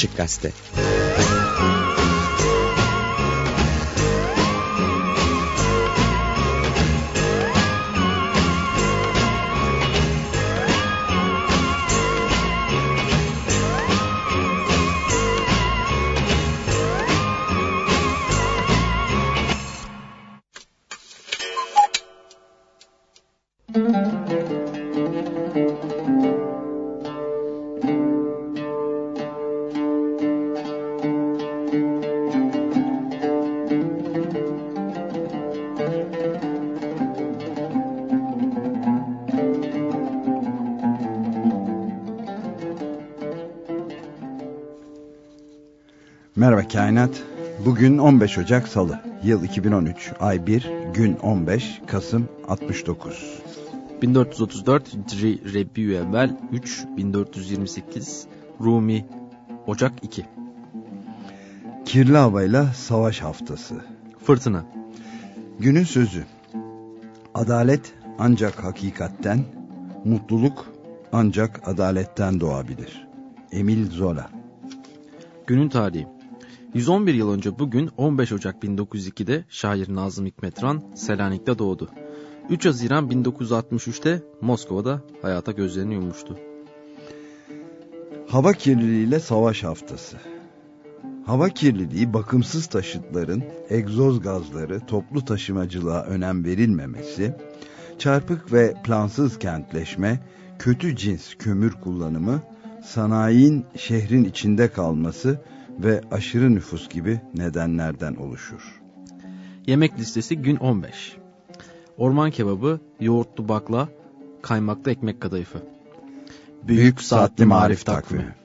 Açık Gazete Kainat. Bugün 15 Ocak Salı. Yıl 2013. Ay 1. Gün 15. Kasım 69. 1434 Hicri Rebiüevvel 3. 1428 Rumi Ocak 2. Kirli havayla savaş haftası. Fırtına. Günün sözü. Adalet ancak hakikatten, mutluluk ancak adaletten doğabilir. Emil Zola. Günün tarihi. 111 yıl önce bugün 15 Ocak 1902'de şair Nazım Hikmetran Selanik'te doğdu. 3 Haziran 1963'te Moskova'da hayata gözlerini yummuştu. Hava kirliliğiyle savaş haftası. Hava kirliliği bakımsız taşıtların, egzoz gazları, toplu taşımacılığa önem verilmemesi, çarpık ve plansız kentleşme, kötü cins kömür kullanımı, sanayinin şehrin içinde kalması ve aşırı nüfus gibi nedenlerden oluşur. Yemek listesi gün 15. Orman kebabı, yoğurtlu bakla, kaymaklı ekmek kadayıfı. Büyük, Büyük Saatli Marif Takvimi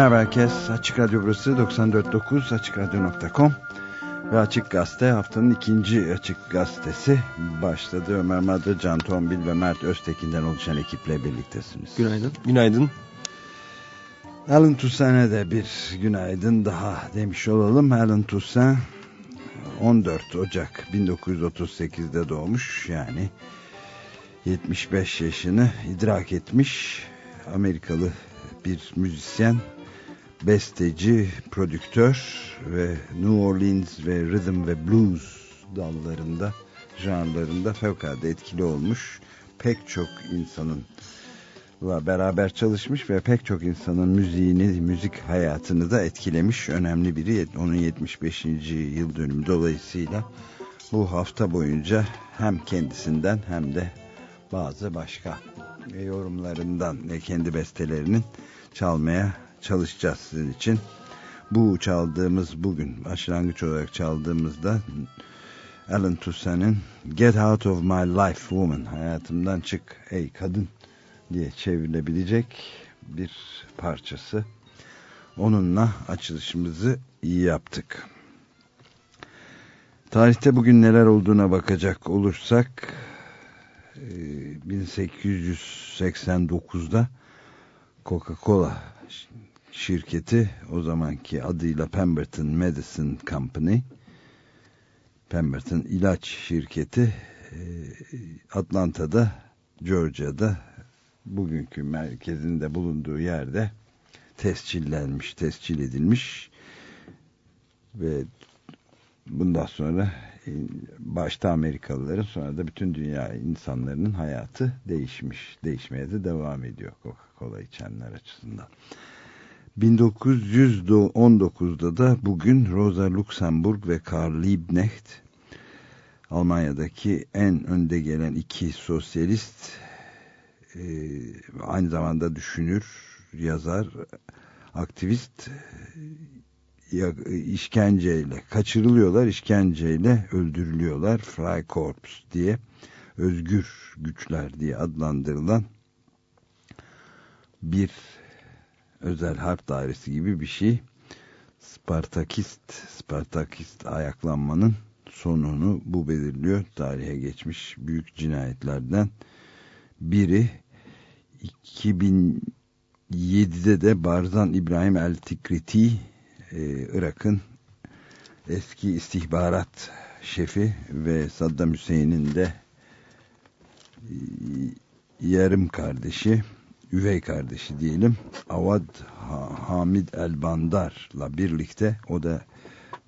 Merhaba herkes. Açık Radyo burası 94.9 AçıkRadyo.com ve Açık Gazete haftanın ikinci Açık Gazetesi başladı. Ömer Madra, Can Tombil ve Mert Öztekin'den oluşan ekiple birliktesiniz. Günaydın. Günaydın. Alan Toussaint'e de bir günaydın daha demiş olalım. Alan Toussaint 14 Ocak 1938'de doğmuş yani 75 yaşını idrak etmiş Amerikalı bir müzisyen, besteci, prodüktör ve New Orleans ve Rhythm ve Blues dallarında, janrlarında fevkalade etkili olmuş. Pek çok insanın beraber çalışmış ve pek çok insanın müziğini, müzik hayatını da etkilemiş. Önemli biri onun 75. yıl dönümü dolayısıyla bu hafta boyunca hem kendisinden hem de bazı başka yorumlarından ve kendi bestelerinin çalmaya çalışacağız sizin için. Bu çaldığımız bugün başlangıç olarak çaldığımızda Alan Toussaint'in Get Out of My Life Woman hayatımdan çık ey kadın diye çevrilebilecek bir parçası. Onunla açılışımızı iyi yaptık. Tarihte bugün neler olduğuna bakacak olursak 1889'da Coca-Cola şirketi o zamanki adıyla Pemberton Medicine Company Pemberton ilaç şirketi Atlanta'da Georgia'da bugünkü merkezinde bulunduğu yerde tescillenmiş, tescil edilmiş ve bundan sonra başta Amerikalıların sonra da bütün dünya insanların hayatı değişmiş. Değişmeye de devam ediyor Coca-Cola içenler açısından. 1919'da da bugün Rosa Luxemburg ve Karl Liebknecht Almanya'daki en önde gelen iki sosyalist aynı zamanda düşünür, yazar, aktivist işkenceyle kaçırılıyorlar, işkenceyle öldürülüyorlar. Freikorps diye özgür güçler diye adlandırılan bir özel harp dairesi gibi bir şey. Spartakist, Spartakist ayaklanmanın sonunu bu belirliyor. Tarihe geçmiş büyük cinayetlerden biri 2007'de de Barzan İbrahim El Tikriti Irak'ın eski istihbarat şefi ve Saddam Hüseyin'in de yarım kardeşi, üvey kardeşi diyelim, Avad Hamid El Bandar'la birlikte o da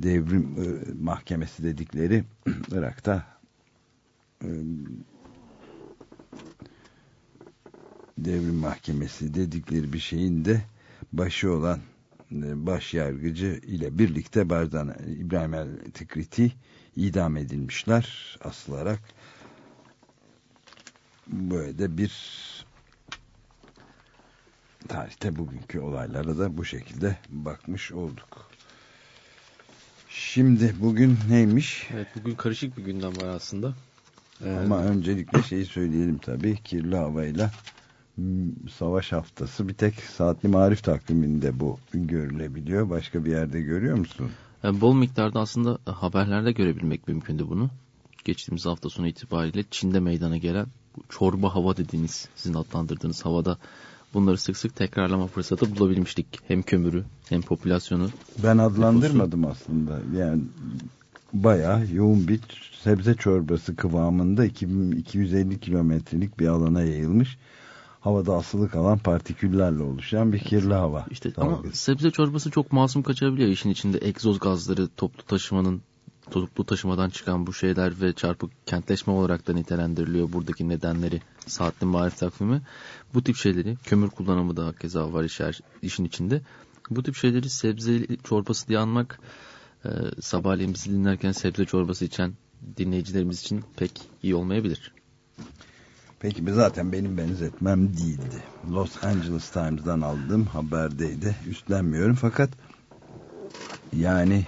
devrim mahkemesi dedikleri Irak'ta devrim mahkemesi dedikleri bir şeyin de başı olan baş yargıcı ile birlikte Barzan İbrahim El Tikriti idam edilmişler asılarak. Böyle de bir tarihte bugünkü olaylara da bu şekilde bakmış olduk. Şimdi bugün neymiş? Evet bugün karışık bir gündem var aslında. Ee, Ama öncelikle şeyi söyleyelim tabii kirli havayla savaş haftası bir tek saatli marif takviminde bu görülebiliyor. Başka bir yerde görüyor musun? Yani bol miktarda aslında haberlerde görebilmek mümkündü bunu. Geçtiğimiz hafta sonu itibariyle Çin'de meydana gelen çorba hava dediğiniz, sizin adlandırdığınız havada bunları sık sık tekrarlama fırsatı bulabilmiştik. Hem kömürü hem popülasyonu. Ben adlandırmadım deposu. aslında. Yani bayağı yoğun bir sebze çorbası kıvamında 250 kilometrelik bir alana yayılmış havada asılı kalan partiküllerle oluşan bir kirli hava. İşte ama sebze çorbası çok masum kaçabiliyor. İşin içinde egzoz gazları, toplu taşımanın toplu taşımadan çıkan bu şeyler ve çarpık kentleşme olarak da nitelendiriliyor buradaki nedenleri saatli marif takvimi. Bu tip şeyleri kömür kullanımı da keza var işer, işin içinde. Bu tip şeyleri sebze çorbası diye anmak e, sabahleyin bizi dinlerken sebze çorbası içen dinleyicilerimiz için pek iyi olmayabilir. Peki zaten benim benzetmem değildi. Los Angeles Times'dan aldığım haberdeydi. Üstlenmiyorum fakat yani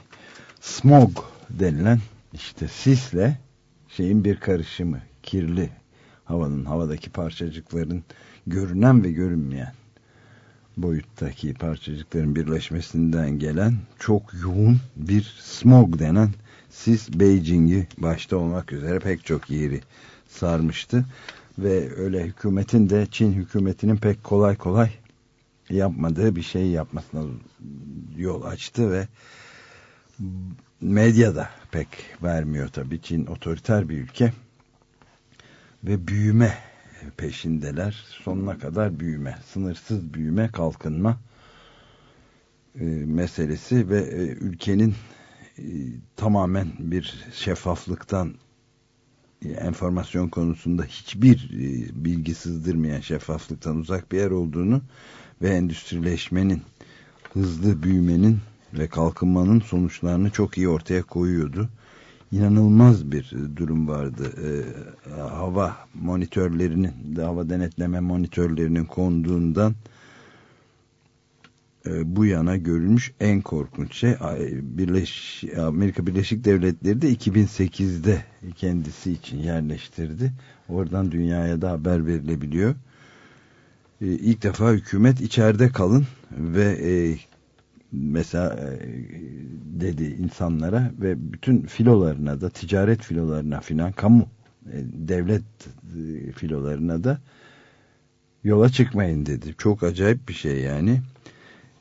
smog denilen işte sisle şeyin bir karışımı. Kirli havanın, havadaki parçacıkların görünen ve görünmeyen boyuttaki parçacıkların birleşmesinden gelen çok yoğun bir smog denen sis Beijing'i başta olmak üzere pek çok yeri sarmıştı ve öyle hükümetin de Çin hükümetinin pek kolay kolay yapmadığı bir şey yapmasına yol açtı ve medyada pek vermiyor tabii. Çin otoriter bir ülke. Ve büyüme peşindeler. Sonuna kadar büyüme sınırsız büyüme kalkınma e, meselesi ve e, ülkenin e, tamamen bir şeffaflıktan enformasyon konusunda hiçbir e, bilgi sızdırmayan şeffaflıktan uzak bir yer olduğunu ve endüstrileşmenin hızlı büyümenin ve kalkınmanın sonuçlarını çok iyi ortaya koyuyordu. İnanılmaz bir durum vardı. Ee, hava monitörlerinin, hava denetleme monitörlerinin konduğundan e, bu yana görülmüş en korkunç şey Birleş, Amerika Birleşik Devletleri de 2008'de kendisi için yerleştirdi. Oradan dünyaya da haber verilebiliyor. E, ilk defa hükümet içeride kalın ve e, mesela dedi insanlara ve bütün filolarına da ticaret filolarına filan kamu devlet filolarına da yola çıkmayın dedi. Çok acayip bir şey yani.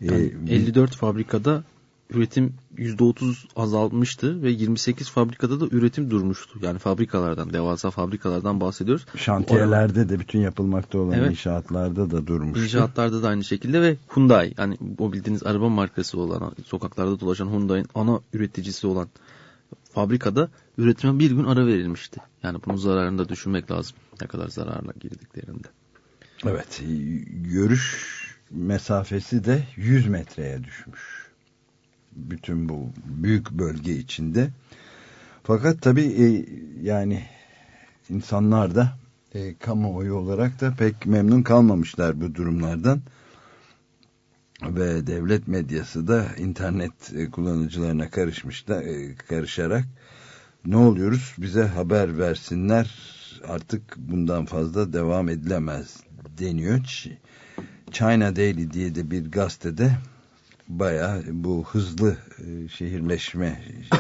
Yani 54 ee, fabrikada üretim %30 azalmıştı ve 28 fabrikada da üretim durmuştu. Yani fabrikalardan, devasa fabrikalardan bahsediyoruz. Şantiyelerde Orada, de bütün yapılmakta olan evet, inşaatlarda da durmuştu. İnşaatlarda da aynı şekilde ve Hyundai yani o bildiğiniz araba markası olan sokaklarda dolaşan Hyundai'nin ana üreticisi olan fabrikada üretime bir gün ara verilmişti. Yani bunun zararını da düşünmek lazım. Ne kadar zararla girdiklerinde. Evet. Görüş mesafesi de 100 metreye düşmüş. Bütün bu büyük bölge içinde. Fakat tabii e, yani insanlar da e, kamuoyu olarak da pek memnun kalmamışlar bu durumlardan. Ve devlet medyası da internet e, kullanıcılarına karışmışlar, e, karışarak ne oluyoruz bize haber versinler artık bundan fazla devam edilemez deniyor. China Daily diye de bir gazetede baya bu hızlı e, şehirleşme e,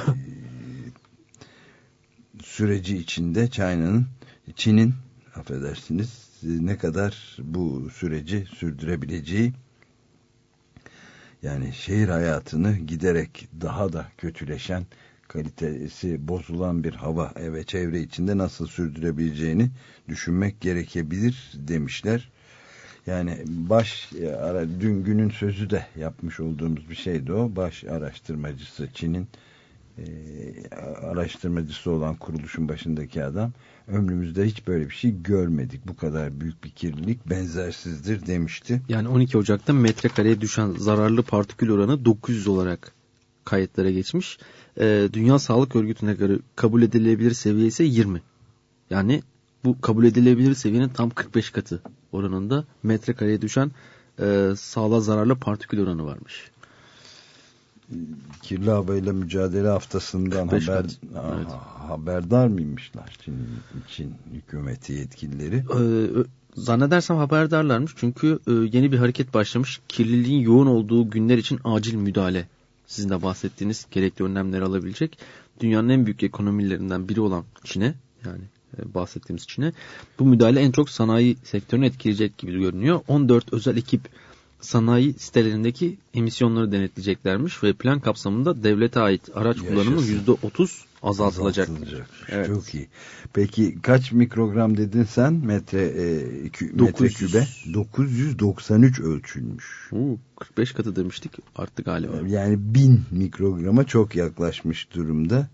süreci içinde China'nın Çin'in affedersiniz ne kadar bu süreci sürdürebileceği yani şehir hayatını giderek daha da kötüleşen kalitesi bozulan bir hava ve çevre içinde nasıl sürdürebileceğini düşünmek gerekebilir demişler. Yani baş e, dün günün sözü de yapmış olduğumuz bir şeydi o. Baş araştırmacısı Çin'in e, araştırmacısı olan kuruluşun başındaki adam ömrümüzde hiç böyle bir şey görmedik. Bu kadar büyük bir kirlilik benzersizdir demişti. Yani 12 Ocak'ta metrekareye düşen zararlı partikül oranı 900 olarak kayıtlara geçmiş. E, Dünya Sağlık Örgütü'ne göre kabul edilebilir seviye ise 20. Yani bu kabul edilebilir seviyenin tam 45 katı oranında metrekareye düşen e, sağlığa zararlı partikül oranı varmış. Kirli havayla mücadele haftasından haber, evet. haberdar mıymışlar Çin, Çin hükümeti yetkilileri? Ee, zannedersem haberdarlarmış çünkü e, yeni bir hareket başlamış. Kirliliğin yoğun olduğu günler için acil müdahale. Sizin de bahsettiğiniz gerekli önlemleri alabilecek. Dünyanın en büyük ekonomilerinden biri olan Çin'e yani bahsettiğimiz Çin'e. Bu müdahale en çok sanayi sektörünü etkileyecek gibi görünüyor. 14 özel ekip sanayi sitelerindeki emisyonları denetleyeceklermiş ve plan kapsamında devlete ait araç Yaşasın. kullanımı %30 azaltılacak. azaltılacak. Evet. Çok iyi. Peki kaç mikrogram dedin sen metre, e, kü, 900. metre kübe? 993 ölçülmüş. Uu, 45 katı demiştik arttı galiba. Yani 1000 mikrograma çok yaklaşmış durumda.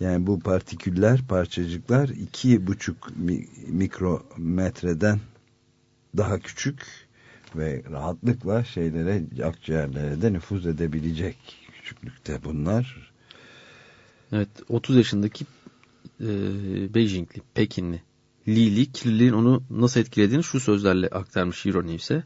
Yani bu partiküller, parçacıklar iki buçuk mikrometreden daha küçük ve rahatlıkla şeylere, akciğerlere de nüfuz edebilecek küçüklükte bunlar. Evet, 30 yaşındaki e, Beijingli, Pekinli Lili kirliliğin onu nasıl etkilediğini şu sözlerle aktarmış Euronews'e.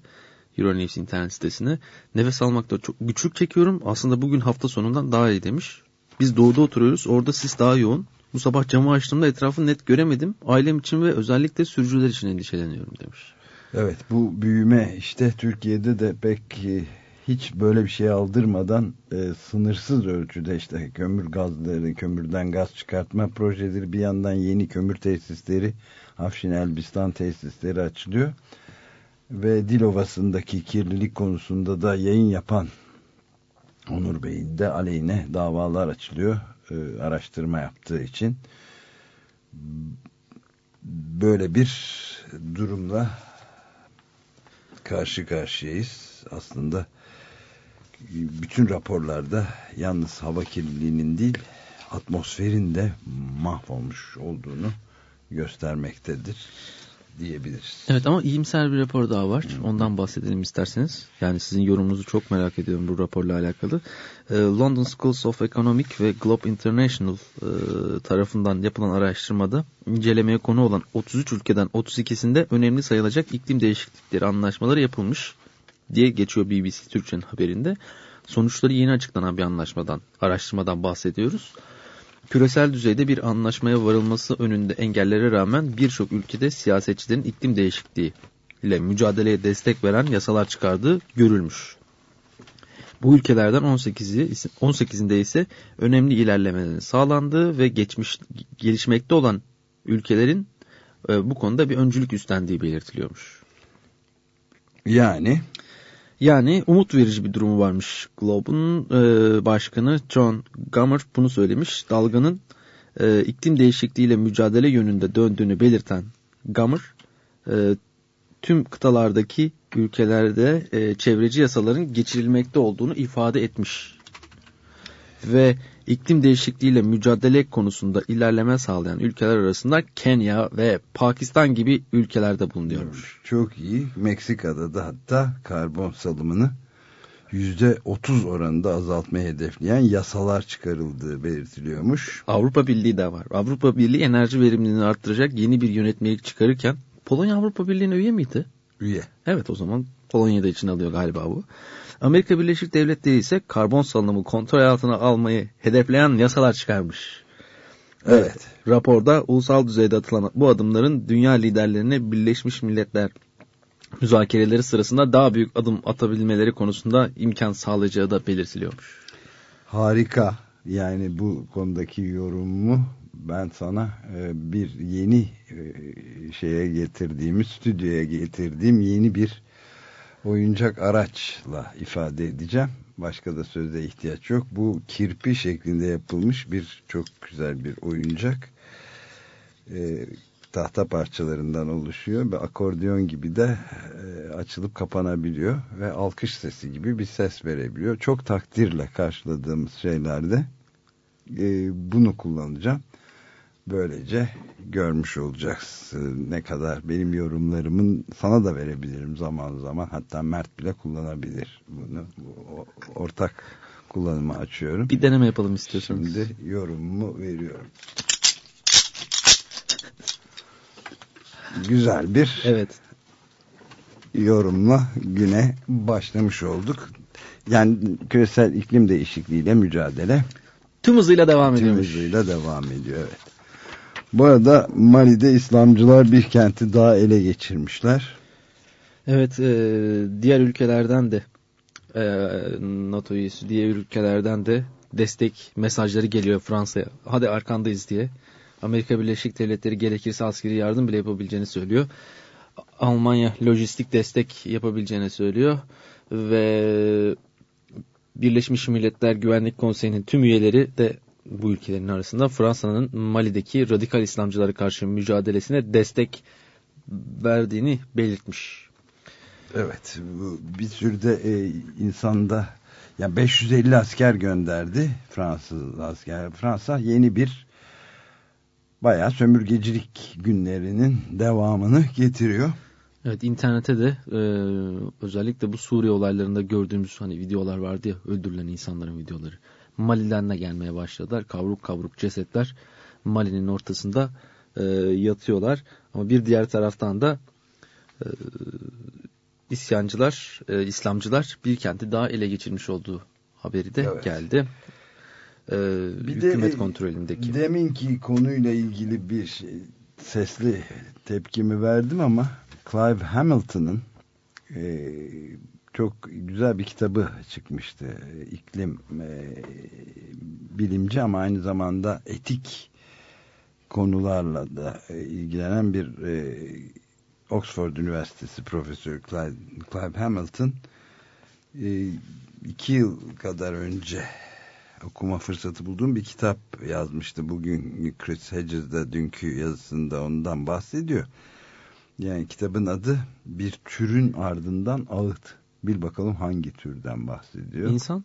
Euronews internet sitesine. Nefes almakta çok güçlük çekiyorum. Aslında bugün hafta sonundan daha iyi demiş. Biz doğuda oturuyoruz. Orada sis daha yoğun. Bu sabah camı açtığımda etrafı net göremedim. Ailem için ve özellikle sürücüler için endişeleniyorum demiş. Evet bu büyüme işte Türkiye'de de pek e, hiç böyle bir şey aldırmadan e, sınırsız ölçüde işte kömür gazları, kömürden gaz çıkartma projeleri bir yandan yeni kömür tesisleri, Afşin Elbistan tesisleri açılıyor. Ve Dilovası'ndaki kirlilik konusunda da yayın yapan Onur Bey'in de aleyhine davalar açılıyor. E, araştırma yaptığı için. Böyle bir durumla karşı karşıyayız. Aslında bütün raporlarda yalnız hava kirliliğinin değil atmosferin de mahvolmuş olduğunu göstermektedir diyebiliriz. Evet ama iyimser bir rapor daha var. Ondan bahsedelim isterseniz. Yani sizin yorumunuzu çok merak ediyorum bu raporla alakalı. Ee, London Schools of Economic ve Globe International e, tarafından yapılan araştırmada incelemeye konu olan 33 ülkeden 32'sinde önemli sayılacak iklim değişiklikleri anlaşmaları yapılmış diye geçiyor BBC Türkçe'nin haberinde. Sonuçları yeni açıklanan bir anlaşmadan, araştırmadan bahsediyoruz. Küresel düzeyde bir anlaşmaya varılması önünde engellere rağmen birçok ülkede siyasetçilerin iklim değişikliği ile mücadeleye destek veren yasalar çıkardığı görülmüş. Bu ülkelerden 18'i 18'inde ise önemli ilerlemelerin sağlandığı ve geçmiş gelişmekte olan ülkelerin e, bu konuda bir öncülük üstlendiği belirtiliyormuş. Yani yani umut verici bir durumu varmış. Globe'un e, başkanı John Gummer bunu söylemiş. Dalganın e, iklim değişikliğiyle mücadele yönünde döndüğünü belirten Gummer, e, tüm kıtalardaki ülkelerde e, çevreci yasaların geçirilmekte olduğunu ifade etmiş. Ve iklim değişikliğiyle mücadele konusunda ilerleme sağlayan ülkeler arasında Kenya ve Pakistan gibi ülkelerde bulunuyormuş. Çok iyi. Meksika'da da hatta karbon salımını yüzde otuz oranında azaltmayı hedefleyen yasalar çıkarıldığı belirtiliyormuş. Avrupa Birliği de var. Avrupa Birliği enerji verimliliğini arttıracak yeni bir yönetmelik çıkarırken Polonya Avrupa Birliği'ne üye miydi? Üye. Evet o zaman Polonya'da için alıyor galiba bu. Amerika Birleşik Devletleri ise karbon salınımı kontrol altına almayı hedefleyen yasalar çıkarmış. Evet. evet. Raporda ulusal düzeyde atılan bu adımların dünya liderlerine Birleşmiş Milletler müzakereleri sırasında daha büyük adım atabilmeleri konusunda imkan sağlayacağı da belirtiliyormuş. Harika. Yani bu konudaki yorumumu ben sana e, bir yeni e, şeye getirdiğim, stüdyoya getirdiğim yeni bir oyuncak araçla ifade edeceğim. Başka da sözde ihtiyaç yok. Bu kirpi şeklinde yapılmış bir çok güzel bir oyuncak. E, tahta parçalarından oluşuyor ve akordeon gibi de e, açılıp kapanabiliyor ve alkış sesi gibi bir ses verebiliyor. Çok takdirle karşıladığımız şeylerde e, bunu kullanacağım. Böylece görmüş olacaksın ne kadar benim yorumlarımın sana da verebilirim zaman zaman. Hatta Mert bile kullanabilir bunu. Ortak kullanımı açıyorum. Bir deneme yapalım istiyorsanız. Şimdi yorumumu veriyorum. Güzel bir evet. yorumla güne başlamış olduk. Yani küresel iklim değişikliğiyle mücadele tüm hızıyla devam ediyor. Tüm hızıyla devam ediyor evet. Bu arada Mali'de İslamcılar bir kenti daha ele geçirmişler. Evet, e, diğer ülkelerden de e, NATO üyesi diğer ülkelerden de destek mesajları geliyor Fransa'ya. Hadi arkandayız diye. Amerika Birleşik Devletleri gerekirse askeri yardım bile yapabileceğini söylüyor. Almanya lojistik destek yapabileceğini söylüyor ve Birleşmiş Milletler Güvenlik Konseyi'nin tüm üyeleri de bu ülkelerin arasında Fransa'nın Mali'deki radikal İslamcılara karşı mücadelesine destek verdiğini belirtmiş. Evet, bir sürü de e, insanda yani 550 asker gönderdi Fransız asker. Fransa yeni bir bayağı sömürgecilik günlerinin devamını getiriyor. Evet internete de e, özellikle bu Suriye olaylarında gördüğümüz hani videolar vardı ya öldürülen insanların videoları. Mali'den de gelmeye başladılar. Kavruk kavruk cesetler Mali'nin ortasında e, yatıyorlar. Ama bir diğer taraftan da e, isyancılar, e, İslamcılar bir kenti daha ele geçirmiş olduğu haberi de evet. geldi. E, bir hükümet de, kontrolündeki. Deminki konuyla ilgili bir sesli tepkimi verdim ama Clive Hamilton'ın e, çok güzel bir kitabı çıkmıştı. İklim e, bilimci ama aynı zamanda etik konularla da e, ilgilenen bir e, Oxford Üniversitesi Profesörü Clive, Clive Hamilton e, iki yıl kadar önce okuma fırsatı bulduğum bir kitap yazmıştı. Bugün Chris Hedges'da dünkü yazısında ondan bahsediyor. Yani kitabın adı Bir Türün Ardından Ağıt. Bil bakalım hangi türden bahsediyor. İnsan.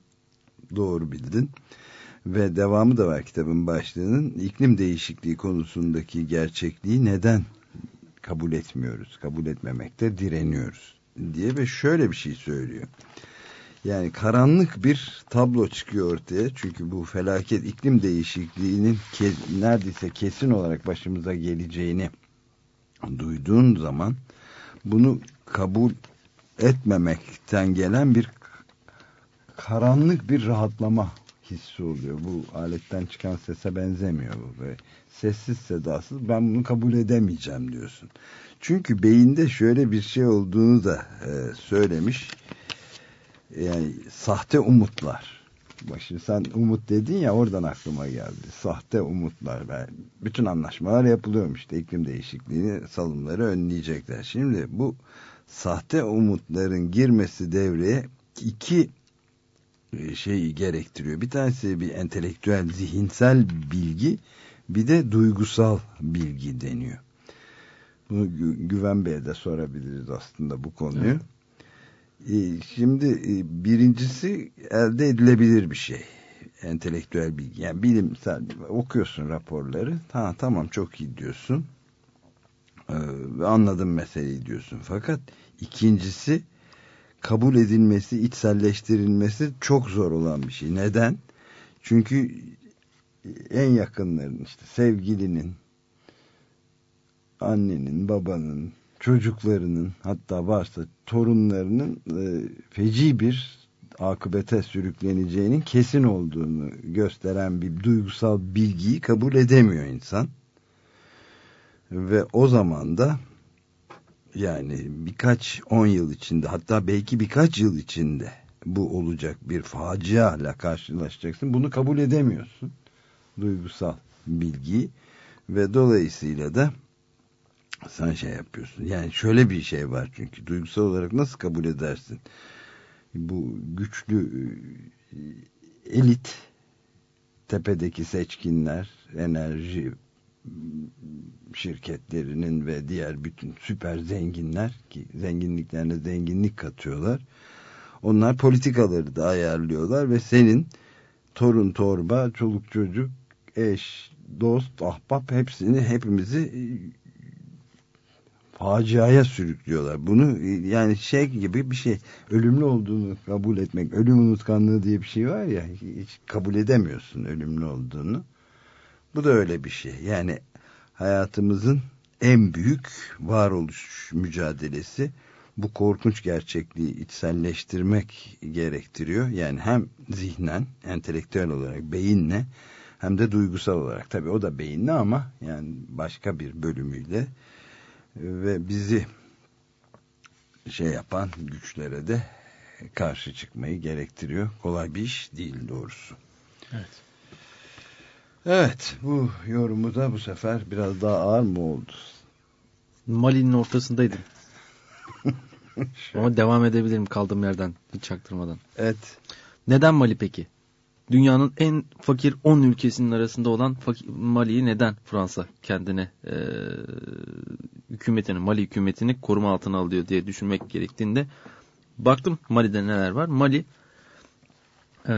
Doğru bildin. Ve devamı da var kitabın başlığının iklim değişikliği konusundaki gerçekliği neden kabul etmiyoruz, kabul etmemekte direniyoruz diye ve şöyle bir şey söylüyor. Yani karanlık bir tablo çıkıyor ortaya. Çünkü bu felaket iklim değişikliğinin ke neredeyse kesin olarak başımıza geleceğini duyduğun zaman bunu kabul etmemekten gelen bir karanlık bir rahatlama hissi oluyor. Bu aletten çıkan sese benzemiyor bu. Böyle sessiz sedasız ben bunu kabul edemeyeceğim diyorsun. Çünkü beyinde şöyle bir şey olduğunu da e, söylemiş. Yani sahte umutlar. Şimdi sen umut dedin ya oradan aklıma geldi. Sahte umutlar. ve bütün anlaşmalar yapılıyormuş. İşte iklim değişikliğini salımları önleyecekler. Şimdi bu sahte umutların girmesi devreye iki şey gerektiriyor. Bir tanesi bir entelektüel, zihinsel bilgi, bir de duygusal bilgi deniyor. Bunu Güven Bey'e de sorabiliriz aslında bu konuyu. Evet. Şimdi e, birincisi elde edilebilir bir şey. Entelektüel bilgi. Yani bilimsel okuyorsun raporları. Ha, tamam çok iyi diyorsun. Ee, anladım meseleyi diyorsun. Fakat ikincisi kabul edilmesi, içselleştirilmesi çok zor olan bir şey. Neden? Çünkü en yakınların işte sevgilinin, annenin, babanın, çocuklarının hatta varsa torunlarının e, feci bir akıbete sürükleneceğinin kesin olduğunu gösteren bir duygusal bilgiyi kabul edemiyor insan. Ve o zaman da yani birkaç on yıl içinde hatta belki birkaç yıl içinde bu olacak bir faciayla karşılaşacaksın. Bunu kabul edemiyorsun. Duygusal bilgiyi ve dolayısıyla da sen şey yapıyorsun. Yani şöyle bir şey var çünkü duygusal olarak nasıl kabul edersin? Bu güçlü e, elit tepedeki seçkinler enerji şirketlerinin ve diğer bütün süper zenginler ki zenginliklerine zenginlik katıyorlar. Onlar politikaları da ayarlıyorlar ve senin torun torba, çoluk çocuk, eş, dost, ahbap hepsini hepimizi e, faciaya sürüklüyorlar. Bunu e, yani şey gibi bir şey ölümlü olduğunu kabul etmek, ölüm unutkanlığı diye bir şey var ya hiç kabul edemiyorsun ölümlü olduğunu. Bu da öyle bir şey. Yani hayatımızın en büyük varoluş mücadelesi bu korkunç gerçekliği içselleştirmek gerektiriyor. Yani hem zihnen, entelektüel olarak, beyinle hem de duygusal olarak. Tabii o da beyinle ama yani başka bir bölümüyle ve bizi şey yapan güçlere de karşı çıkmayı gerektiriyor. Kolay bir iş değil doğrusu. Evet. Evet bu yorumu da bu sefer biraz daha ağır mı oldu? Mali'nin ortasındaydım. Ama devam edebilirim kaldığım yerden hiç çaktırmadan. Evet. Neden Mali peki? Dünyanın en fakir 10 ülkesinin arasında olan Mali'yi neden Fransa kendine e, hükümetini, Mali hükümetini koruma altına alıyor diye düşünmek gerektiğinde baktım Mali'de neler var. Mali e,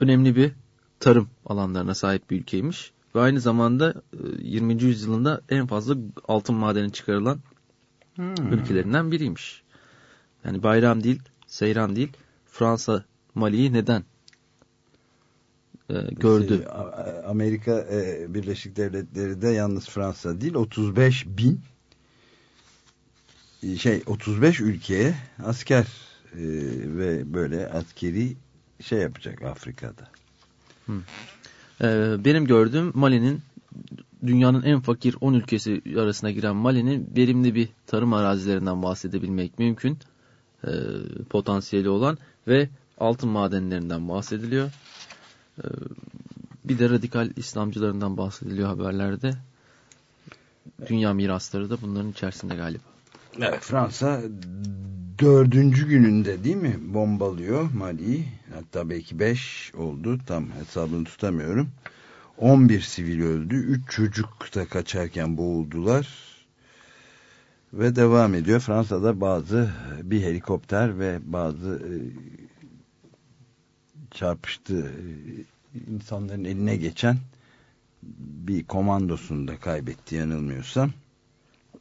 önemli bir tarım alanlarına sahip bir ülkeymiş. Ve aynı zamanda 20. E, yüzyılında en fazla altın madeni çıkarılan hmm. ülkelerinden biriymiş. Yani bayram değil, seyran değil. Fransa Mali'yi neden e, gördü? Şey, Amerika e, Birleşik Devletleri de yalnız Fransa değil 35 bin şey 35 ülkeye asker e, ve böyle askeri şey yapacak Afrika'da. Ee, benim gördüğüm Mali'nin dünyanın en fakir 10 ülkesi arasına giren Mali'nin verimli bir tarım arazilerinden bahsedebilmek mümkün. E, potansiyeli olan ve altın madenlerinden bahsediliyor. E, bir de radikal İslamcılarından bahsediliyor haberlerde. Dünya mirasları da bunların içerisinde galiba. Evet Fransa dördüncü gününde değil mi bombalıyor Mali'yi. Hatta belki beş oldu tam hesabını tutamıyorum. 11 sivil öldü. 3 çocuk da kaçarken boğuldular. Ve devam ediyor. Fransa'da bazı bir helikopter ve bazı e, çarpıştı e, insanların eline geçen bir komandosunu da kaybetti yanılmıyorsam.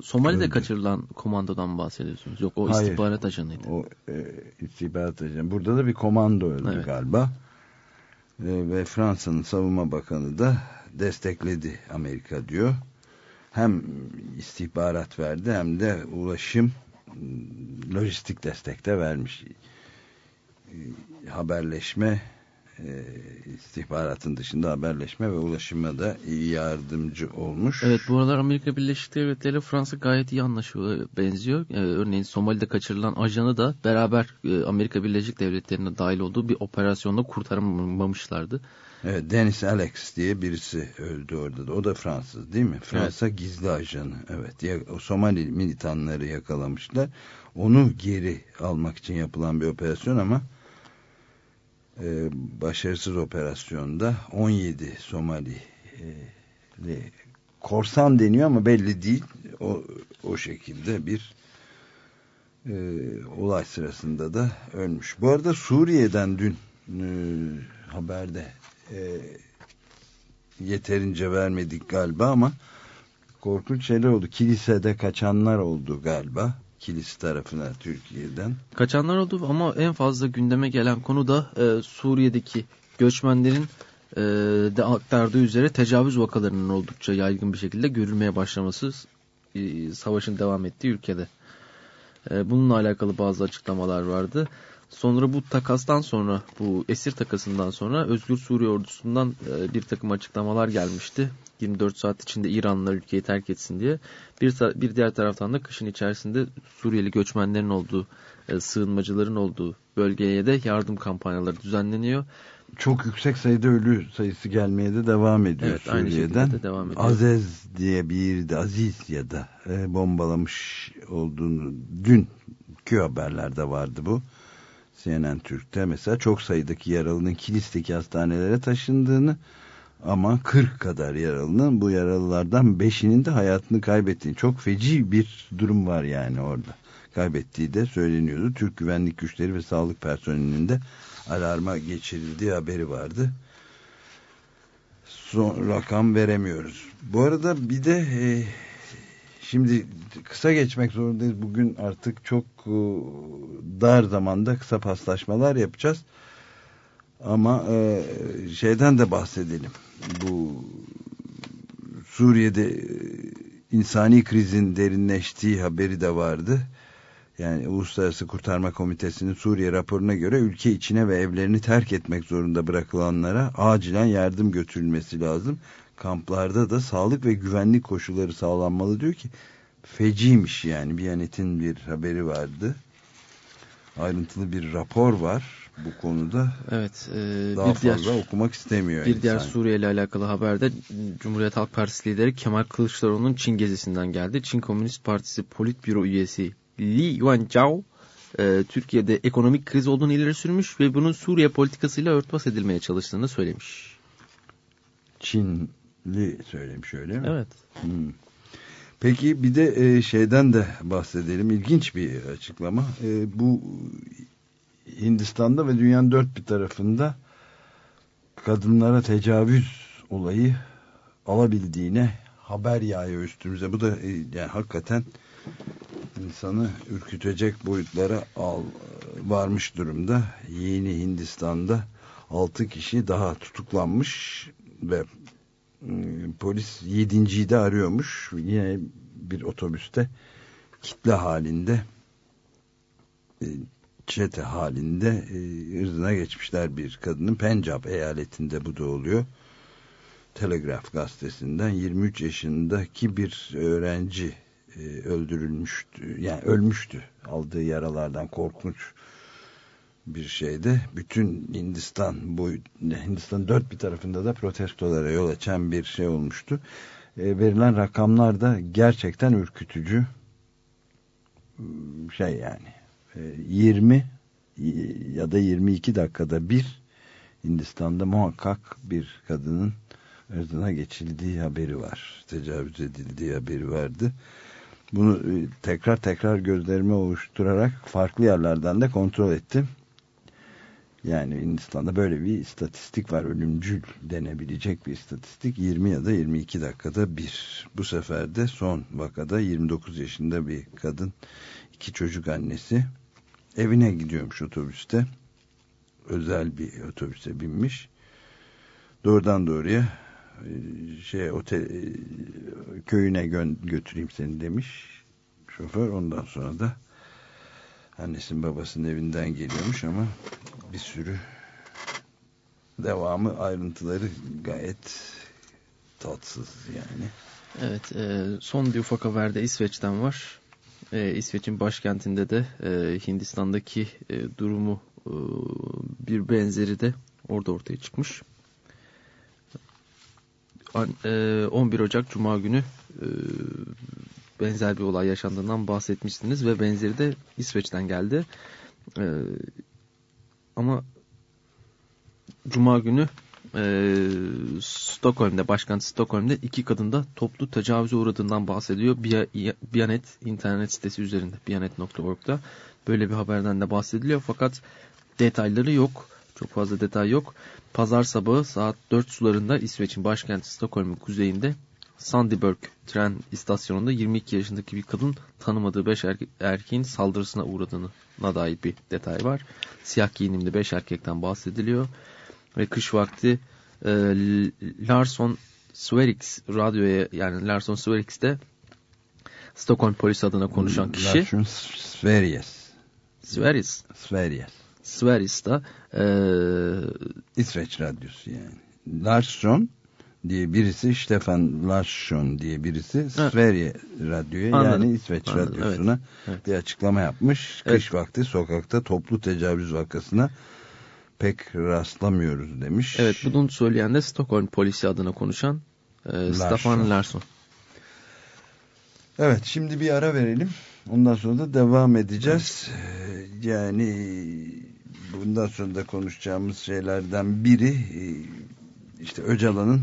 Somali'de öldü. kaçırılan komandodan bahsediyorsunuz. Yok o Hayır, istihbarat ajanıydı. O e, istihbarat ajanı. Burada da bir komando öldü evet. galiba. E, ve Fransa'nın savunma bakanı da destekledi Amerika diyor. Hem istihbarat verdi hem de ulaşım lojistik destek de vermiş. E, haberleşme e, istihbaratın dışında haberleşme ve ulaşıma da iyi yardımcı olmuş. Evet bu aralar Amerika Birleşik Devletleri ile Fransa gayet iyi anlaşıyor benziyor. Ee, örneğin Somali'de kaçırılan ajanı da beraber e, Amerika Birleşik Devletleri'ne dahil olduğu bir operasyonda kurtaramamışlardı. Evet Dennis Alex diye birisi öldü orada da. O da Fransız değil mi? Fransa evet. gizli ajanı. Evet. Somali militanları yakalamışlar. Onu geri almak için yapılan bir operasyon ama e, başarısız operasyonda 17 Somali e, korsan deniyor ama belli değil o, o şekilde bir e, olay sırasında da ölmüş. Bu arada Suriye'den dün e, haberde e, yeterince vermedik galiba ama korkunç şeyler oldu. Kilisede kaçanlar oldu galiba kilis tarafına Türkiye'den. Kaçanlar oldu ama en fazla gündeme gelen konu da e, Suriye'deki göçmenlerin e, de aktardığı üzere tecavüz vakalarının oldukça yaygın bir şekilde görülmeye başlaması e, savaşın devam ettiği ülkede. E, bununla alakalı bazı açıklamalar vardı. Sonra bu takastan sonra, bu esir takasından sonra Özgür Suriye ordusundan e, bir takım açıklamalar gelmişti. 24 saat içinde İranlılar ülkeyi terk etsin diye. Bir, bir diğer taraftan da kışın içerisinde Suriyeli göçmenlerin olduğu, e, sığınmacıların olduğu bölgeye de yardım kampanyaları düzenleniyor. Çok yüksek sayıda ölü sayısı gelmeye de devam ediyor evet, Suriye'den. De devam ediyor. Azez diye bir yerde Aziz ya da e, bombalamış olduğunu dünkü haberlerde vardı bu. CNN Türk'te mesela çok sayıdaki yaralının Kilis'teki hastanelere taşındığını ama 40 kadar yaralının bu yaralılardan 5'inin de hayatını kaybettiğini çok feci bir durum var yani orada. Kaybettiği de söyleniyordu. Türk güvenlik güçleri ve sağlık personelinin de alarma geçirildiği haberi vardı. Son rakam veremiyoruz. Bu arada bir de e, şimdi kısa geçmek zorundayız. Bugün artık çok e, dar zamanda kısa paslaşmalar yapacağız. Ama e, şeyden de bahsedelim. Bu Suriye'de e, insani krizin derinleştiği haberi de vardı. Yani Uluslararası Kurtarma Komitesi'nin Suriye raporuna göre ülke içine ve evlerini terk etmek zorunda bırakılanlara acilen yardım götürülmesi lazım. Kamplarda da sağlık ve güvenlik koşulları sağlanmalı diyor ki feciymiş yani Biyanet'in bir haberi vardı. Ayrıntılı bir rapor var bu konuda. Evet. E, daha bir fazla diğer, okumak istemiyor. Bir insan. diğer Suriye ile alakalı haberde Cumhuriyet Halk Partisi lideri Kemal Kılıçdaroğlu'nun Çin gezisinden geldi. Çin Komünist Partisi Politbüro üyesi Li Yuanzhao e, Türkiye'de ekonomik kriz olduğunu ileri sürmüş ve bunun Suriye politikasıyla örtbas edilmeye çalıştığını söylemiş. Çinli söylemiş öyle mi? Evet. Hmm. Peki bir de e, şeyden de bahsedelim. İlginç bir açıklama. E, bu Hindistan'da ve dünyanın dört bir tarafında kadınlara tecavüz olayı alabildiğine haber yağıyor üstümüze. Bu da e, yani hakikaten insanı ürkütecek boyutlara al, varmış durumda. Yeni Hindistan'da altı kişi daha tutuklanmış ve polis yedinciyi de arıyormuş. Yine bir otobüste kitle halinde e, çete halinde e, ırzına geçmişler bir kadının Pencap eyaletinde bu da oluyor. Telegraph gazetesinden 23 yaşındaki bir öğrenci e, öldürülmüştü. Yani ölmüştü aldığı yaralardan korkunç bir şeyde. Bütün Hindistan bu Hindistan dört bir tarafında da protestolara yol açan bir şey olmuştu. E, verilen rakamlar da gerçekten ürkütücü. Şey yani e, 20 ya da 22 dakikada bir Hindistan'da muhakkak bir kadının ırzına geçildiği haberi var. Tecavüz edildiği haberi vardı. Bunu e, tekrar tekrar gözlerime oluşturarak farklı yerlerden de kontrol ettim. Yani Hindistan'da böyle bir istatistik var. Ölümcül denebilecek bir istatistik. 20 ya da 22 dakikada bir. Bu sefer de son vakada 29 yaşında bir kadın, iki çocuk annesi evine gidiyormuş otobüste. Özel bir otobüse binmiş. Doğrudan doğruya e, şey otel e, köyüne gö götüreyim seni demiş şoför. Ondan sonra da annesinin babasının evinden geliyormuş ama bir sürü devamı ayrıntıları gayet tatsız yani. Evet e, son bir ufak haber de İsveç'ten var. E, İsveç'in başkentinde de e, Hindistan'daki durumu bir benzeri de orada ortaya çıkmış. An, e, 11 Ocak Cuma günü benzer bir olay yaşandığından bahsetmiştiniz ve benzeri de İsveç'ten geldi. E, ama Cuma günü e, Stockholm'de, başkent Stockholm'de iki kadın da toplu tecavüze uğradığından bahsediyor. Bianet internet sitesi üzerinde, bianet.org'da böyle bir haberden de bahsediliyor. Fakat detayları yok. Çok fazla detay yok. Pazar sabahı saat 4 sularında İsveç'in başkenti Stockholm'un kuzeyinde Sandberg tren istasyonunda 22 yaşındaki bir kadın tanımadığı 5 erke erkeğin saldırısına uğradığına dair bir detay var. Siyah giyinimli 5 erkekten bahsediliyor. Ve kış vakti e, Larson Sverix radyoya yani Larson Sverix'te Stockholm polis adına konuşan kişi. Larson Sverige. Sveris. Sverige. Sveris'ta e, İsveç radyosu yani. Larsson diye birisi Stefan Larsson diye birisi Sverige radyoya yani İsveç Anladım. radyosuna evet. Evet. bir açıklama yapmış. Evet. Kış vakti sokakta toplu tecavüz vakasına pek rastlamıyoruz demiş. Evet bunu söyleyen de Stockholm polisi adına konuşan e, Stefan Larsson. Evet şimdi bir ara verelim. Ondan sonra da devam edeceğiz. Yani bundan sonra da konuşacağımız şeylerden biri e, işte Öcalan'ın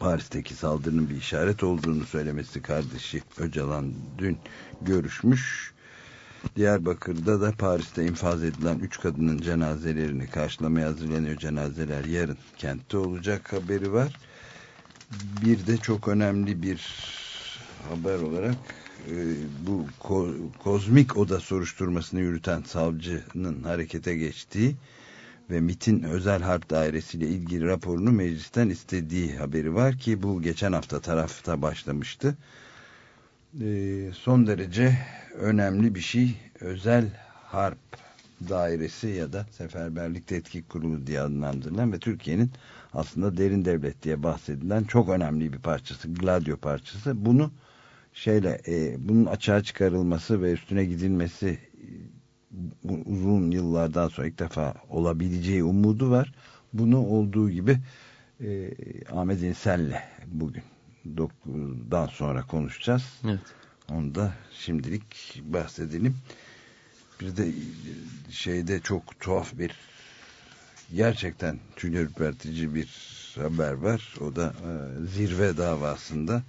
Paris'teki saldırının bir işaret olduğunu söylemesi kardeşi Öcalan dün görüşmüş. Diyarbakır'da da Paris'te infaz edilen üç kadının cenazelerini karşılamaya hazırlanıyor. Cenazeler yarın kentte olacak haberi var. Bir de çok önemli bir haber olarak e, bu ko kozmik oda soruşturmasını yürüten savcının harekete geçtiği ve MIT'in özel harp dairesiyle ilgili raporunu meclisten istediği haberi var ki bu geçen hafta tarafta başlamıştı. E, son derece önemli bir şey özel harp dairesi ya da seferberlik tetkik kurulu diye adlandırılan ve Türkiye'nin aslında derin devlet diye bahsedilen çok önemli bir parçası Gladio parçası bunu şeyle e, bunun açığa çıkarılması ve üstüne gidilmesi uzun yıllardan sonra ilk defa olabileceği umudu var. Bunu olduğu gibi e, Ahmet İnsel'le bugün dan sonra konuşacağız. Evet. Onu da şimdilik bahsedelim. Bir de şeyde çok tuhaf bir gerçekten tüyler ürpertici bir haber var. O da e, zirve davasında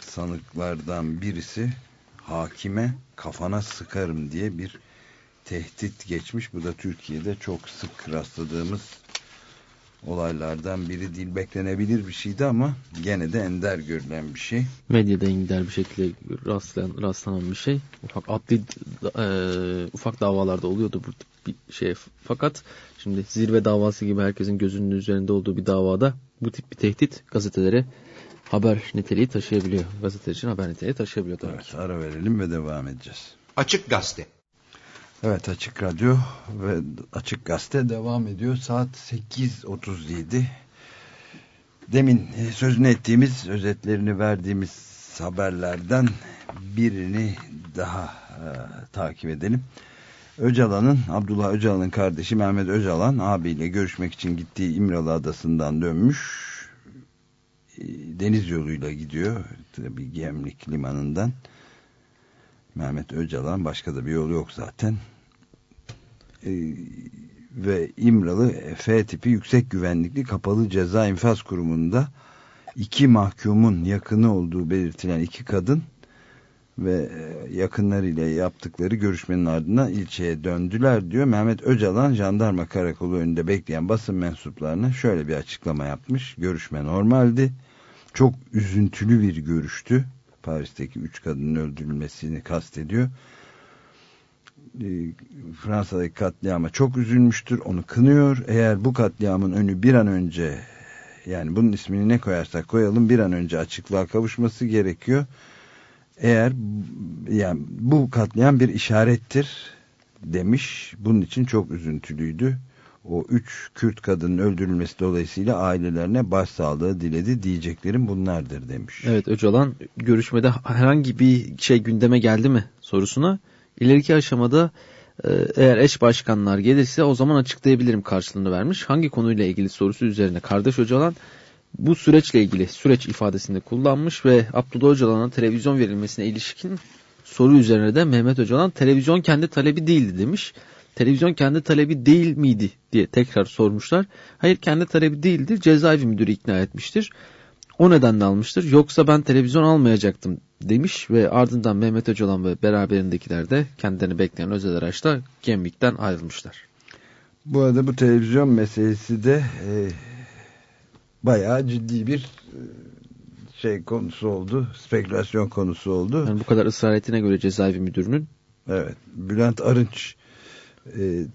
sanıklardan birisi hakime kafana sıkarım diye bir tehdit geçmiş. Bu da Türkiye'de çok sık rastladığımız olaylardan biri değil. Beklenebilir bir şeydi ama gene de ender görülen bir şey. Medyada ender bir şekilde rastlanan, rastlanan bir şey. Ufak adli e, ufak davalarda oluyordu bu bir şey. Fakat şimdi zirve davası gibi herkesin gözünün üzerinde olduğu bir davada bu tip bir tehdit gazetelere haber niteliği taşıyabiliyor. Gazeteci için haber niteliği taşıyabiliyor tabii evet, Ara verelim ve devam edeceğiz. Açık Gazete. Evet Açık Radyo ve Açık Gazete devam ediyor. Saat 8.37. demin e, sözünü ettiğimiz, özetlerini verdiğimiz haberlerden birini daha e, takip edelim. Öcalan'ın, Abdullah Öcalan'ın kardeşi Mehmet Öcalan abiyle görüşmek için gittiği İmralı Adası'ndan dönmüş. E, deniz yoluyla gidiyor. Tabii Gemlik limanından. Mehmet Öcalan başka da bir yol yok zaten. E, ve İmralı F tipi yüksek güvenlikli kapalı ceza infaz kurumunda iki mahkumun yakını olduğu belirtilen iki kadın ve e, yakınlarıyla yaptıkları görüşmenin ardından ilçeye döndüler diyor. Mehmet Öcalan jandarma karakolu önünde bekleyen basın mensuplarına şöyle bir açıklama yapmış. Görüşme normaldi. Çok üzüntülü bir görüştü. Paris'teki üç kadının öldürülmesini kastediyor. E, Fransa'daki katliama çok üzülmüştür. Onu kınıyor. Eğer bu katliamın önü bir an önce yani bunun ismini ne koyarsak koyalım bir an önce açıklığa kavuşması gerekiyor. Eğer yani bu katliam bir işarettir demiş. Bunun için çok üzüntülüydü. O üç Kürt kadının öldürülmesi dolayısıyla ailelerine başsağlığı diledi diyeceklerim bunlardır demiş. Evet Öcalan görüşmede herhangi bir şey gündeme geldi mi sorusuna ileriki aşamada e, eğer eş başkanlar gelirse o zaman açıklayabilirim karşılığını vermiş. Hangi konuyla ilgili sorusu üzerine kardeş Öcalan bu süreçle ilgili süreç ifadesini kullanmış ve Abdullah Öcalan'a televizyon verilmesine ilişkin soru üzerine de Mehmet Öcalan televizyon kendi talebi değildi demiş. Televizyon kendi talebi değil miydi diye tekrar sormuşlar. Hayır kendi talebi değildir cezaevi müdürü ikna etmiştir. O nedenle almıştır. Yoksa ben televizyon almayacaktım demiş ve ardından Mehmet Öcalan ve beraberindekiler de kendilerini bekleyen özel araçla Gemlik'ten ayrılmışlar. Bu arada bu televizyon meselesi de e, bayağı ciddi bir e, şey konusu oldu. Spekülasyon konusu oldu. Yani bu kadar ısrar ettiğine göre cezaevi müdürünün. Evet. Bülent Arınç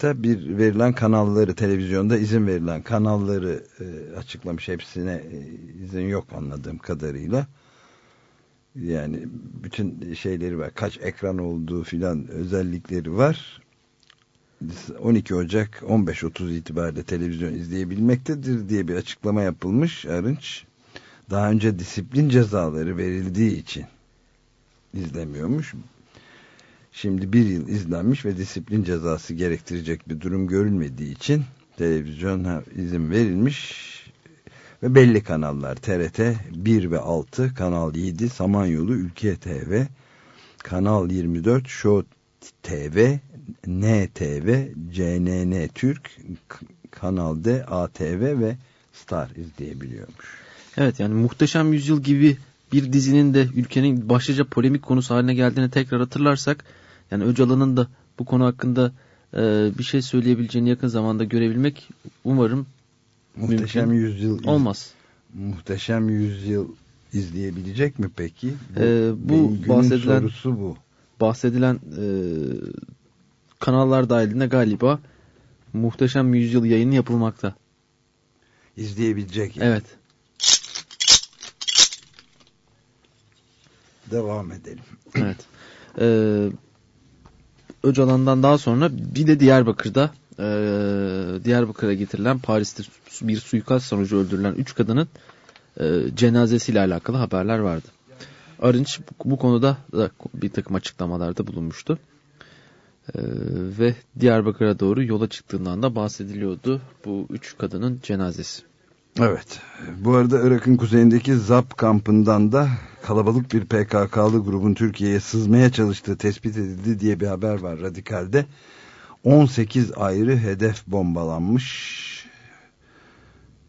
da bir verilen kanalları televizyonda izin verilen kanalları e, açıklamış. Hepsine e, izin yok anladığım kadarıyla. Yani bütün şeyleri var. Kaç ekran olduğu filan özellikleri var. 12 Ocak 15.30 itibariyle televizyon izleyebilmektedir diye bir açıklama yapılmış Arınç. Daha önce disiplin cezaları verildiği için izlemiyormuş. Şimdi bir yıl izlenmiş ve disiplin cezası gerektirecek bir durum görülmediği için televizyon izin verilmiş ve belli kanallar TRT 1 ve 6, Kanal 7, Samanyolu, Ülke TV, Kanal 24, Show TV, NTV, CNN Türk, Kanal D, ATV ve Star izleyebiliyormuş. Evet yani Muhteşem Yüzyıl gibi bir dizinin de ülkenin başlıca polemik konusu haline geldiğini tekrar hatırlarsak yani Öcalan'ın da bu konu hakkında e, bir şey söyleyebileceğini yakın zamanda görebilmek umarım Muhteşem mümkün. Yüzyıl olmaz. Muhteşem Yüzyıl izleyebilecek mi peki? Ee, bu bahsedilen sorusu bu. Bahsedilen e, kanallar dahilinde galiba Muhteşem Yüzyıl yayını yapılmakta. İzleyebilecek yani. Evet. Devam edelim. Evet. Ee, Öcalan'dan daha sonra bir de Diyarbakır'da e, Diyarbakır'a getirilen Paris'te bir suikast sonucu öldürülen 3 kadının e, cenazesiyle alakalı haberler vardı. Arınç bu konuda da bir takım açıklamalarda bulunmuştu. Ee, ve Diyarbakır'a doğru yola çıktığından da bahsediliyordu bu üç kadının cenazesi. Evet. Bu arada Irak'ın kuzeyindeki ZAP kampından da kalabalık bir PKK'lı grubun Türkiye'ye sızmaya çalıştığı tespit edildi diye bir haber var Radikal'de. 18 ayrı hedef bombalanmış.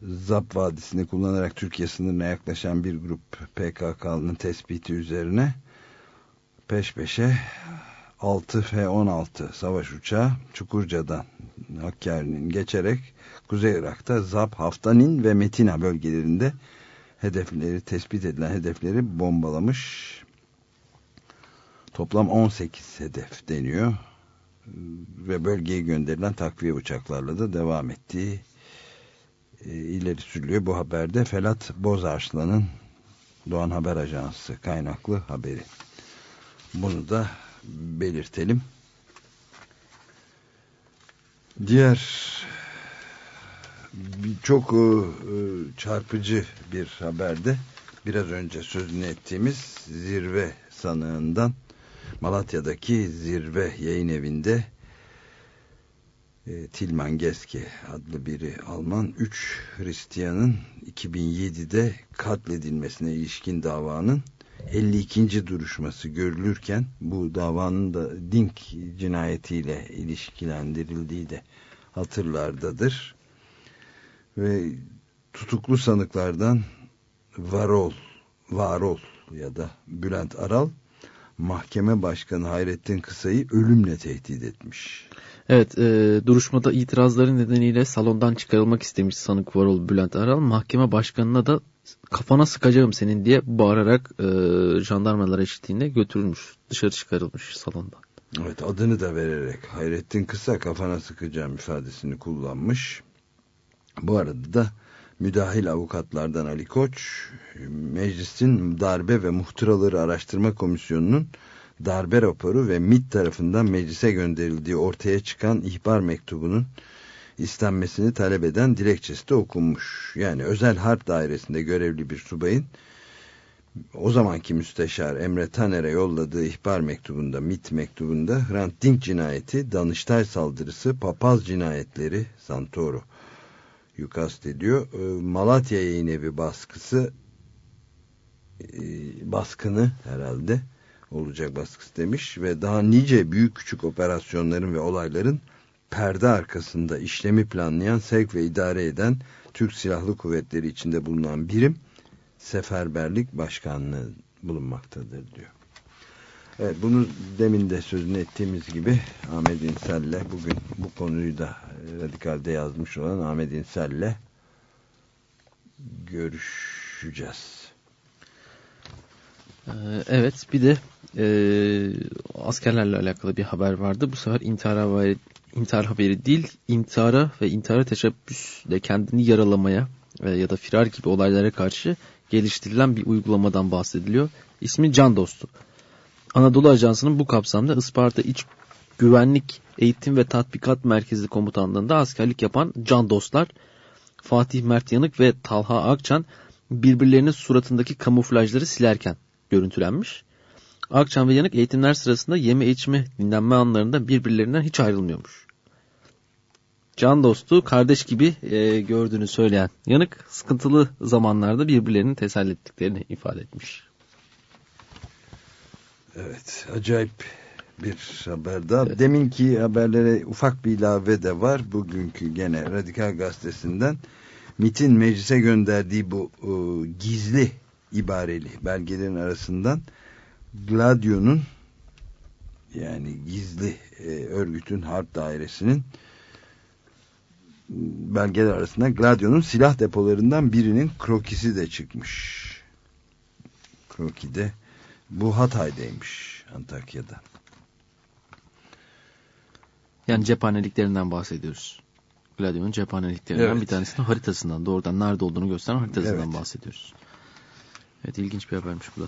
ZAP Vadisi'ni kullanarak Türkiye sınırına yaklaşan bir grup PKK'nın tespiti üzerine peş peşe 6 F-16 savaş uçağı Çukurca'dan Hakkari'nin geçerek Kuzey Irak'ta Zab, Haftanin ve Metina bölgelerinde hedefleri tespit edilen hedefleri bombalamış. Toplam 18 hedef deniyor ve bölgeye gönderilen takviye uçaklarla da devam ettiği e, ileri sürülüyor. Bu haberde Felat Bozarslan'ın Doğan Haber Ajansı kaynaklı haberi. Bunu da belirtelim. Diğer çok e, çarpıcı bir haberde biraz önce sözünü ettiğimiz zirve sanığından Malatya'daki zirve yayın evinde e, Tilman Geske adlı biri Alman 3 Hristiyanın 2007'de katledilmesine ilişkin davanın 52. duruşması görülürken bu davanın da Dink cinayetiyle ilişkilendirildiği de hatırlardadır. Ve tutuklu sanıklardan Varol, Varol ya da Bülent Aral mahkeme başkanı Hayrettin Kısa'yı ölümle tehdit etmiş. Evet, e, duruşmada itirazları nedeniyle salondan çıkarılmak istemiş sanık Varol Bülent Aral. Mahkeme başkanına da kafana sıkacağım senin diye bağırarak e, jandarmalar eşitliğinde götürülmüş, dışarı çıkarılmış salondan. Evet, adını da vererek Hayrettin Kısa kafana sıkacağım ifadesini kullanmış. Bu arada da müdahil avukatlardan Ali Koç, meclisin darbe ve muhtıraları araştırma komisyonunun darbe raporu ve MİT tarafından meclise gönderildiği ortaya çıkan ihbar mektubunun istenmesini talep eden dilekçesi de okunmuş. Yani özel harp dairesinde görevli bir subayın o zamanki müsteşar Emre Taner'e yolladığı ihbar mektubunda, MIT mektubunda Hrant Dink cinayeti, Danıştay saldırısı, papaz cinayetleri, Santoro yukast ediyor. Ee, Malatya yayın evi baskısı e, baskını herhalde olacak baskısı demiş ve daha nice büyük küçük operasyonların ve olayların perde arkasında işlemi planlayan, sevk ve idare eden Türk Silahlı Kuvvetleri içinde bulunan birim Seferberlik Başkanlığı bulunmaktadır diyor. Evet, bunu demin de sözünü ettiğimiz gibi Ahmet İnsel'le bugün bu konuyu da Radikal'de yazmış olan Ahmet İnsel'le görüşeceğiz. Ee, evet bir de e, askerlerle alakalı bir haber vardı. Bu sefer intihar haberi, intihar haberi değil, intihara ve intihara teşebbüsle kendini yaralamaya e, ya da firar gibi olaylara karşı geliştirilen bir uygulamadan bahsediliyor. İsmi Can Dostu. Anadolu Ajansı'nın bu kapsamda Isparta İç Güvenlik Eğitim ve Tatbikat Merkezi Komutanlığı'nda askerlik yapan Can Dostlar Fatih Mert Yanık ve Talha Akçan birbirlerinin suratındaki kamuflajları silerken görüntülenmiş. Akçan ve Yanık eğitimler sırasında yeme içme dinlenme anlarında birbirlerinden hiç ayrılmıyormuş. Can dostu kardeş gibi e, gördüğünü söyleyen Yanık sıkıntılı zamanlarda birbirlerini teselli ettiklerini ifade etmiş. Evet acayip bir haber daha. Evet. Deminki haberlere ufak bir ilave de var. Bugünkü gene Radikal Gazetesi'nden MIT'in meclise gönderdiği bu e, gizli ibareli belgelerin arasından Gladio'nun yani gizli e, örgütün harp dairesinin belgeler arasında Gladio'nun silah depolarından birinin krokisi de çıkmış. Kroki de bu Hatay'daymış Antakya'da. Yani cephaneliklerinden bahsediyoruz. Gladio'nun cephaneliklerinden evet. bir tanesinin haritasından doğrudan nerede olduğunu gösteren haritasından evet. bahsediyoruz. Evet ilginç bir habermiş bu da.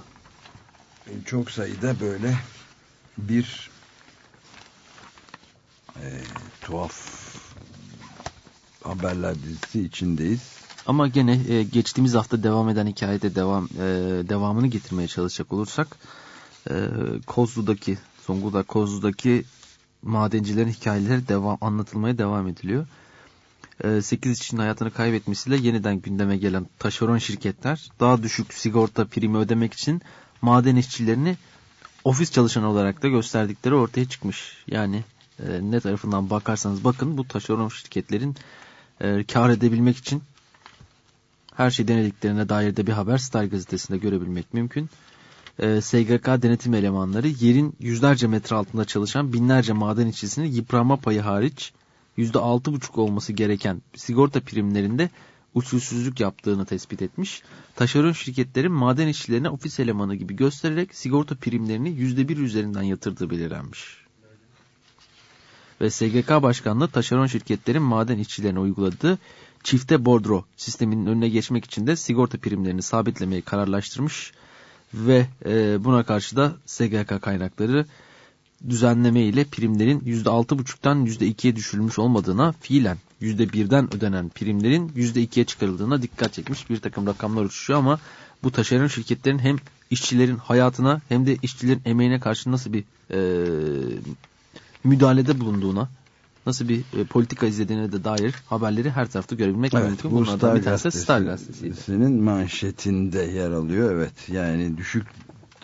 Çok sayıda böyle bir e, tuhaf haberler dizisi içindeyiz. Ama gene e, geçtiğimiz hafta devam eden hikayede devam e, devamını getirmeye çalışacak olursak e, Kozlu'daki Zonguldak Kozlu'daki madencilerin hikayeleri devam anlatılmaya devam ediliyor. 8 e, için hayatını kaybetmesiyle yeniden gündeme gelen taşeron şirketler daha düşük sigorta primi ödemek için maden işçilerini ofis çalışanı olarak da gösterdikleri ortaya çıkmış. Yani e, ne tarafından bakarsanız bakın bu taşeron şirketlerin e, kar edebilmek için her şey denediklerine dair de bir haber Star gazetesinde görebilmek mümkün. E, SGK denetim elemanları yerin yüzlerce metre altında çalışan binlerce maden işçisinin yıpranma payı hariç %6,5 olması gereken sigorta primlerinde usulsüzlük yaptığını tespit etmiş. Taşeron şirketlerin maden işçilerine ofis elemanı gibi göstererek sigorta primlerini %1 üzerinden yatırdığı belirlenmiş. Ve SGK Başkanlığı taşeron şirketlerin maden işçilerine uyguladığı çifte bordro sisteminin önüne geçmek için de sigorta primlerini sabitlemeyi kararlaştırmış ve e, buna karşı da SGK kaynakları düzenleme ile primlerin %6,5'tan %2'ye düşürülmüş olmadığına fiilen %1'den ödenen primlerin %2'ye çıkarıldığına dikkat çekmiş. Bir takım rakamlar uçuşuyor ama bu taşeron şirketlerin hem işçilerin hayatına hem de işçilerin emeğine karşı nasıl bir e, müdahalede bulunduğuna nasıl bir e, politika izlediğine de dair haberleri her tarafta görebilmek evet, mümkün. Bunlardan bir tanesi Star Gazetesi'ydi. Senin manşetinde yer alıyor. Evet yani düşük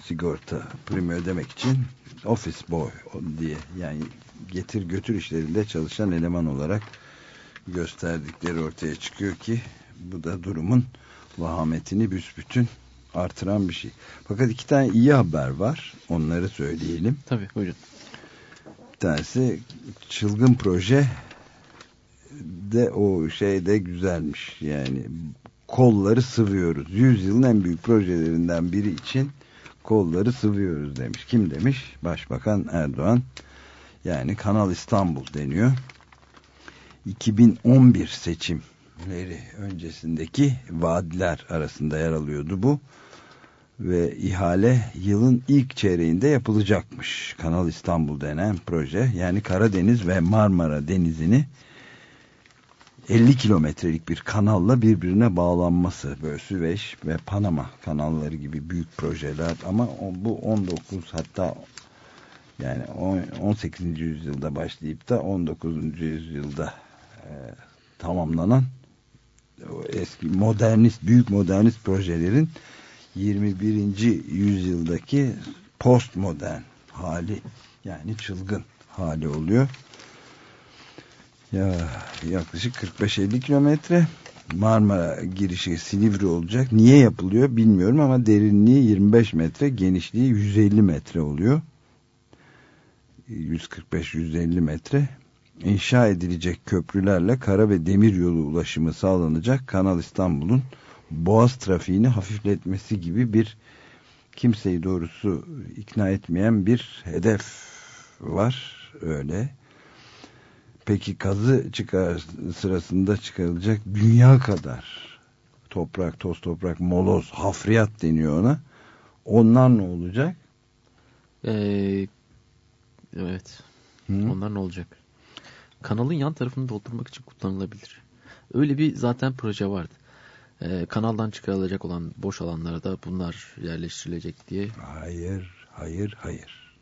sigorta primi ödemek için office boy diye yani getir götür işlerinde çalışan eleman olarak gösterdikleri ortaya çıkıyor ki bu da durumun vahametini büsbütün artıran bir şey. Fakat iki tane iyi haber var. Onları söyleyelim. Tabii buyurun. Tanesi çılgın proje de o şey de güzelmiş. Yani kolları sıvıyoruz. Yüzyılın en büyük projelerinden biri için kolları sıvıyoruz demiş. Kim demiş? Başbakan Erdoğan. Yani Kanal İstanbul deniyor. 2011 seçimleri öncesindeki vaadiler arasında yer alıyordu bu. Ve ihale yılın ilk çeyreğinde yapılacakmış. Kanal İstanbul denen proje. Yani Karadeniz ve Marmara Denizi'ni 50 kilometrelik bir kanalla birbirine bağlanması böyle Süveyş ve Panama kanalları gibi büyük projeler ama bu 19 hatta yani 18. yüzyılda başlayıp da 19. yüzyılda e, tamamlanan eski modernist büyük modernist projelerin 21. yüzyıldaki postmodern hali yani çılgın hali oluyor. Ya yaklaşık 45-50 kilometre Marmara girişi Silivri olacak. Niye yapılıyor bilmiyorum ama derinliği 25 metre, genişliği 150 metre oluyor. 145-150 metre. İnşa edilecek köprülerle kara ve demir yolu ulaşımı sağlanacak. Kanal İstanbul'un boğaz trafiğini hafifletmesi gibi bir kimseyi doğrusu ikna etmeyen bir hedef var. Öyle Peki kazı çıkar sırasında çıkarılacak dünya kadar toprak, toz toprak, moloz, hafriyat deniyor ona. Onlar ne olacak? Ee, evet. Hı? Onlar ne olacak? Kanalın yan tarafını doldurmak için kullanılabilir. Öyle bir zaten proje vardı. Ee, kanaldan çıkarılacak olan boş alanlara da bunlar yerleştirilecek diye. Hayır, hayır, hayır.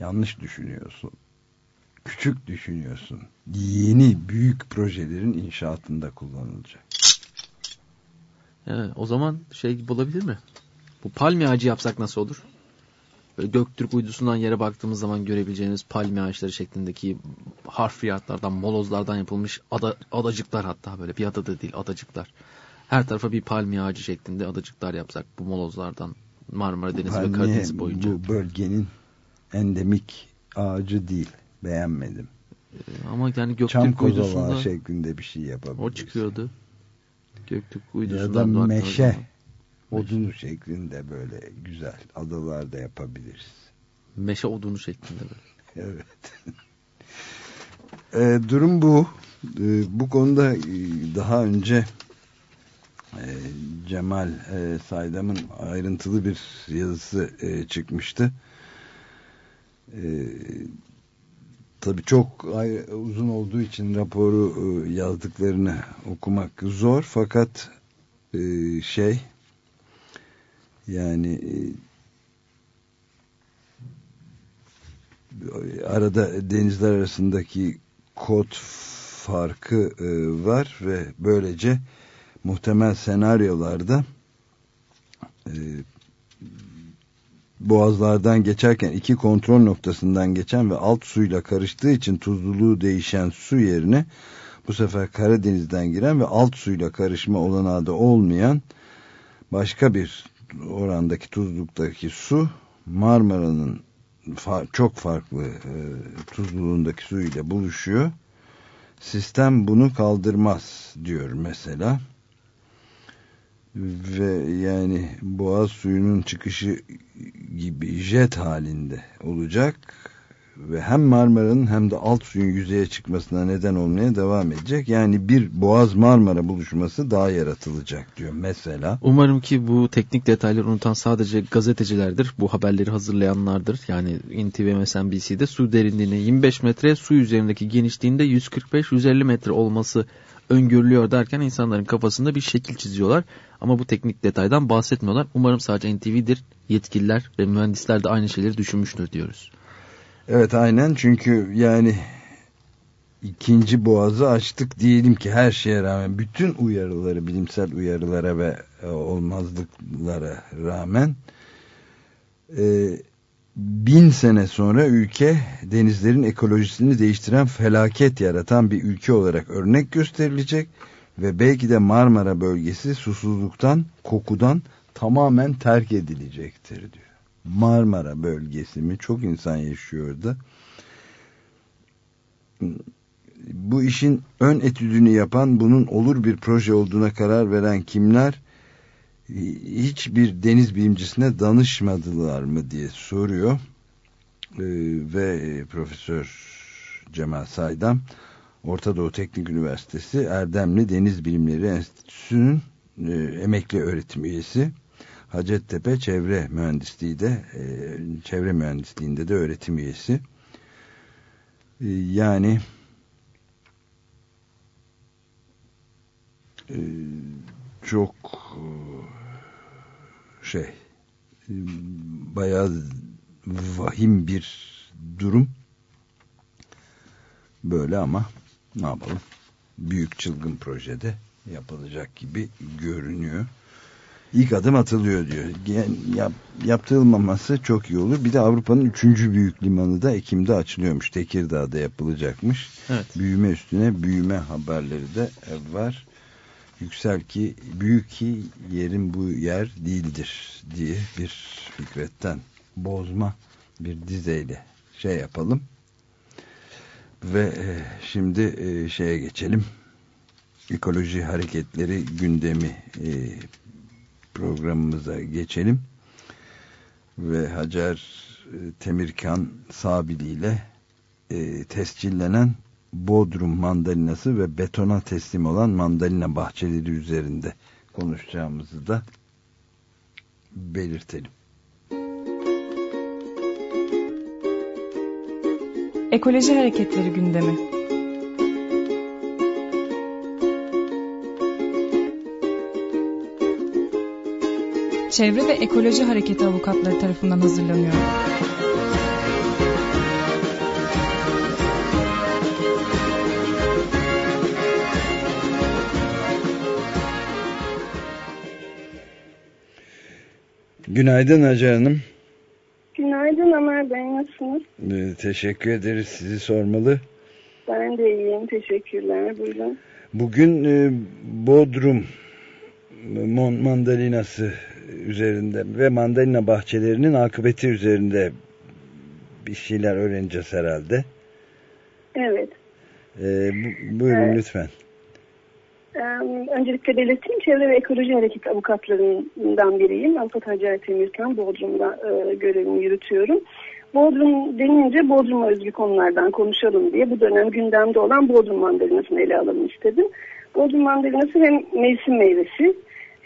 Yanlış düşünüyorsun küçük düşünüyorsun. Yeni büyük projelerin inşaatında kullanılacak. Evet, o zaman şey gibi olabilir mi? Bu palmiye ağacı yapsak nasıl olur? Böyle Göktürk uydusundan yere baktığımız zaman görebileceğiniz palmiye ağaçları şeklindeki harfiyatlardan, molozlardan yapılmış ada, adacıklar hatta böyle bir adada değil adacıklar. Her tarafa bir palmiye ağacı şeklinde adacıklar yapsak bu molozlardan Marmara Denizi palmiye, ve Karadeniz boyunca. Bu bölgenin endemik ağacı değil beğenmedim. Ee, ama yani Göktürk Çam kozalağı şeklinde bir şey yapabiliriz. O çıkıyordu. Göktürk uydusundan. Ya da meşe odunu şeklinde böyle güzel adalarda yapabiliriz. Meşe odunu şeklinde böyle. evet. e, durum bu. E, bu konuda e, daha önce Cemal e, Saydam'ın ayrıntılı bir yazısı e, çıkmıştı. E, Tabii çok uzun olduğu için raporu e, yazdıklarını okumak zor fakat şey yani arada denizler arasındaki kod farkı var ve böylece muhtemel senaryolarda boğazlardan geçerken iki kontrol noktasından geçen ve alt suyla karıştığı için tuzluluğu değişen su yerine bu sefer Karadeniz'den giren ve alt suyla karışma olanağı da olmayan başka bir orandaki tuzluktaki su Marmara'nın çok farklı e, tuzluluğundaki su ile buluşuyor. Sistem bunu kaldırmaz diyor mesela ve yani boğaz suyunun çıkışı gibi jet halinde olacak ve hem Marmara'nın hem de alt suyun yüzeye çıkmasına neden olmaya devam edecek. Yani bir Boğaz Marmara buluşması daha yaratılacak diyor mesela. Umarım ki bu teknik detayları unutan sadece gazetecilerdir. Bu haberleri hazırlayanlardır. Yani NTV MSNBC'de su derinliğine 25 metre su üzerindeki genişliğinde 145-150 metre olması öngörülüyor derken insanların kafasında bir şekil çiziyorlar. Ama bu teknik detaydan bahsetmiyorlar. Umarım sadece NTV'dir. Yetkililer ve mühendisler de aynı şeyleri düşünmüştür diyoruz. Evet aynen çünkü yani ikinci boğazı açtık diyelim ki her şeye rağmen bütün uyarıları bilimsel uyarılara ve e, olmazlıklara rağmen e, bin sene sonra ülke denizlerin ekolojisini değiştiren felaket yaratan bir ülke olarak örnek gösterilecek ve belki de Marmara bölgesi susuzluktan, kokudan tamamen terk edilecektir diyor. Marmara bölgesi mi? Çok insan yaşıyordu. Bu işin ön etüdünü yapan, bunun olur bir proje olduğuna karar veren kimler hiçbir deniz bilimcisine danışmadılar mı diye soruyor. Ee, ve Profesör Cemal Saydam Orta Doğu Teknik Üniversitesi Erdemli Deniz Bilimleri Enstitüsü'nün e, emekli öğretim üyesi. Hacettepe Çevre Mühendisliği de e, çevre mühendisliğinde de öğretim üyesi. E, yani e, çok e, şey bayağı vahim bir durum böyle ama ne yapalım büyük çılgın projede yapılacak gibi görünüyor ilk adım atılıyor diyor. Yap, yaptırılmaması çok iyi olur. Bir de Avrupa'nın üçüncü büyük limanı da Ekim'de açılıyormuş. Tekirdağ'da yapılacakmış. Evet. Büyüme üstüne büyüme haberleri de var. Yüksel ki büyük ki yerin bu yer değildir diye bir Fikret'ten bozma bir dizeyle şey yapalım. Ve e, şimdi e, şeye geçelim. Ekoloji hareketleri gündemi e, programımıza geçelim. Ve Hacer Temirkan Sabili ile tescillenen Bodrum mandalinası ve betona teslim olan mandalina bahçeleri üzerinde konuşacağımızı da belirtelim. Ekoloji Hareketleri gündemi Çevre ve Ekoloji Hareketi avukatları tarafından hazırlanıyor. Günaydın Hacer Hanım. Günaydın Ömer Bey, nasılsınız? Ee, teşekkür ederiz, sizi sormalı. Ben de iyiyim, teşekkürler. Buyurun. Bugün e, Bodrum mandalinası üzerinde ve mandalina bahçelerinin akıbeti üzerinde bir şeyler öğreneceğiz herhalde. Evet. Ee, bu, buyurun evet. lütfen. Öncelikle belirteyim, Çevre ve Ekoloji Hareket avukatlarından biriyim. Avukat Hacer Temirkan, Bodrum'da e, görevimi yürütüyorum. Bodrum denince Bodrum'a özgü konulardan konuşalım diye bu dönem gündemde olan Bodrum mandalinasını ele alalım istedim. Bodrum mandalinası hem mevsim meyvesi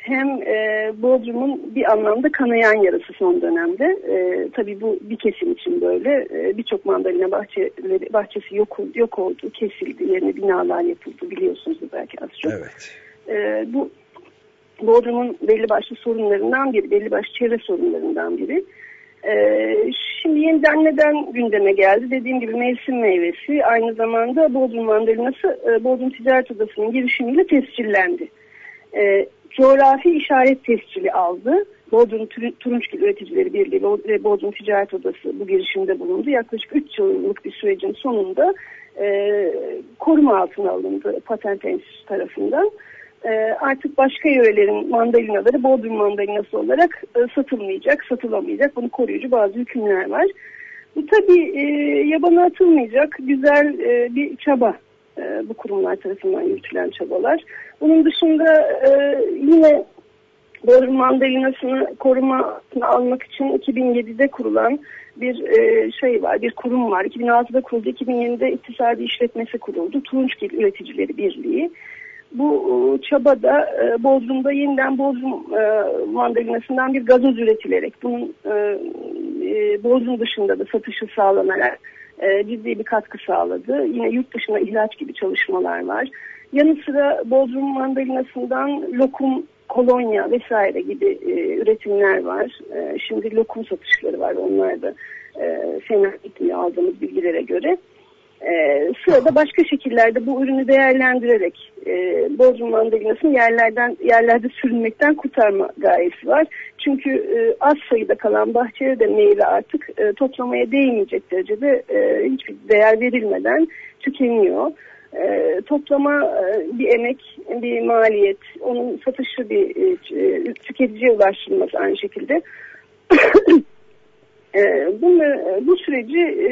hem e, Bodrum'un bir anlamda kanayan yarası son dönemde. E, tabii bu bir kesim için böyle. E, Birçok mandalina bahçeleri, bahçesi yok, yok oldu, kesildi, yerine binalar yapıldı biliyorsunuz belki az çok. Evet. E, bu Bodrum'un belli başlı sorunlarından biri, belli başlı çevre sorunlarından biri. Ee, şimdi yeniden neden gündeme geldi? Dediğim gibi mevsim meyvesi aynı zamanda Bodrum mandalinası e, Bodrum Ticaret Odası'nın girişimiyle tescillendi. Ee, coğrafi işaret tescili aldı. Bodrum Turunçgil Üreticileri Birliği ve Bodrum Ticaret Odası bu girişimde bulundu. Yaklaşık 3 yıllık bir sürecin sonunda e, koruma altına alındı Patent Enstitüsü tarafından. E, artık başka yörelerin mandalinaları Bodrum mandalinası olarak e, satılmayacak, satılamayacak. Bunu koruyucu bazı hükümler var. Bu tabii e, yabana atılmayacak güzel e, bir çaba e, bu kurumlar tarafından yürütülen çabalar. Bunun dışında e, yine Bodrum mandalinasını korumasını almak için 2007'de kurulan bir e, şey var, bir kurum var. 2006'da kuruldu, 2007'de iktisadi işletmesi kuruldu. Turunçgil Üreticileri Birliği. Bu e, çabada e, Bodrum'da yeniden Bodrum e, mandalinasından bir gazoz üretilerek bunun e, Bodrum dışında da satışı sağlanarak e, ciddi bir katkı sağladı. Yine yurt dışına ihraç gibi çalışmalar var. Yanı sıra Bodrum mandalinasından lokum, kolonya vesaire gibi e, üretimler var. E, şimdi lokum satışları var. Onlar da e, fena gitmiyor aldığımız bilgilere göre. E, sırada başka şekillerde bu ürünü değerlendirerek e, Bodrum mandalinasını yerlerden yerlerde sürünmekten kurtarma gayesi var. Çünkü e, az sayıda kalan bahçeye de meyve artık e, toplamaya değmeyecek derecede e, hiçbir değer verilmeden tükeniyor. E, toplama e, bir emek, bir maliyet, onun satışı bir e, tüketiciye ulaştırılması aynı şekilde. e, bunu, bu süreci e,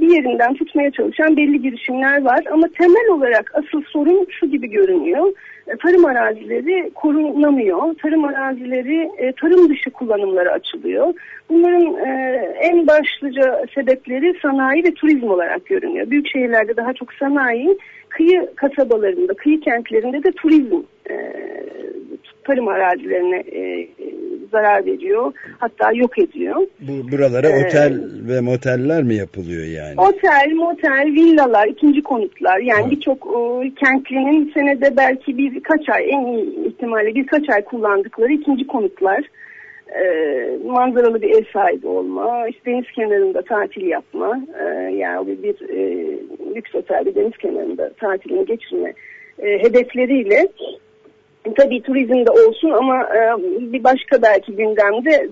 bir yerinden tutmaya çalışan belli girişimler var. Ama temel olarak asıl sorun şu gibi görünüyor. E, tarım arazileri korunamıyor. Tarım arazileri e, tarım dışı kullanımlara açılıyor. Bunların e, en başlıca sebepleri sanayi ve turizm olarak görünüyor. Büyük şehirlerde daha çok sanayi, kıyı kasabalarında, kıyı kentlerinde de turizm tarım arazilerine zarar veriyor. Hatta yok ediyor. Bu buralara ee, otel ve moteller mi yapılıyor yani? Otel, motel, villalar, ikinci konutlar. Yani birçok e, kentlinin senede belki birkaç ay en iyi ihtimalle birkaç ay kullandıkları ikinci konutlar. E, manzaralı bir ev sahibi olma, işte deniz kenarında tatil yapma, e, yani bir, bir e, lüks otel bir deniz kenarında tatilini geçirme e, hedefleriyle Tabii turizm de olsun ama e, bir başka belki gündemde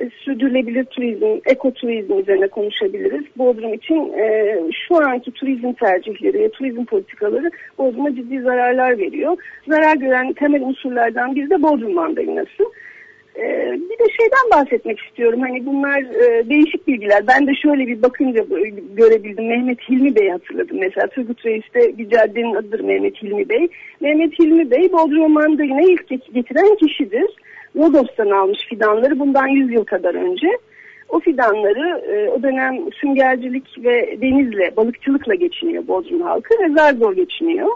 e, sürdürülebilir turizm, ekoturizm üzerine konuşabiliriz. Bodrum için e, şu anki turizm tercihleri turizm politikaları Bodrum'a ciddi zararlar veriyor. Zarar gören temel unsurlardan biri de Bodrum mandalinası. Ee, bir de şeyden bahsetmek istiyorum. Hani bunlar e, değişik bilgiler. Ben de şöyle bir bakınca görebildim. Mehmet Hilmi Bey hatırladım. Mesela Turgut Reis'te bir caddenin adıdır Mehmet Hilmi Bey. Mehmet Hilmi Bey Bodrum Mandalina'yı ilk getiren kişidir. Rodos'tan almış fidanları bundan 100 yıl kadar önce. O fidanları e, o dönem süngercilik ve denizle, balıkçılıkla geçiniyor Bodrum halkı ve zar zor geçiniyor.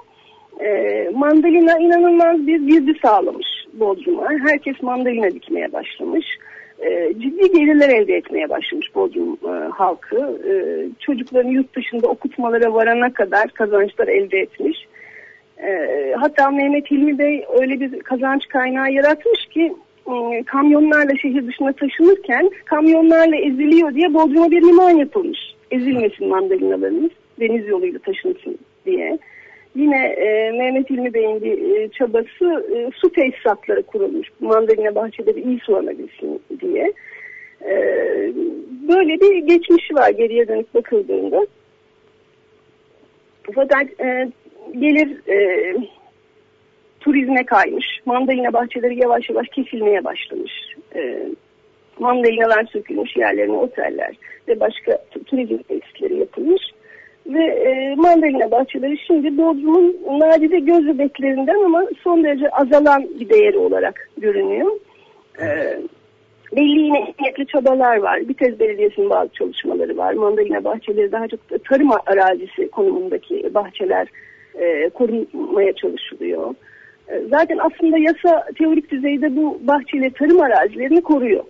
E, mandalina inanılmaz bir girdi sağlamış Bodrum'a. Herkes mandalina dikmeye başlamış. E, ciddi gelirler elde etmeye başlamış Bodrum e, halkı. E, yurt dışında okutmalara varana kadar kazançlar elde etmiş. E, hatta Mehmet Hilmi Bey öyle bir kazanç kaynağı yaratmış ki e, kamyonlarla şehir dışına taşınırken kamyonlarla eziliyor diye Bodrum'a bir liman yapılmış. Ezilmesin mandalinalarımız deniz yoluyla taşınsın diye. Yine e, Mehmet İlmi Bey'in bir e, çabası e, su tesisatları kurulmuş. Mandalina bahçeleri iyi sulanabilsin diye. E, böyle bir geçmişi var geriye dönük bakıldığında. Fakat e, gelir e, turizme kaymış. Mandalina bahçeleri yavaş yavaş kesilmeye başlamış. E, mandalinalar sökülmüş yerlerine oteller ve başka turizm tesisleri yapılmış ve e, mandalina bahçeleri şimdi Bodrum'un nadide göz bebeklerinden ama son derece azalan bir değeri olarak görünüyor. E, belli yine niyetli çabalar var. Bitez Belediyesi'nin bazı çalışmaları var. Mandalina bahçeleri daha çok tarım arazisi konumundaki bahçeler e, korunmaya çalışılıyor. E, zaten aslında yasa teorik düzeyde bu bahçeleri tarım arazilerini koruyor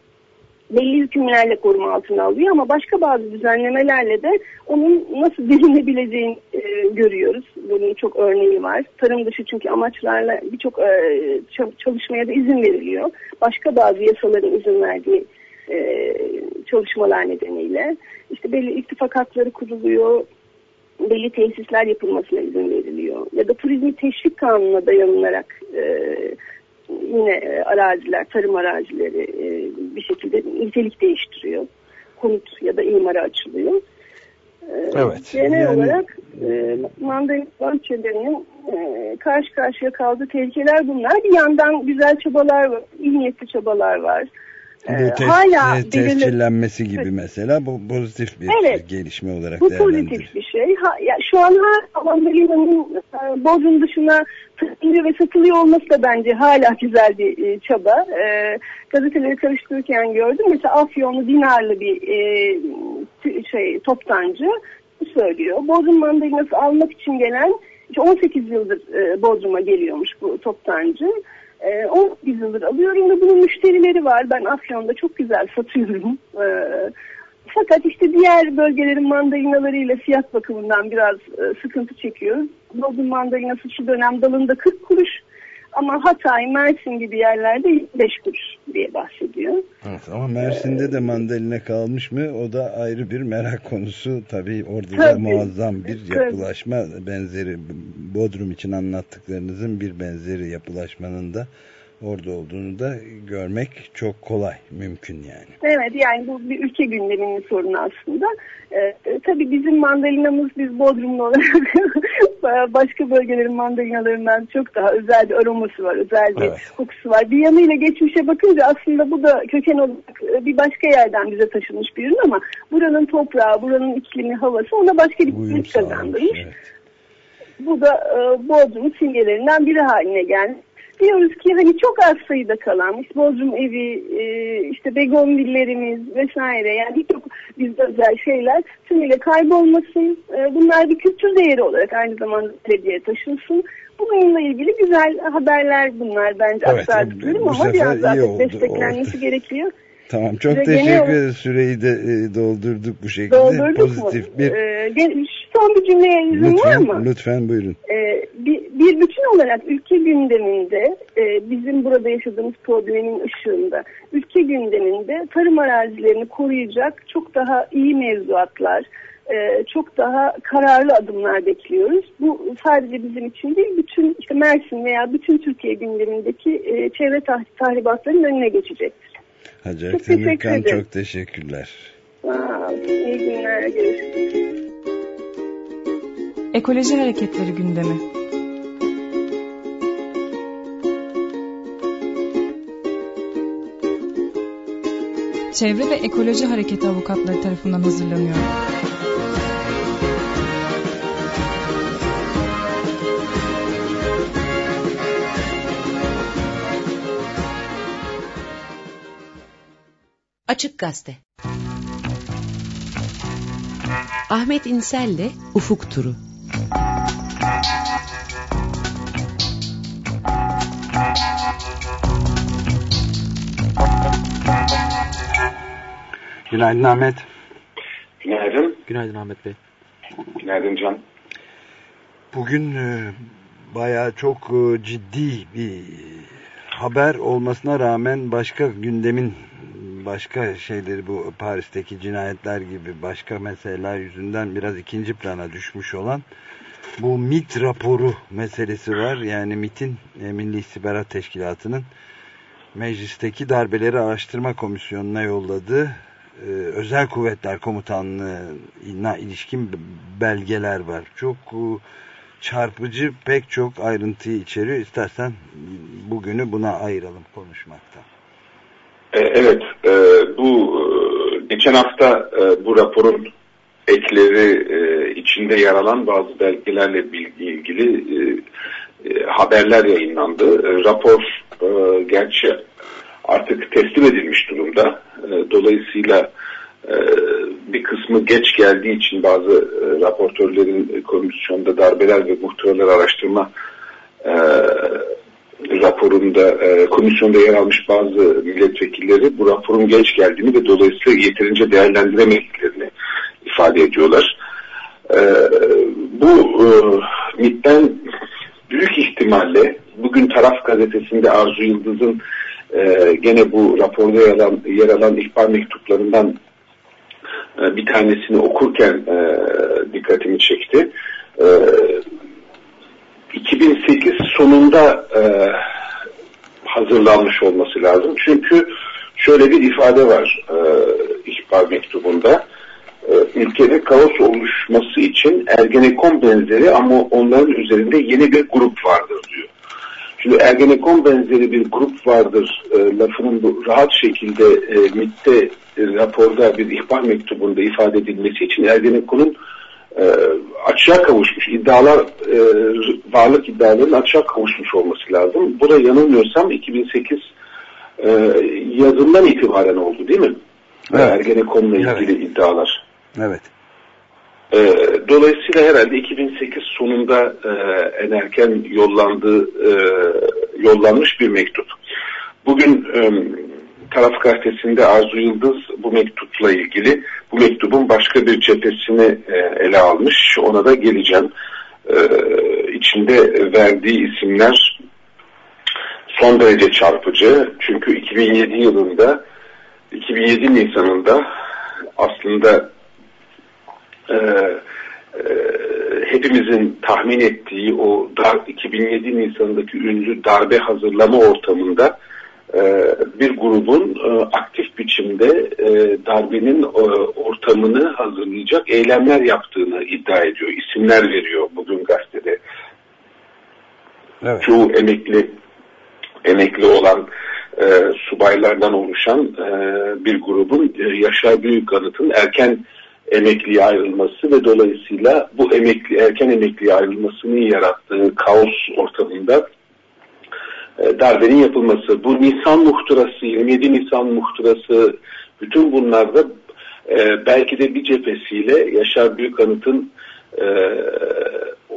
belli hükümlerle koruma altına alıyor ama başka bazı düzenlemelerle de onun nasıl delinebileceğini e, görüyoruz. Bunun çok örneği var. Tarım dışı çünkü amaçlarla birçok e, çalışmaya da izin veriliyor. Başka bazı yasaların izin verdiği e, çalışmalar nedeniyle işte belli ittifak hakları kuruluyor, belli tesisler yapılmasına izin veriliyor. Ya da turizmi teşvik kanununa dayanılarak e, yine e, araziler, tarım arazileri e, bir şekilde nitelik değiştiriyor. Konut ya da imara açılıyor. E, evet. Genel yani... olarak e, mandalina bahçelerinin e, karşı karşıya kaldığı tehlikeler bunlar. Bir yandan güzel çabalar var, iyi niyetli çabalar var. Bu e, tes hala te tescillenmesi belirli... gibi mesela bu pozitif bir evet, gelişme olarak Bu pozitif bir şey. Ha, ya, şu an her mandalina'nın e, Bodrum dışına satılıyor ve satılıyor olması da bence hala güzel bir e, çaba. E, gazeteleri karıştırırken gördüm. Mesela Afyonlu Dinarlı bir e, şey toptancı söylüyor. Bodrum mandalinası almak için gelen 18 yıldır e, Bodrum'a geliyormuş bu toptancı. E, 18 yıldır alıyorum ve bunun müşterileri var. Ben Afyon'da çok güzel satıyorum. E, fakat işte diğer bölgelerin mandalinalarıyla fiyat bakımından biraz e, sıkıntı çekiyoruz. Bodrum mandalinası şu dönem dalında 40 kuruş. Ama Hatay, Mersin gibi yerlerde 5 kuruş diye bahsediyor. Evet, ama Mersin'de de mandalina kalmış mı o da ayrı bir merak konusu. Tabii orada Tabii. da muazzam bir yapılaşma benzeri Bodrum için anlattıklarınızın bir benzeri yapılaşmanın da orada olduğunu da görmek çok kolay, mümkün yani. Evet yani bu bir ülke gündeminin sorunu aslında. Ee, tabii bizim mandalinamız biz Bodrumlu olarak başka bölgelerin mandalinalarından çok daha özel bir aroması var, özel bir evet. kokusu var. Bir yanıyla geçmişe bakınca aslında bu da köken olarak e, bir başka yerden bize taşınmış bir ürün ama buranın toprağı, buranın iklimi, havası ona başka bir kimlik kazandırmış. Evet. Bu da e, Bodrum'un simgelerinden biri haline gelmiş diyoruz ki hani çok az sayıda kalan işte Bodrum evi, e, işte begonvillerimiz vesaire yani birçok bizde özel şeyler tümüyle kaybolmasın. E, bunlar bir kültür değeri olarak aynı zamanda belediye taşınsın. Bununla ilgili güzel haberler bunlar bence evet, aktardıklarım ama biraz daha desteklenmesi gerekiyor. Tamam çok Ve teşekkür ederiz. Süreyi de e, doldurduk bu şekilde. Doldurduk Pozitif mu? bir... Ee, son bir cümleye izin lütfen, var mı? Lütfen buyurun. Ee, bir, bir bütün olarak ülke gündeminde e, bizim burada yaşadığımız problemin ışığında ülke gündeminde tarım arazilerini koruyacak çok daha iyi mevzuatlar, e, çok daha kararlı adımlar bekliyoruz. Bu sadece bizim için değil, bütün işte Mersin veya bütün Türkiye gündemindeki e, çevre tahribatlarının önüne geçecektir. Hacer çok Temirkan çok teşekkürler. Sağ İyi günler. Görüşürüz. Ekoloji Hareketleri gündemi. Çevre ve Ekoloji Hareketi avukatları tarafından hazırlanıyor. Açık Gazete Ahmet İnsel'le Ufuk Turu Günaydın Ahmet. Günaydın. Günaydın Ahmet Bey. Günaydın Can. Bugün e, bayağı çok e, ciddi bir haber olmasına rağmen başka gündemin başka şeyleri bu Paris'teki cinayetler gibi başka meseleler yüzünden biraz ikinci plana düşmüş olan bu MIT raporu meselesi var. Yani MIT'in e, Milli İstihbarat Teşkilatı'nın meclisteki darbeleri araştırma komisyonuna yolladığı e, özel kuvvetler komutanlığına ilişkin belgeler var. Çok e, çarpıcı pek çok ayrıntıyı içeriyor. İstersen bugünü buna ayıralım konuşmakta. E, evet, e, bu e, geçen hafta bu raporun ekleri içinde yer alan bazı belgelerle ilgili haberler yayınlandı. Rapor gerçi artık teslim edilmiş durumda. Dolayısıyla bir kısmı geç geldiği için bazı raportörlerin komisyonda darbeler ve muhtıralar araştırma raporunda e, komisyonda yer almış bazı milletvekilleri bu raporun geç geldiğini ve dolayısıyla yeterince değerlendiremediklerini ifade ediyorlar. E, bu e, MİT'ten büyük ihtimalle bugün Taraf gazetesinde Arzu Yıldız'ın e, gene bu raporda yer alan, yer alan ihbar mektuplarından e, bir tanesini okurken e, dikkatimi çekti. E, 2008 sonunda e, hazırlanmış olması lazım. Çünkü şöyle bir ifade var e, ihbar mektubunda. E, ülkede kaos oluşması için Ergenekon benzeri ama onların üzerinde yeni bir grup vardır diyor. Şimdi Ergenekon benzeri bir grup vardır e, lafının bu rahat şekilde e, MIT'te e, raporda bir ihbar mektubunda ifade edilmesi için Ergenekon'un e, açığa kavuşmuş iddialar e, varlık iddialarının açığa kavuşmuş olması lazım. Bu da yanılmıyorsam 2008 e, yazından itibaren oldu değil mi? Evet. Ergenekon'la ilgili evet. iddialar. Evet. E, dolayısıyla herhalde 2008 sonunda e, en erken yollandığı e, yollanmış bir mektup. Bugün e, Taraf Gazetesi'nde Arzu Yıldız bu mektupla ilgili bu mektubun başka bir cephesini e, ele almış. Ona da geleceğim. E, içinde verdiği isimler son derece çarpıcı. Çünkü 2007 yılında 2007 Nisan'ında aslında e, e, hepimizin tahmin ettiği o dar, 2007 Nisan'daki ünlü darbe hazırlama ortamında bir grubun e, aktif biçimde e, darbenin e, ortamını hazırlayacak eylemler yaptığını iddia ediyor. İsimler veriyor bugün gazetede. Evet. Çoğu emekli emekli olan e, subaylardan oluşan e, bir grubun e, Yaşar Büyükanıt'ın erken emekliye ayrılması ve dolayısıyla bu emekli erken emekliye ayrılmasının yarattığı kaos ortamında e, darbenin yapılması. Bu Nisan muhtırası, 27 Nisan muhtırası bütün bunlarda e, belki de bir cephesiyle Yaşar Büyükanıt'ın e,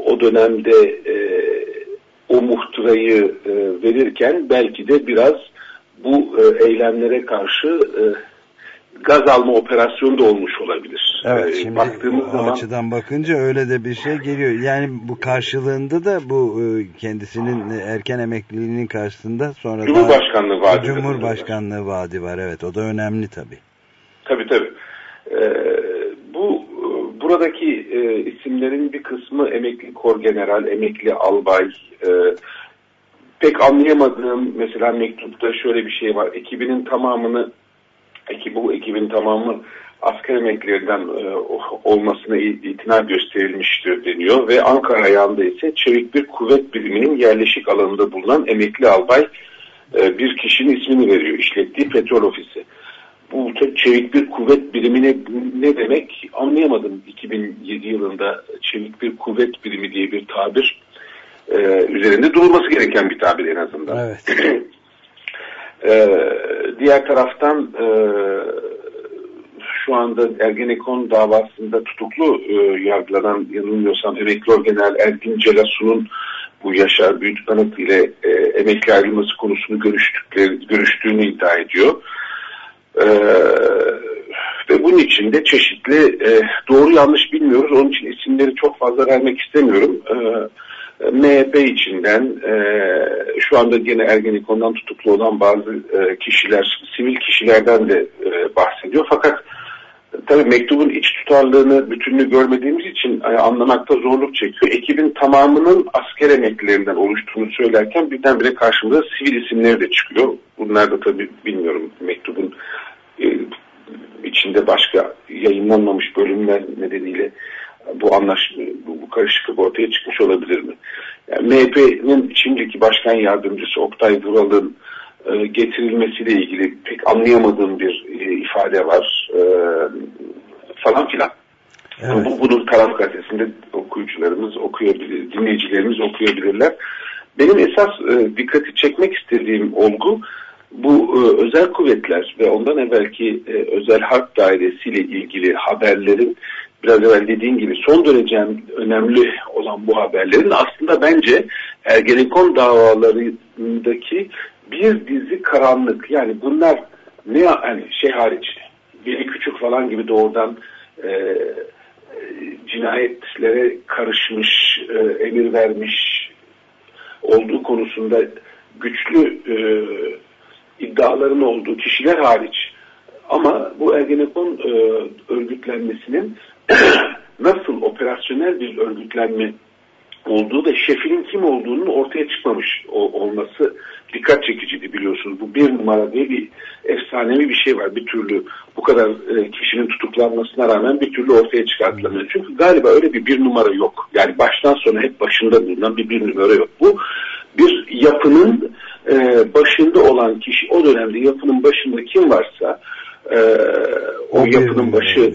o dönemde e, o muhtırayı e, verirken belki de biraz bu e, eylemlere karşı e, gaz alma operasyonu da olmuş olabilir. Evet ee, şimdi baktığımız o zaman, açıdan bakınca öyle de bir şey geliyor. Yani bu karşılığında da bu e, kendisinin erken emekliliğinin karşısında sonra Cumhurbaşkanlığı vaadi. Cumhurbaşkanlığı vaadi var evet o da önemli tabi. Tabi tabi. Ee, bu buradaki e, isimlerin bir kısmı emekli kor general, emekli albay, e, pek anlayamadığım mesela mektupta şöyle bir şey var. Ekibinin tamamını ekip, bu ekibin tamamı asker emeklilerinden e, olmasına itina gösterilmiştir deniyor ve Ankara ayağında ise çevik bir kuvvet biriminin yerleşik alanında bulunan emekli albay e, bir kişinin ismini veriyor. işlettiği petrol ofisi. Bu çevik bir kuvvet birimine ne demek anlayamadım. 2007 yılında çevik bir kuvvet birimi diye bir tabir e, üzerinde durulması gereken bir tabir en azından. Evet. e, diğer taraftan e, şu anda Ergenekon davasında tutuklu e, yargılanan yanılmıyorsam emekli orgeneral Ergin Celasu'nun bu Yaşar Büyükanıt ile e, emekli ayrılması konusunu görüştükleri, görüştüğünü iddia ediyor. E, ve bunun içinde çeşitli e, doğru yanlış bilmiyoruz. Onun için isimleri çok fazla vermek istemiyorum. E, MHP içinden e, şu anda yine Ergenekon'dan tutuklu olan bazı e, kişiler, sivil kişilerden de e, bahsediyor. Fakat tabii mektubun iç tutarlığını, bütününü görmediğimiz için e, anlamakta zorluk çekiyor. Ekibin tamamının asker emeklilerinden oluştuğunu söylerken birdenbire karşımıza sivil isimleri de çıkıyor. Bunlar da tabii bilmiyorum mektubun e, içinde başka yayınlanmamış bölümler nedeniyle bu anlaşma, bu, bu karışıklık ortaya çıkmış olabilir mi? Yani MHP'nin şimdiki başkan yardımcısı Oktay Vural'ın e, getirilmesiyle ilgili pek anlayamadığım bir e, ifade var e, falan filan. Evet. Bu, bunun taraf gazetesinde okuyucularımız okuyabilir, dinleyicilerimiz okuyabilirler. Benim esas e, dikkati çekmek istediğim olgu bu e, özel kuvvetler ve ondan evvelki e, özel harp dairesiyle ilgili haberlerin biraz evvel dediğin gibi son derece önemli olan bu haberlerin aslında bence Ergenekon davalarındaki bir dizi karanlık. Yani bunlar ne hani şey hariç bir Küçük falan gibi doğrudan e, cinayetlere karışmış, e, emir vermiş olduğu konusunda güçlü e, iddiaların olduğu kişiler hariç ama bu Ergenekon e, örgütlenmesinin nasıl operasyonel bir örgütlenme olduğu ve şefinin kim olduğunun ortaya çıkmamış olması dikkat çekiciydi biliyorsunuz. Bu bir numara diye bir efsanevi bir şey var. Bir türlü bu kadar e, kişinin tutuklanmasına rağmen bir türlü ortaya çıkartılamıyor. Çünkü galiba öyle bir bir numara yok. Yani baştan sona hep başında bulunan bir bir numara yok. Bu bir yapının e, başında olan kişi o dönemde yapının başında kim varsa e, o, o yapının başı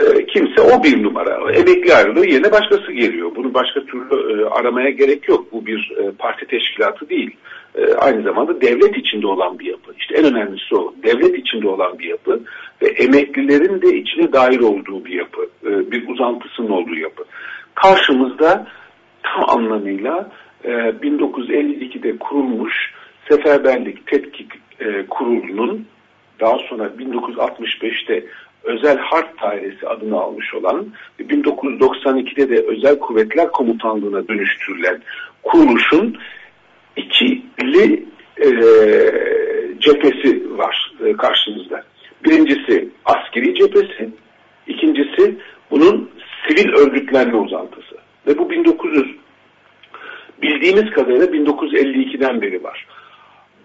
e, kimse o bir numara. Emekli ayrılıyor yerine başkası geliyor. Bunu başka türlü e, aramaya gerek yok. Bu bir e, parti teşkilatı değil. E, aynı zamanda devlet içinde olan bir yapı. İşte en önemlisi o. Devlet içinde olan bir yapı ve emeklilerin de içine dair olduğu bir yapı. E, bir uzantısının olduğu yapı. Karşımızda tam anlamıyla e, 1952'de kurulmuş Seferberlik Tetkik e, Kurulu'nun daha sonra 1965'te Özel Harp Dairesi adını almış olan ve 1992'de de Özel Kuvvetler Komutanlığı'na dönüştürülen kuruluşun ikili e, cephesi var e, karşımızda. Birincisi askeri cephesi, ikincisi bunun sivil örgütlenme uzantısı. Ve bu 1900 bildiğimiz kadarıyla 1952'den beri var.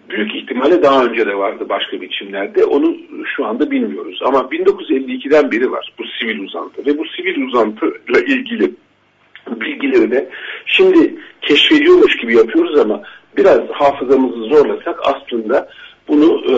Büyük ihtimalle daha önce de vardı başka biçimlerde. Onu şu anda bilmiyoruz. Ama 1952'den beri var bu sivil uzantı. Ve bu sivil uzantıyla ilgili bilgileri de şimdi keşfediyormuş gibi yapıyoruz ama biraz hafızamızı zorlasak aslında bunu e,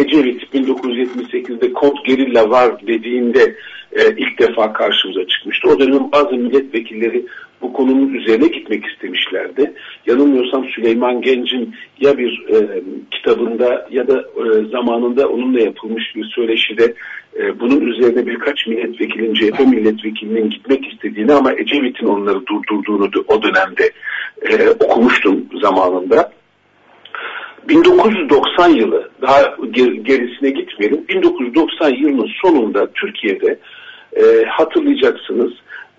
Ecevit 1978'de Kont Gerilla var dediğinde e, ilk defa karşımıza çıkmıştı. O dönem bazı milletvekilleri bu konunun üzerine gitmek istemişlerdi. Yanılmıyorsam Süleyman Genç'in ya bir e, kitabında ya da e, zamanında onunla yapılmış bir söyleşide e, bunun üzerine birkaç milletvekilin, CHP milletvekilinin gitmek istediğini ama Ecevit'in onları durdurduğunu o dönemde e, okumuştum zamanında. 1990 yılı daha gerisine gitmeyelim. 1990 yılının sonunda Türkiye'de e, hatırlayacaksınız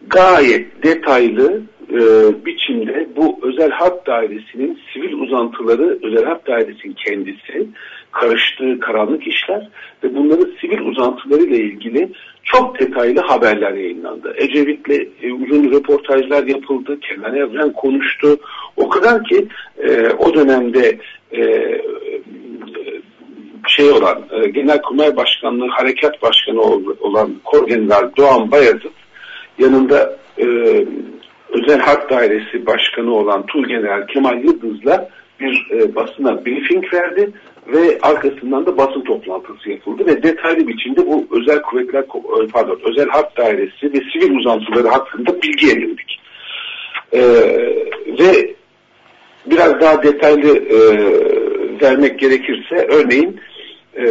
gayet detaylı e, biçimde bu özel harp dairesinin sivil uzantıları, özel harp dairesinin kendisi, karıştığı karanlık işler ve bunların sivil uzantılarıyla ilgili çok detaylı haberler yayınlandı. Ecevit'le e, uzun röportajlar yapıldı, Kenan Evren konuştu. O kadar ki e, o dönemde e, şey olan, e, Genelkurmay Başkanlığı Harekat Başkanı olan Korgeneral Doğan Bayazıt yanında e, Özel Harp Dairesi Başkanı olan Tuğgeneral Kemal Yıldız'la bir e, basına briefing verdi ve arkasından da basın toplantısı yapıldı ve detaylı biçimde bu özel kuvvetler e, pardon özel harp dairesi ve sivil uzantıları hakkında bilgi edindik. E, ve biraz daha detaylı e, vermek gerekirse örneğin e,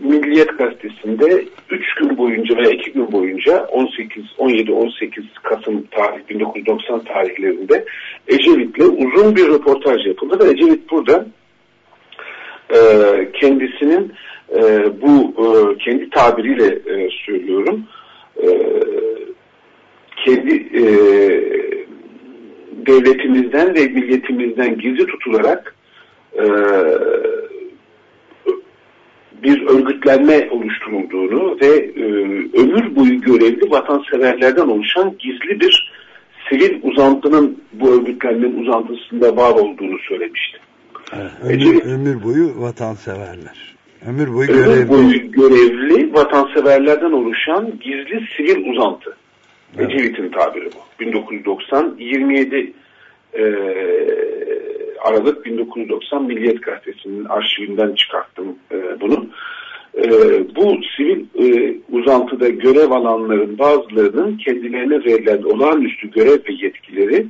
Milliyet Gazetesi'nde 3 gün boyunca veya 2 gün boyunca 18, 17, 18 Kasım tarih 1990 tarihlerinde Ecevit'le uzun bir röportaj yapıldı ve Ecevit burada e, kendisinin e, bu e, kendi tabiriyle e, söylüyorum e, kendi e, devletimizden ve milletimizden gizli tutularak e, bir örgütlenme oluşturulduğunu ve e, ömür boyu görevli vatanseverlerden oluşan gizli bir sivil uzantının bu örgütlenmenin uzantısında var olduğunu söylemişti. Evet, ömür, ömür boyu vatanseverler. Ömür boyu ömür görevli. boyu görevli vatanseverlerden oluşan gizli sivil uzantı. Evet. Ecevit'in tabiri bu. 1990 27 e, Aralık 1990 Milliyet Gazetesi'nin arşivinden çıkarttım e, bunu. E, bu sivil e, uzantıda görev alanların bazılarının kendilerine verilen olağanüstü görev ve yetkileri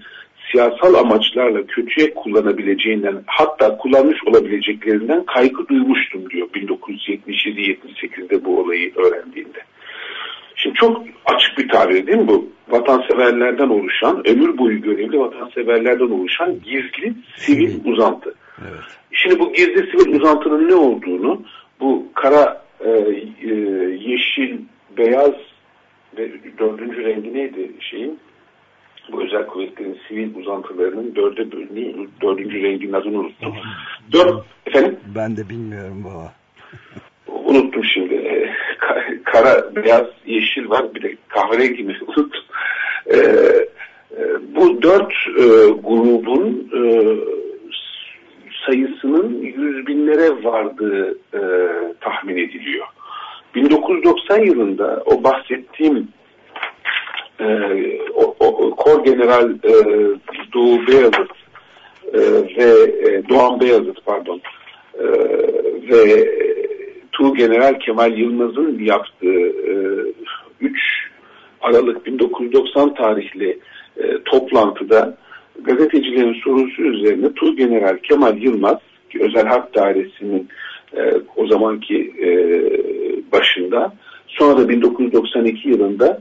siyasal amaçlarla kötüye kullanabileceğinden hatta kullanmış olabileceklerinden kaygı duymuştum diyor 1977-78'de bu olayı öğrendiğinde. Şimdi çok açık bir tabir değil mi bu? Vatanseverlerden oluşan, ömür boyu görevli vatanseverlerden oluşan gizli sivil uzantı. Evet. Şimdi bu gizli sivil uzantının ne olduğunu bu kara, e, e, yeşil, beyaz ve dördüncü rengi neydi şeyin? Bu özel kuvvetlerin sivil uzantılarının dörde. Dördüncü rengin adını unuttum. Dört, efendim? Ben de bilmiyorum baba. unuttum şimdi. Kara, beyaz, yeşil var. Bir de kahverengi mi? E, e, bu dört e, grubun e, sayısının yüz binlere vardığı e, tahmin ediliyor. 1990 yılında o bahsettiğim e, o, o, Kor General e, Doğu Beyazıt e, ve e, Doğan Beyazıt pardon e, ve Tuğ General Kemal Yılmaz'ın yaptığı e, 3 Aralık 1990 tarihli e, toplantıda gazetecilerin sorusu üzerine Tuğ General Kemal Yılmaz ki Özel Harp Dairesi'nin e, o zamanki e, başında sonra da 1992 yılında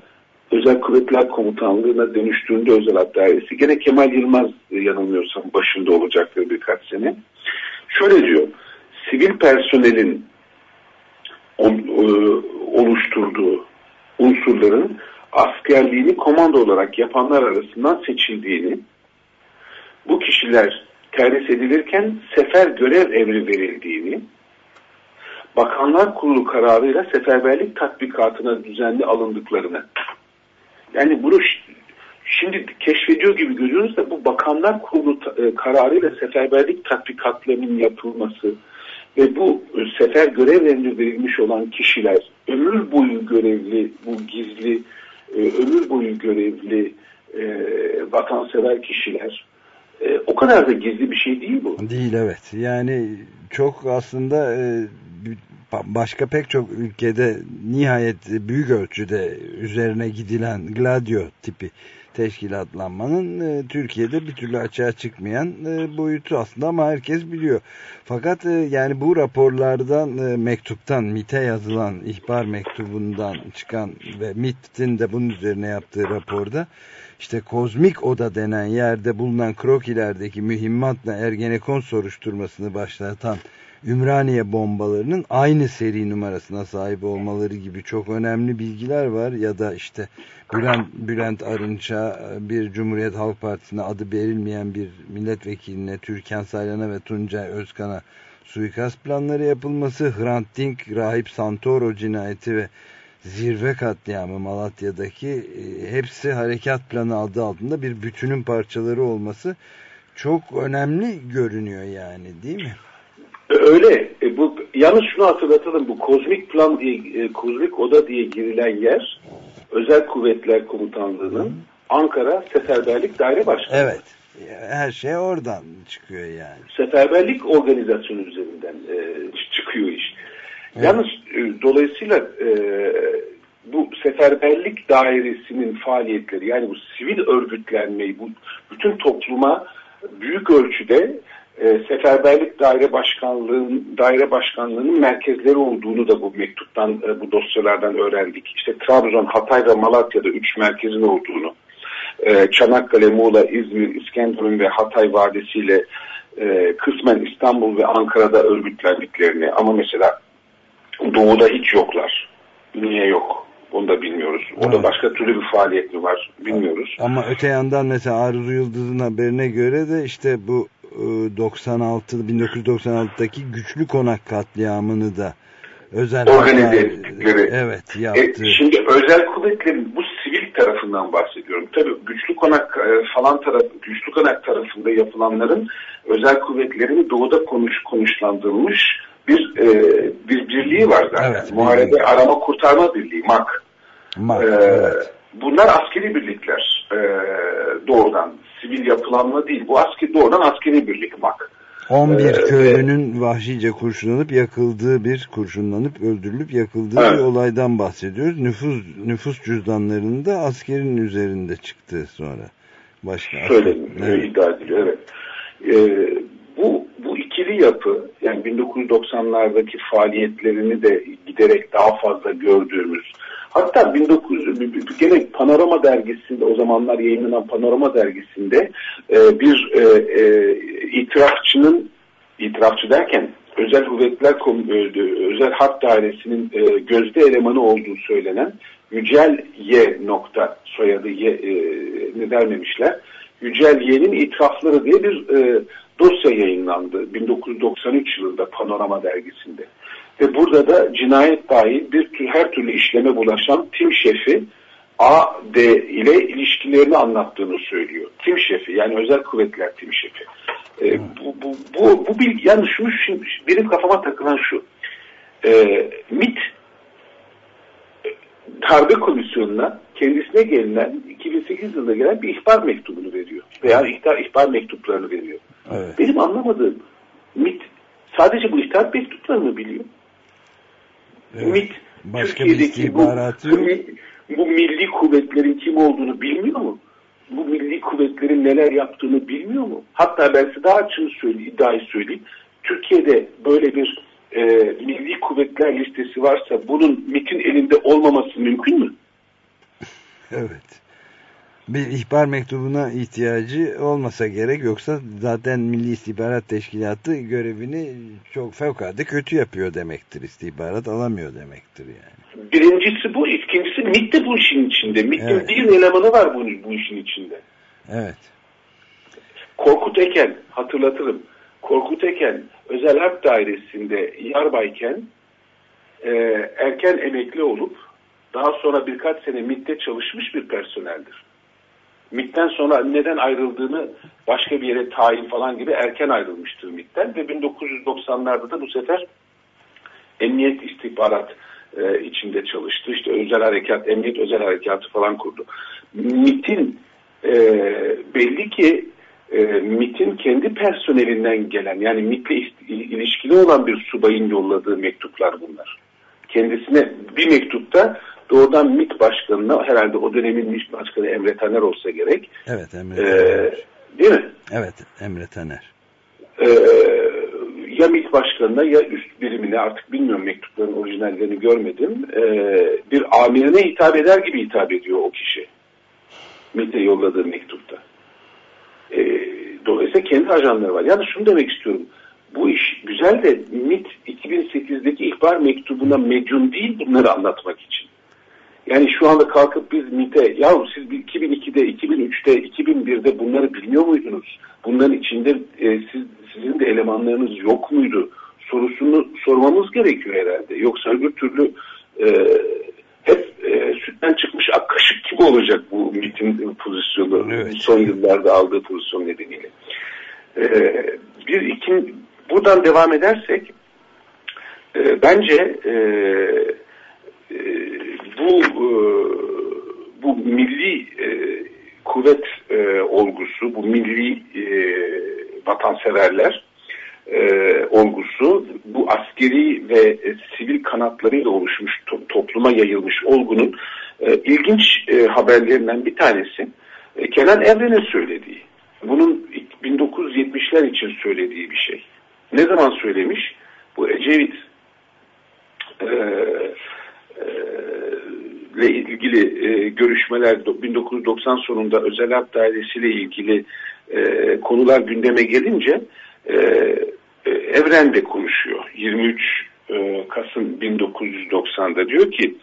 Özel Kuvvetler Komutanlığı'na dönüştüğünde Özel Harp Dairesi gene Kemal Yılmaz e, yanılmıyorsam başında olacaktır birkaç sene. Şöyle diyor, sivil personelin on, e, oluşturduğu unsurların askerliğini komando olarak yapanlar arasından seçildiğini, bu kişiler terhis edilirken sefer görev emri verildiğini, Bakanlar Kurulu kararıyla seferberlik tatbikatına düzenli alındıklarını. Yani bunu şimdi keşfediyor gibi görüyoruz da bu Bakanlar Kurulu e, kararıyla seferberlik tatbikatlarının yapılması ve bu e, sefer görevlerine verilmiş olan kişiler ömür boyu görevli, bu gizli e, ömür boyu görevli vatansever kişiler o kadar da gizli bir şey değil bu. Değil evet. Yani çok aslında başka pek çok ülkede nihayet büyük ölçüde üzerine gidilen Gladio tipi teşkilatlanmanın e, Türkiye'de bir türlü açığa çıkmayan e, boyutu aslında ama herkes biliyor. Fakat e, yani bu raporlardan e, mektuptan MIT'e yazılan ihbar mektubundan çıkan ve MIT'in de bunun üzerine yaptığı raporda işte kozmik oda denen yerde bulunan krokilerdeki mühimmatla Ergenekon soruşturmasını başlatan Ümraniye bombalarının aynı seri numarasına sahip olmaları gibi çok önemli bilgiler var. Ya da işte Bülent, Bülent Arınç'a bir Cumhuriyet Halk Partisi'ne adı verilmeyen bir milletvekiline Türkan Saylan'a ve Tuncay Özkan'a suikast planları yapılması, Hrant Dink, Rahip Santoro cinayeti ve zirve katliamı Malatya'daki e, hepsi harekat planı adı altında bir bütünün parçaları olması çok önemli görünüyor yani değil mi? Öyle. E, bu yalnız şunu hatırlatalım. Bu kozmik plan diye e, kozmik oda diye girilen yer Özel Kuvvetler Komutanlığı'nın Ankara Seferberlik Daire Başkanı. Evet. Her şey oradan çıkıyor yani. Seferberlik organizasyonu üzerinden e, çıkıyor iş. Evet. Yalnız e, dolayısıyla e, bu seferberlik dairesinin faaliyetleri yani bu sivil örgütlenmeyi bu bütün topluma büyük ölçüde e, Seferberlik Daire Başkanlığı'nın daire başkanlığının merkezleri olduğunu da bu mektuptan, e, bu dosyalardan öğrendik. İşte Trabzon, Hatay ve Malatya'da üç merkezin olduğunu, e, Çanakkale, Muğla, İzmir, İskenderun ve Hatay vadisiyle e, kısmen İstanbul ve Ankara'da örgütlendiklerini ama mesela Doğu'da hiç yoklar. Niye yok? Onu da bilmiyoruz. O evet. da başka türlü bir faaliyet mi var bilmiyoruz. Ama öte yandan mesela Arzu Yıldız'ın haberine göre de işte bu 96 1996'daki güçlü konak katliamını da özel organize ettikleri. Evet, yaptı. E, şimdi özel kuvvetlerin bu sivil tarafından bahsediyorum. Tabii güçlü konak e, falan taraf güçlü konak tarafında yapılanların özel kuvvetlerin doğuda konuş konuşlandırılmış bir e, bir birliği var zaten. Evet, Muharebe Arama Kurtarma Birliği MAK. MAK ee, evet. Bunlar askeri birlikler e, doğrudan sivil yapılanma değil. Bu asker doğrudan askeri birlik MAK. 11 ee, köylünün vahşice kurşunlanıp yakıldığı bir kurşunlanıp öldürülüp yakıldığı evet. bir olaydan bahsediyoruz. Nüfus nüfus cüzdanlarında askerin üzerinde çıktı sonra. Başka Söyledim, evet. iddia ediliyor evet. Ee, bu, bu ikili yapı yani 1990'lardaki faaliyetlerini de giderek daha fazla gördüğümüz Hatta 1900 gene Panorama dergisinde o zamanlar yayınlanan Panorama dergisinde e, bir e, e, itirafçının itirafçı derken özel kuvvetler e, özel harp dairesinin e, gözde elemanı olduğu söylenen Yücel Y nokta soyadı Y e, ne dermemişler. Yücel Y'nin itirafları diye bir e, dosya yayınlandı 1993 yılında Panorama dergisinde. Ve burada da cinayet dahil bir tür, her türlü işleme bulaşan tim şefi A, D ile ilişkilerini anlattığını söylüyor. Tim şefi yani özel kuvvetler tim şefi. E, bu, bu, bu, bu bilgi yani şunu şimdi, benim kafama takılan şu. E, MIT darbe komisyonuna kendisine gelinen 2008 yılında gelen bir ihbar mektubunu veriyor. Veya ihbar, ihbar mektuplarını veriyor. Evet. Benim anlamadığım MIT sadece bu ihtiyaç mektuplarını biliyor. Evet. MIT Başka bir Türkiye'deki bu, yok. bu milli kuvvetlerin kim olduğunu bilmiyor mu? Bu milli kuvvetlerin neler yaptığını bilmiyor mu? Hatta ben size daha açığını söyleyeyim, iddiayı söyleyeyim. Türkiye'de böyle bir e, milli kuvvetler listesi varsa bunun MIT'in elinde olmaması mümkün mü? Evet. Bir ihbar mektubuna ihtiyacı olmasa gerek yoksa zaten Milli İstihbarat Teşkilatı görevini çok fevkalade kötü yapıyor demektir. İstihbarat alamıyor demektir yani. Birincisi bu, ikincisi MIT de bu işin içinde. MIT'in Evet. bir elemanı var bu, bu işin içinde. Evet. Korkut Eken, hatırlatırım. Korkut Eken özel harp dairesinde yarbayken e, erken emekli olup daha sonra birkaç sene MIT'te çalışmış bir personeldir. MIT'ten sonra neden ayrıldığını başka bir yere tayin falan gibi erken ayrılmıştır MIT'ten ve 1990'larda da bu sefer emniyet istihbarat e, içinde çalıştı. İşte özel harekat, emniyet özel harekatı falan kurdu. MIT'in e, belli ki e, MIT'in kendi personelinden gelen yani MIT'le ilişkili olan bir subayın yolladığı mektuplar bunlar. Kendisine bir mektupta doğrudan MIT başkanına herhalde o dönemin MIT başkanı Emre Taner olsa gerek. Evet Emre E, Taner. değil mi? Evet Emre Taner. Ee, ya MİT başkanına ya üst birimine artık bilmiyorum mektupların orijinallerini görmedim. Ee, bir amirine hitap eder gibi hitap ediyor o kişi. MİT'e yolladığı mektupta. Ee, dolayısıyla kendi ajanları var. Yani şunu demek istiyorum. Bu iş güzel de MİT 2008'deki ihbar mektubuna medyum değil bunları anlatmak için. Yani şu anda kalkıp biz MİT'e yahu siz 2002'de, 2003'te, 2001'de bunları bilmiyor muydunuz? Bunların içinde e, siz, sizin de elemanlarınız yok muydu? Sorusunu sormamız gerekiyor herhalde. Yoksa öbür türlü e, hep e, sütten çıkmış ak kaşık gibi olacak bu MİT'in pozisyonu. Evet. Son yıllarda aldığı pozisyon nedeniyle. E, bir ikin, buradan devam edersek e, bence e, bu e, bu milli e, kuvvet e, olgusu, bu milli e, vatanseverler e, olgusu, bu askeri ve e, sivil kanatlarıyla oluşmuş, to- topluma yayılmış olgunun e, ilginç e, haberlerinden bir tanesi e, Kenan Evren'in söylediği. Bunun 1970'ler için söylediği bir şey. Ne zaman söylemiş? Bu Ecevit e, ile ilgili e, görüşmeler do- 1990 sonunda özel harp dairesiyle ilgili e, konular gündeme gelince e, e, Evren de konuşuyor. 23 e, Kasım 1990'da diyor ki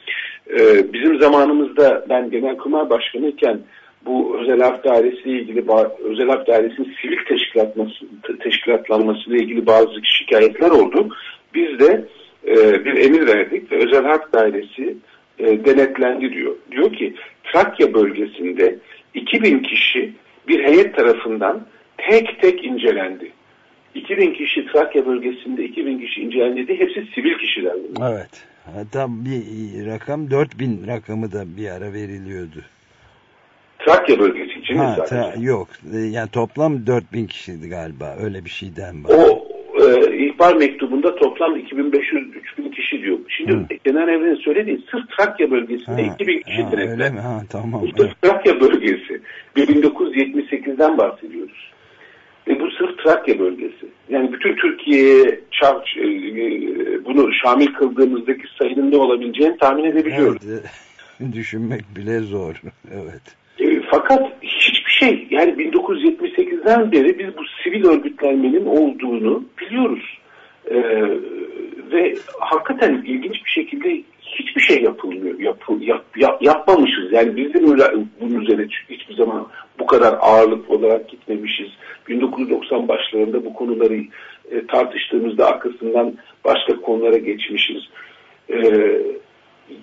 e, bizim zamanımızda ben Genelkurmay Başkanı iken bu özel harp dairesiyle ilgili özel harp dairesinin sivil teşkilatması, te- teşkilatlanmasıyla ilgili bazı şikayetler oldu. Biz de e, bir emir verdik ve özel harp dairesi e, denetlendi diyor. Diyor ki Trakya bölgesinde 2000 kişi bir heyet tarafından tek tek incelendi. 2000 kişi Trakya bölgesinde 2000 kişi incelendi. Hepsi sivil kişiler. bunlar. Evet. Hatta bir rakam 4000 rakamı da bir ara veriliyordu. Trakya bölgesi için mi Ha, sadece? ta- yok. E, Yani toplam 4000 kişiydi galiba. Öyle bir şeyden. O e, ihbar mektubunda toplam 2500-3000 kişi diyor. Şimdi Hı. Kenan Evren'in söylediği sırf Trakya bölgesinde Ha, 2000 kişi ha, öyle mi? Ha, tamam. İşte Evet. Trakya bölgesi ve 1978'den bahsediyoruz. Ve bu sırf Trakya bölgesi. Yani bütün Türkiye'ye çar- e, bunu şamil kıldığımızdaki sayının ne olabileceğini tahmin edebiliyoruz. Evet, e, düşünmek bile zor. Evet. E, Fakat hiçbir şey yani 1978'den beri biz bu sivil örgütlenmenin olduğunu biliyoruz. E, ve hakikaten ilginç bir şekilde hiçbir şey yapılmıyor. Yapı, yap, yap- yapmamışız. Yani biz de böyle bunun üzerine hiçbir zaman bu kadar ağırlık olarak gitmemişiz. 1990 başlarında bu konuları e, tartıştığımızda arkasından başka konulara geçmişiz. E,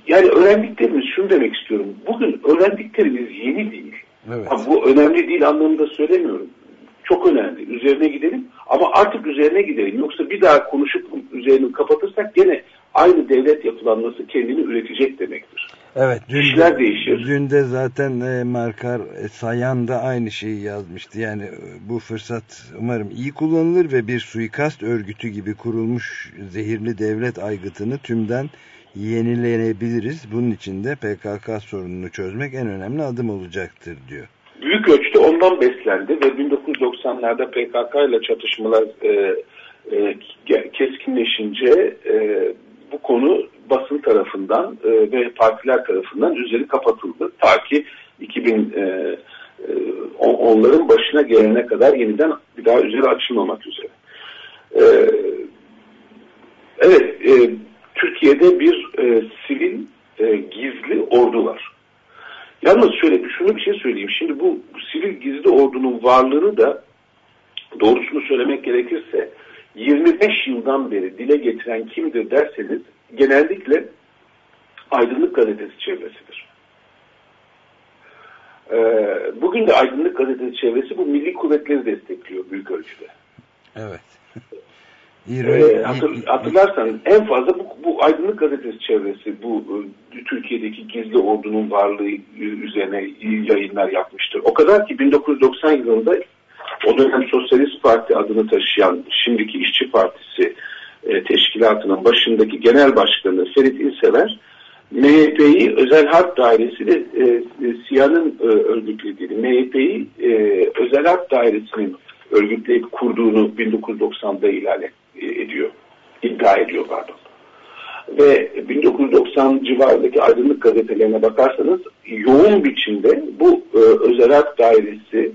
yani öğrendiklerimiz şunu demek istiyorum. Bugün öğrendiklerimiz yeni değil. Evet. Ha, bu önemli değil anlamında söylemiyorum. Çok önemli. Üzerine gidelim ama artık üzerine gidelim. Yoksa bir daha konuşup üzerini kapatırsak gene aynı devlet yapılanması kendini üretecek demektir. Evet, dün kişiler de, değişir. Dün de zaten e, Markar e, Sayan da aynı şeyi yazmıştı. Yani e, bu fırsat umarım iyi kullanılır ve bir suikast örgütü gibi kurulmuş zehirli devlet aygıtını tümden yenilenebiliriz. Bunun için de PKK sorununu çözmek en önemli adım olacaktır diyor. Büyük ölçüde ondan beslendi ve 1990'larda PKK ile çatışmalar e, e, keskinleşince e, bu konu basın tarafından e, ve partiler tarafından üzeri kapatıldı. Ta ki 2000 e, e, onların başına gelene kadar yeniden bir daha üzeri açılmamak üzere. E, evet, e, Türkiye'de bir e, sivil e, gizli ordu var. Yalnız şöyle şunu bir şey söyleyeyim. Şimdi bu, bu sivil gizli ordunun varlığını da doğrusunu söylemek gerekirse 25 yıldan beri dile getiren kimdir derseniz genellikle Aydınlık Gazetesi çevresidir. Ee, bugün de Aydınlık Gazetesi çevresi bu milli kuvvetleri destekliyor büyük ölçüde. Evet. ee, hatır, hatırlarsan en fazla bu, bu Aydınlık Gazetesi çevresi bu e, Türkiye'deki gizli ordunun varlığı üzerine yayınlar yapmıştır. O kadar ki 1990 yılında o dönem Sosyalist Parti adını taşıyan şimdiki İşçi Partisi e, teşkilatının başındaki genel başkanı Ferit İlsever MHP'yi özel harp dairesi ve e, e SİHA'nın e, örgütlediğini, MHP'yi e, özel harp dairesinin örgütleyip kurduğunu 1990'da ilan et, e, ediyor. iddia ediyor pardon. Ve 1990 civarındaki aydınlık gazetelerine bakarsanız yoğun biçimde bu e, özel dairesi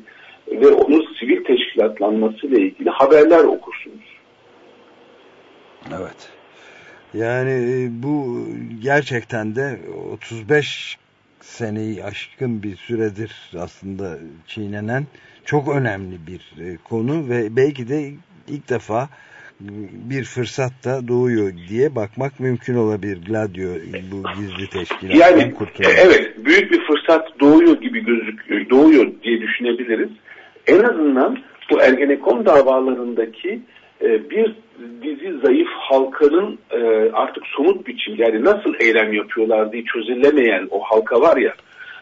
ve onun sivil teşkilatlanması ile ilgili haberler okursunuz. Evet. Yani e, bu gerçekten de 35 seneyi aşkın bir süredir aslında çiğnenen çok önemli bir e, konu ve belki de ilk defa bir fırsat da doğuyor diye bakmak mümkün olabilir Gladio bu gizli teşkilattan yani, kurtulmak. Evet büyük bir fırsat doğuyor gibi gözüküyor doğuyor diye düşünebiliriz. En azından bu Ergenekon davalarındaki e, bir dizi zayıf halkanın e, artık somut biçim yani nasıl eylem yapıyorlar diye çözülemeyen o halka var ya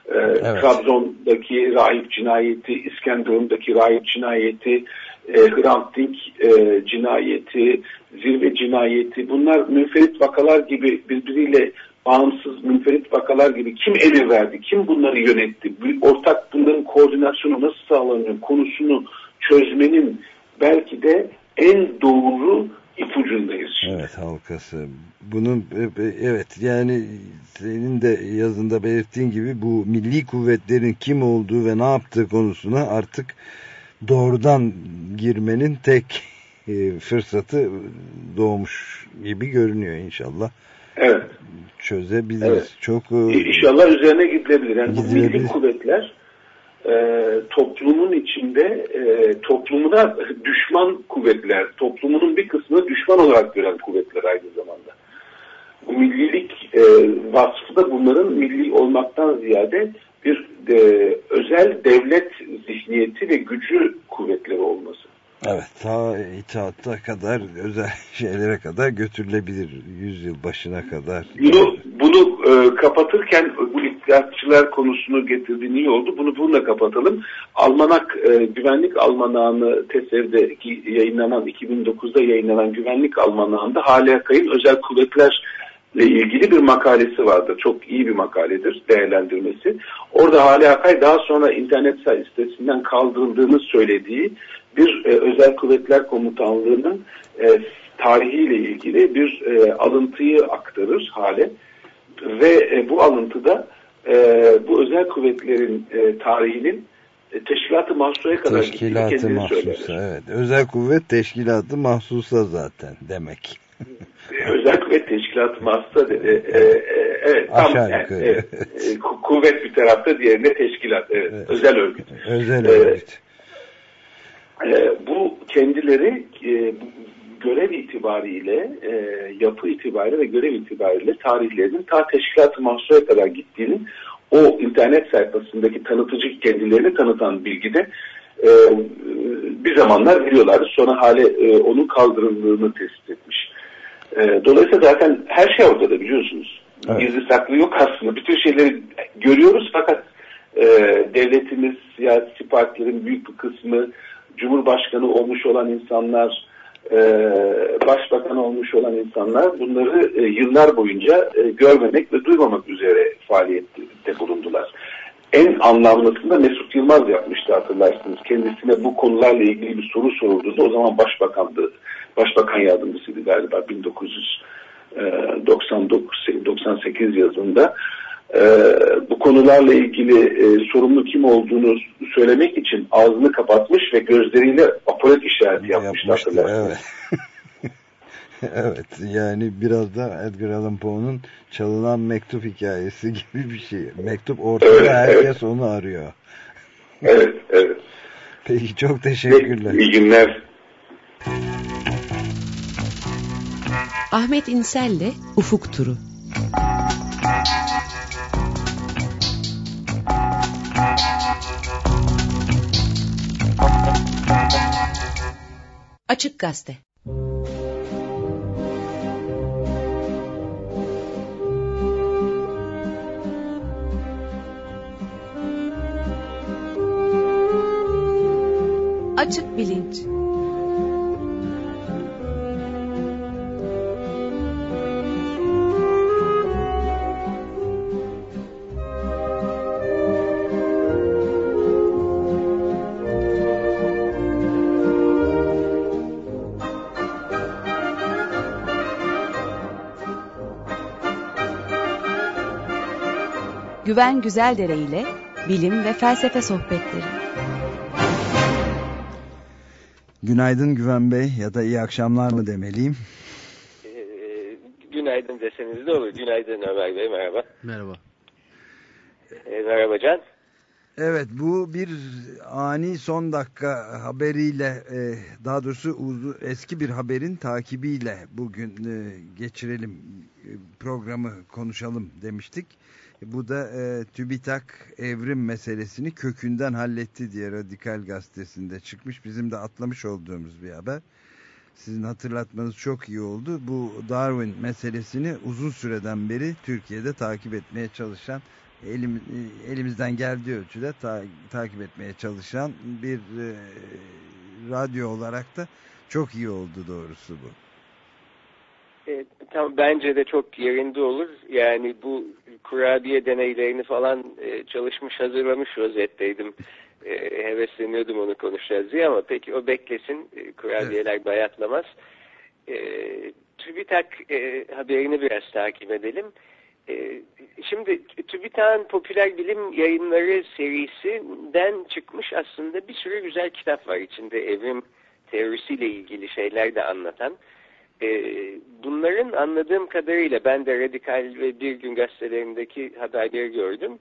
e, evet. Trabzon'daki rahip cinayeti, İskenderun'daki rahip cinayeti, e, Hrant Dink e, cinayeti, zirve cinayeti bunlar münferit vakalar gibi birbiriyle bağımsız münferit vakalar gibi kim emir verdi, kim bunları yönetti, ortak bunların koordinasyonu nasıl sağlanıyor konusunu çözmenin belki de en doğru ipucundayız şimdi. Evet halkası. Bunun evet yani senin de yazında belirttiğin gibi bu milli kuvvetlerin kim olduğu ve ne yaptığı konusuna artık doğrudan girmenin tek e, fırsatı doğmuş gibi görünüyor inşallah. Evet. Çözebiliriz. Evet. Çok e, İnşallah üzerine gidilebilir. Yani gidilebilir. milli kuvvetler e, toplumun içinde e, toplumuna düşman kuvvetler, toplumunun bir kısmını düşman olarak gören kuvvetler aynı zamanda. Bu millilik e, vasfı da bunların milli olmaktan ziyade bir e, özel devlet zihniyeti ve gücü kuvvetleri olması. Evet, ta itaatta kadar, özel şeylere kadar götürülebilir. Yüzyıl başına kadar. Bunu, bunu e, kapatırken bu ihtiyaççılar konusunu getirdiğin iyi oldu. Bunu bununla kapatalım. Almanak, e, güvenlik almanağını TESEV'deki yayınlanan, 2009'da yayınlanan güvenlik almanağında Hale Akay'ın özel kuvvetler ile ilgili bir makalesi vardır. Çok iyi bir makaledir değerlendirmesi. Orada Hale Akay daha sonra internet sitesinden kaldırıldığını söylediği bir e, özel kuvvetler komutanlığının e, tarihiyle ilgili bir e, alıntıyı aktarır hale ve e, bu alıntıda e, bu özel kuvvetlerin e, tarihinin teşkilatı mahsusa kadar teşkilatı mahsusa, evet. Özel kuvvet teşkilatı mahsusa zaten demek. Özel kuvvet teşkilatı mahsusa dedi. E, e, evet tam yani, evet, e, kuvvet bir tarafta diğerine teşkilat. Evet, evet. Özel örgüt. Özel örgüt. E, e, bu kendileri e, görev itibariyle, e, yapı itibariyle ve görev itibariyle tarihlerinin ta teşkilat-ı kadar gittiğini o internet sayfasındaki tanıtıcı kendilerini tanıtan bilgide e, bir zamanlar biliyorlardı. Sonra hale e, onun kaldırıldığını tespit etmiş. E, dolayısıyla zaten her şey ortada biliyorsunuz. Evet. Gizli saklı yok aslında. Bütün şeyleri görüyoruz fakat e, devletimiz, siyasi partilerin büyük bir kısmı, Cumhurbaşkanı olmuş olan insanlar, e, başbakan olmuş olan insanlar bunları e, yıllar boyunca e, görmemek ve duymamak üzere faaliyette bulundular. En anlamlısında Mesut Yılmaz yapmıştı hatırlarsınız. Kendisine bu konularla ilgili bir soru sorulduğunda o zaman başbakandı. Başbakan yardımcısıydı galiba 1999 98 yazında e, bu konularla ilgili e, sorumlu kim olduğunu söylemek için ağzını kapatmış ve gözleriyle apolet işareti yapmıştı. Yapmıştı, evet. evet yani biraz da Edgar Allan Poe'nun çalınan mektup hikayesi gibi bir şey. Mektup ortada evet, herkes evet. onu arıyor. evet, evet. Peki çok teşekkürler. İyi günler. Ahmet İnsel'le Ufuk Turu. Açık Gazete Güven Güzeldere ile bilim ve felsefe sohbetleri. Günaydın Güven Bey ya da iyi akşamlar mı demeliyim? Ee, günaydın deseniz de olur. Günaydın Ömer Bey merhaba. Merhaba. Ee, merhaba Can. Evet bu bir ani son dakika haberiyle e, daha doğrusu eski bir haberin takibiyle bugün e, geçirelim e, programı konuşalım demiştik. Bu da e, TÜBİTAK evrim meselesini kökünden halletti diye Radikal Gazetesi'nde çıkmış. Bizim de atlamış olduğumuz bir haber. Sizin hatırlatmanız çok iyi oldu. Bu Darwin meselesini uzun süreden beri Türkiye'de takip etmeye çalışan, elim, elimizden geldiği ölçüde ta, takip etmeye çalışan bir e, radyo olarak da çok iyi oldu doğrusu bu. E, tam bence de çok yerinde olur. Yani bu kurabiye deneylerini falan e, çalışmış hazırlamış rozetteydim. E, hevesleniyordum onu konuşacağız diye ama peki o beklesin. E, kurabiyeler evet. bayatlamaz. E, TÜBİTAK e, haberini biraz takip edelim. E, şimdi TÜBİTAK'ın popüler bilim yayınları serisinden çıkmış aslında bir sürü güzel kitap var içinde evrim teorisiyle ilgili şeyler de anlatan. Ee, bunların anladığım kadarıyla ben de Radikal ve Bir Gün gazetelerindeki haberleri gördüm.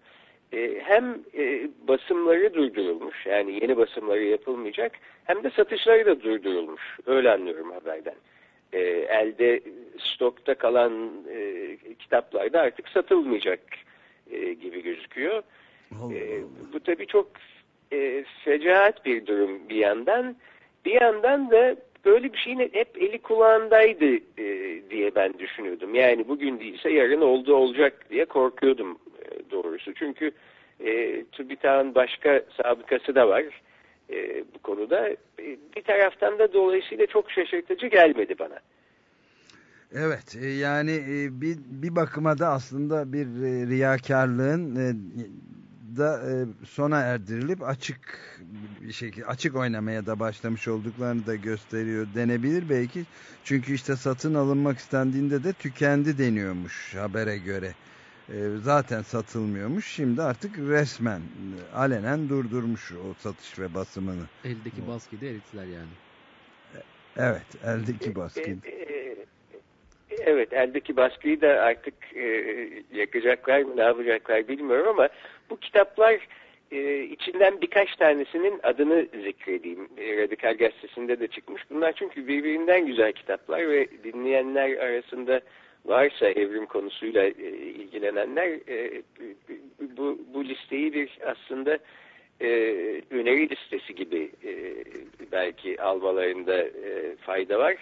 Ee, hem e, basımları durdurulmuş yani yeni basımları yapılmayacak hem de satışları da durdurulmuş. Öyle anlıyorum haberden. Ee, elde stokta kalan e, kitaplar da artık satılmayacak e, gibi gözüküyor. bu tabii çok fecaat bir durum bir yandan. Bir yandan da böyle bir şeyin hep eli kulağındaydı e, diye ben düşünüyordum. Yani bugün değilse yarın oldu olacak diye korkuyordum e, doğrusu. Çünkü e, TÜBİTAK'ın başka sabıkası da var e, bu konuda. E, bir taraftan da dolayısıyla çok şaşırtıcı gelmedi bana. Evet e, yani e, bir, bir bakıma da aslında bir riyakarlığın da e, sona erdirilip açık bir şekilde açık oynamaya da başlamış olduklarını da gösteriyor denebilir belki. Çünkü işte satın alınmak istendiğinde de tükendi deniyormuş habere göre. E, zaten satılmıyormuş. Şimdi artık resmen alenen durdurmuş o satış ve basımını. Eldeki baskıyı da erittiler yani. Evet, eldeki baskıyı. Evet, eldeki baskıyı da artık e, yakacaklar mı, ne yapacaklar bilmiyorum ama bu kitaplar e, içinden birkaç tanesinin adını zikredeyim. E, Radikal Gazetesi'nde de çıkmış. Bunlar çünkü birbirinden güzel kitaplar ve dinleyenler arasında varsa evrim konusuyla e, ilgilenenler e, bu, bu listeyi bir aslında e, öneri listesi gibi e, belki almalarında e, fayda var.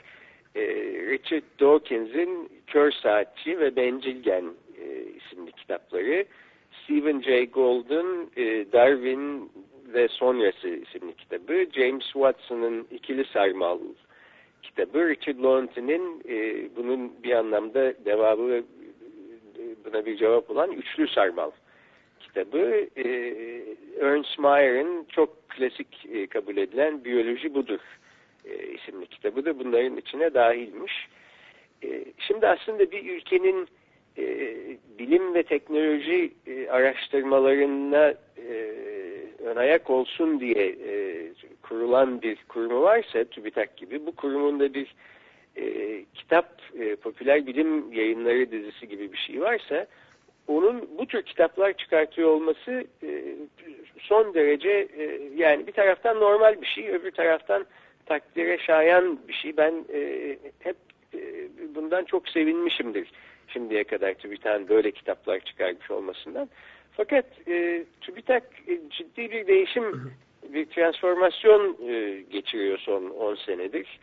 E, Richard Dawkins'in Kör Saatçi ve Bencilgen e, isimli kitapları. Stephen Jay Goulden e, Darwin ve Sonrası isimli kitabı. James Watson'ın İkili Sarmal kitabı. Richard Lawton'in e, bunun bir anlamda devamı e, buna bir cevap olan Üçlü Sarmal kitabı. E, Ernst Mayer'ın çok klasik e, kabul edilen Biyoloji Budur e, isimli kitabı da bunların içine dahilmiş. E, şimdi aslında bir ülkenin e, bilim ve teknoloji e, araştırmalarına e, ön ayak olsun diye e, kurulan bir kurumu varsa TÜBİTAK gibi bu kurumun da bir e, kitap, e, popüler bilim yayınları dizisi gibi bir şey varsa onun bu tür kitaplar çıkartıyor olması e, son derece e, yani bir taraftan normal bir şey öbür taraftan takdire şayan bir şey. Ben e, hep e, bundan çok sevinmişimdir şimdiye kadar TÜBİTAK'ın böyle kitaplar çıkarmış olmasından. Fakat e, TÜBİTAK e, ciddi bir değişim, bir transformasyon e, geçiriyor son 10 senedir.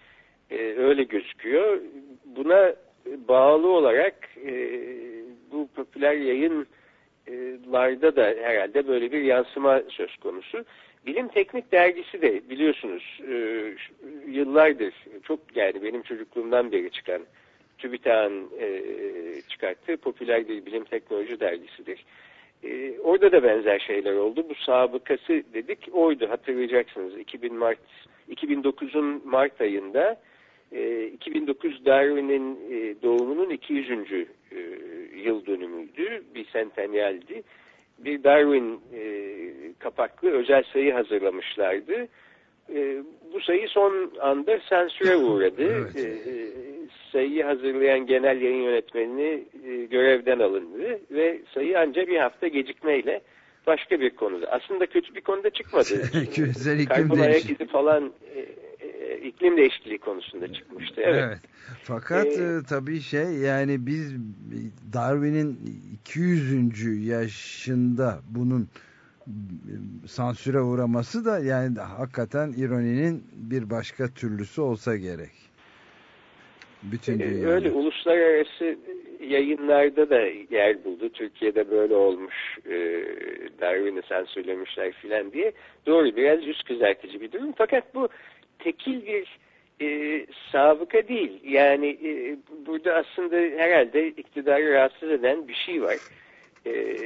E, öyle gözüküyor. Buna bağlı olarak e, bu popüler yayınlarda da herhalde böyle bir yansıma söz konusu. Bilim Teknik Dergisi de biliyorsunuz e, yıllardır çok yani benim çocukluğumdan beri çıkan TÜBİTAK'ın e, çıkarttığı popüler bir bilim teknoloji dergisidir. E, orada da benzer şeyler oldu. Bu sabıkası dedik oydu hatırlayacaksınız. 2000 Mart 2009'un Mart ayında e, 2009 Darwin'in e, doğumunun 200. E, yıl dönümüydü. Bir sentenyaldi. Bir Darwin e, kapaklı özel sayı hazırlamışlardı. E, bu sayı son anda sensüre uğradı. Evet. E, sayıyı hazırlayan genel yayın yönetmenini e, görevden alındı ve sayı ancak bir hafta gecikmeyle başka bir konuda. Aslında kötü bir konuda çıkmadı. Küresel iklim değişikliği. falan e, e, iklim değişikliği konusunda çıkmıştı. Evet. evet. Fakat ee, tabii şey yani biz Darwin'in 200. yaşında bunun sansüre uğraması da yani hakikaten ironinin bir başka türlüsü olsa gerek. Bütün dünyada. Öyle uluslararası yayınlarda da yer buldu. Türkiye'de böyle olmuş e, Darwin'i sansürlemişler filan diye. Doğru biraz yüz kızartıcı bir durum. Fakat bu tekil bir e, sabıka değil. Yani e, burada aslında herhalde iktidarı rahatsız eden bir şey var. E,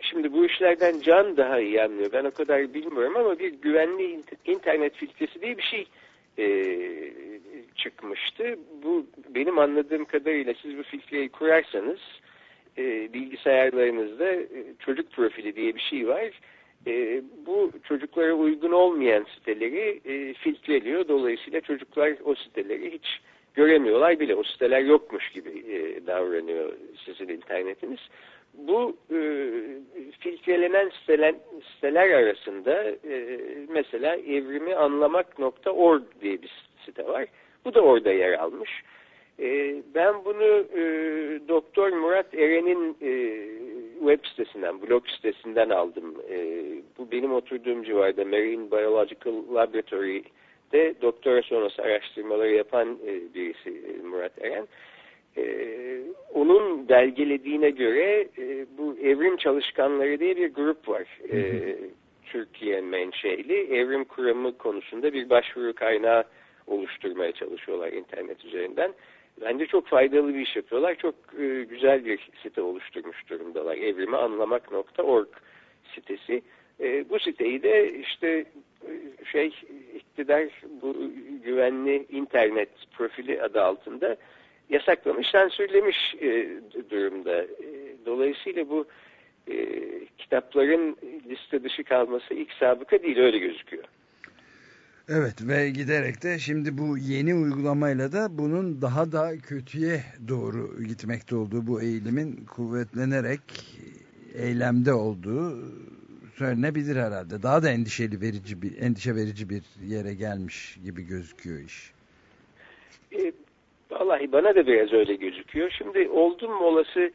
şimdi bu işlerden Can daha iyi anlıyor. Ben o kadar bilmiyorum ama bir güvenli internet filtresi diye bir şey e, çıkmıştı. Bu benim anladığım kadarıyla siz bu filtreyi kurarsanız e, bilgisayarlarınızda e, çocuk profili diye bir şey var. E, bu çocuklara uygun olmayan siteleri e, filtreliyor. Dolayısıyla çocuklar o siteleri hiç göremiyorlar bile. O siteler yokmuş gibi e, davranıyor sizin internetiniz. Bu e, filtrelenen siteler, siteler arasında e, mesela evrimianlamak.org diye bir site var. Bu da orada yer almış. E, ben bunu e, Doktor Murat Eren'in e, web sitesinden, blog sitesinden aldım. E, bu benim oturduğum civarda Marine Biological Laboratory'de doktora sonrası araştırmaları yapan e, birisi e, Murat Eren. E, onun belgelediğine göre e, bu evrim çalışkanları diye bir grup var. E, Türkiye menşeli evrim kuramı konusunda bir başvuru kaynağı oluşturmaya çalışıyorlar internet üzerinden. Bence çok faydalı bir iş yapıyorlar. Çok e, güzel bir site oluşturmuş durumdalar. Evrimianlamak.org sitesi. E, bu siteyi de işte e, şey iktidar bu güvenli internet profili adı altında yasaklamış, sansürlemiş e, durumda. E, dolayısıyla bu e, kitapların liste dışı kalması ilk sabıka değil öyle gözüküyor. Evet ve giderek de şimdi bu yeni uygulamayla da bunun daha da kötüye doğru gitmekte olduğu bu eğilimin kuvvetlenerek eylemde olduğu söylenebilir herhalde. Daha da endişeli verici bir endişe verici bir yere gelmiş gibi gözüküyor iş. E, vallahi bana da biraz öyle gözüküyor. Şimdi oldum olası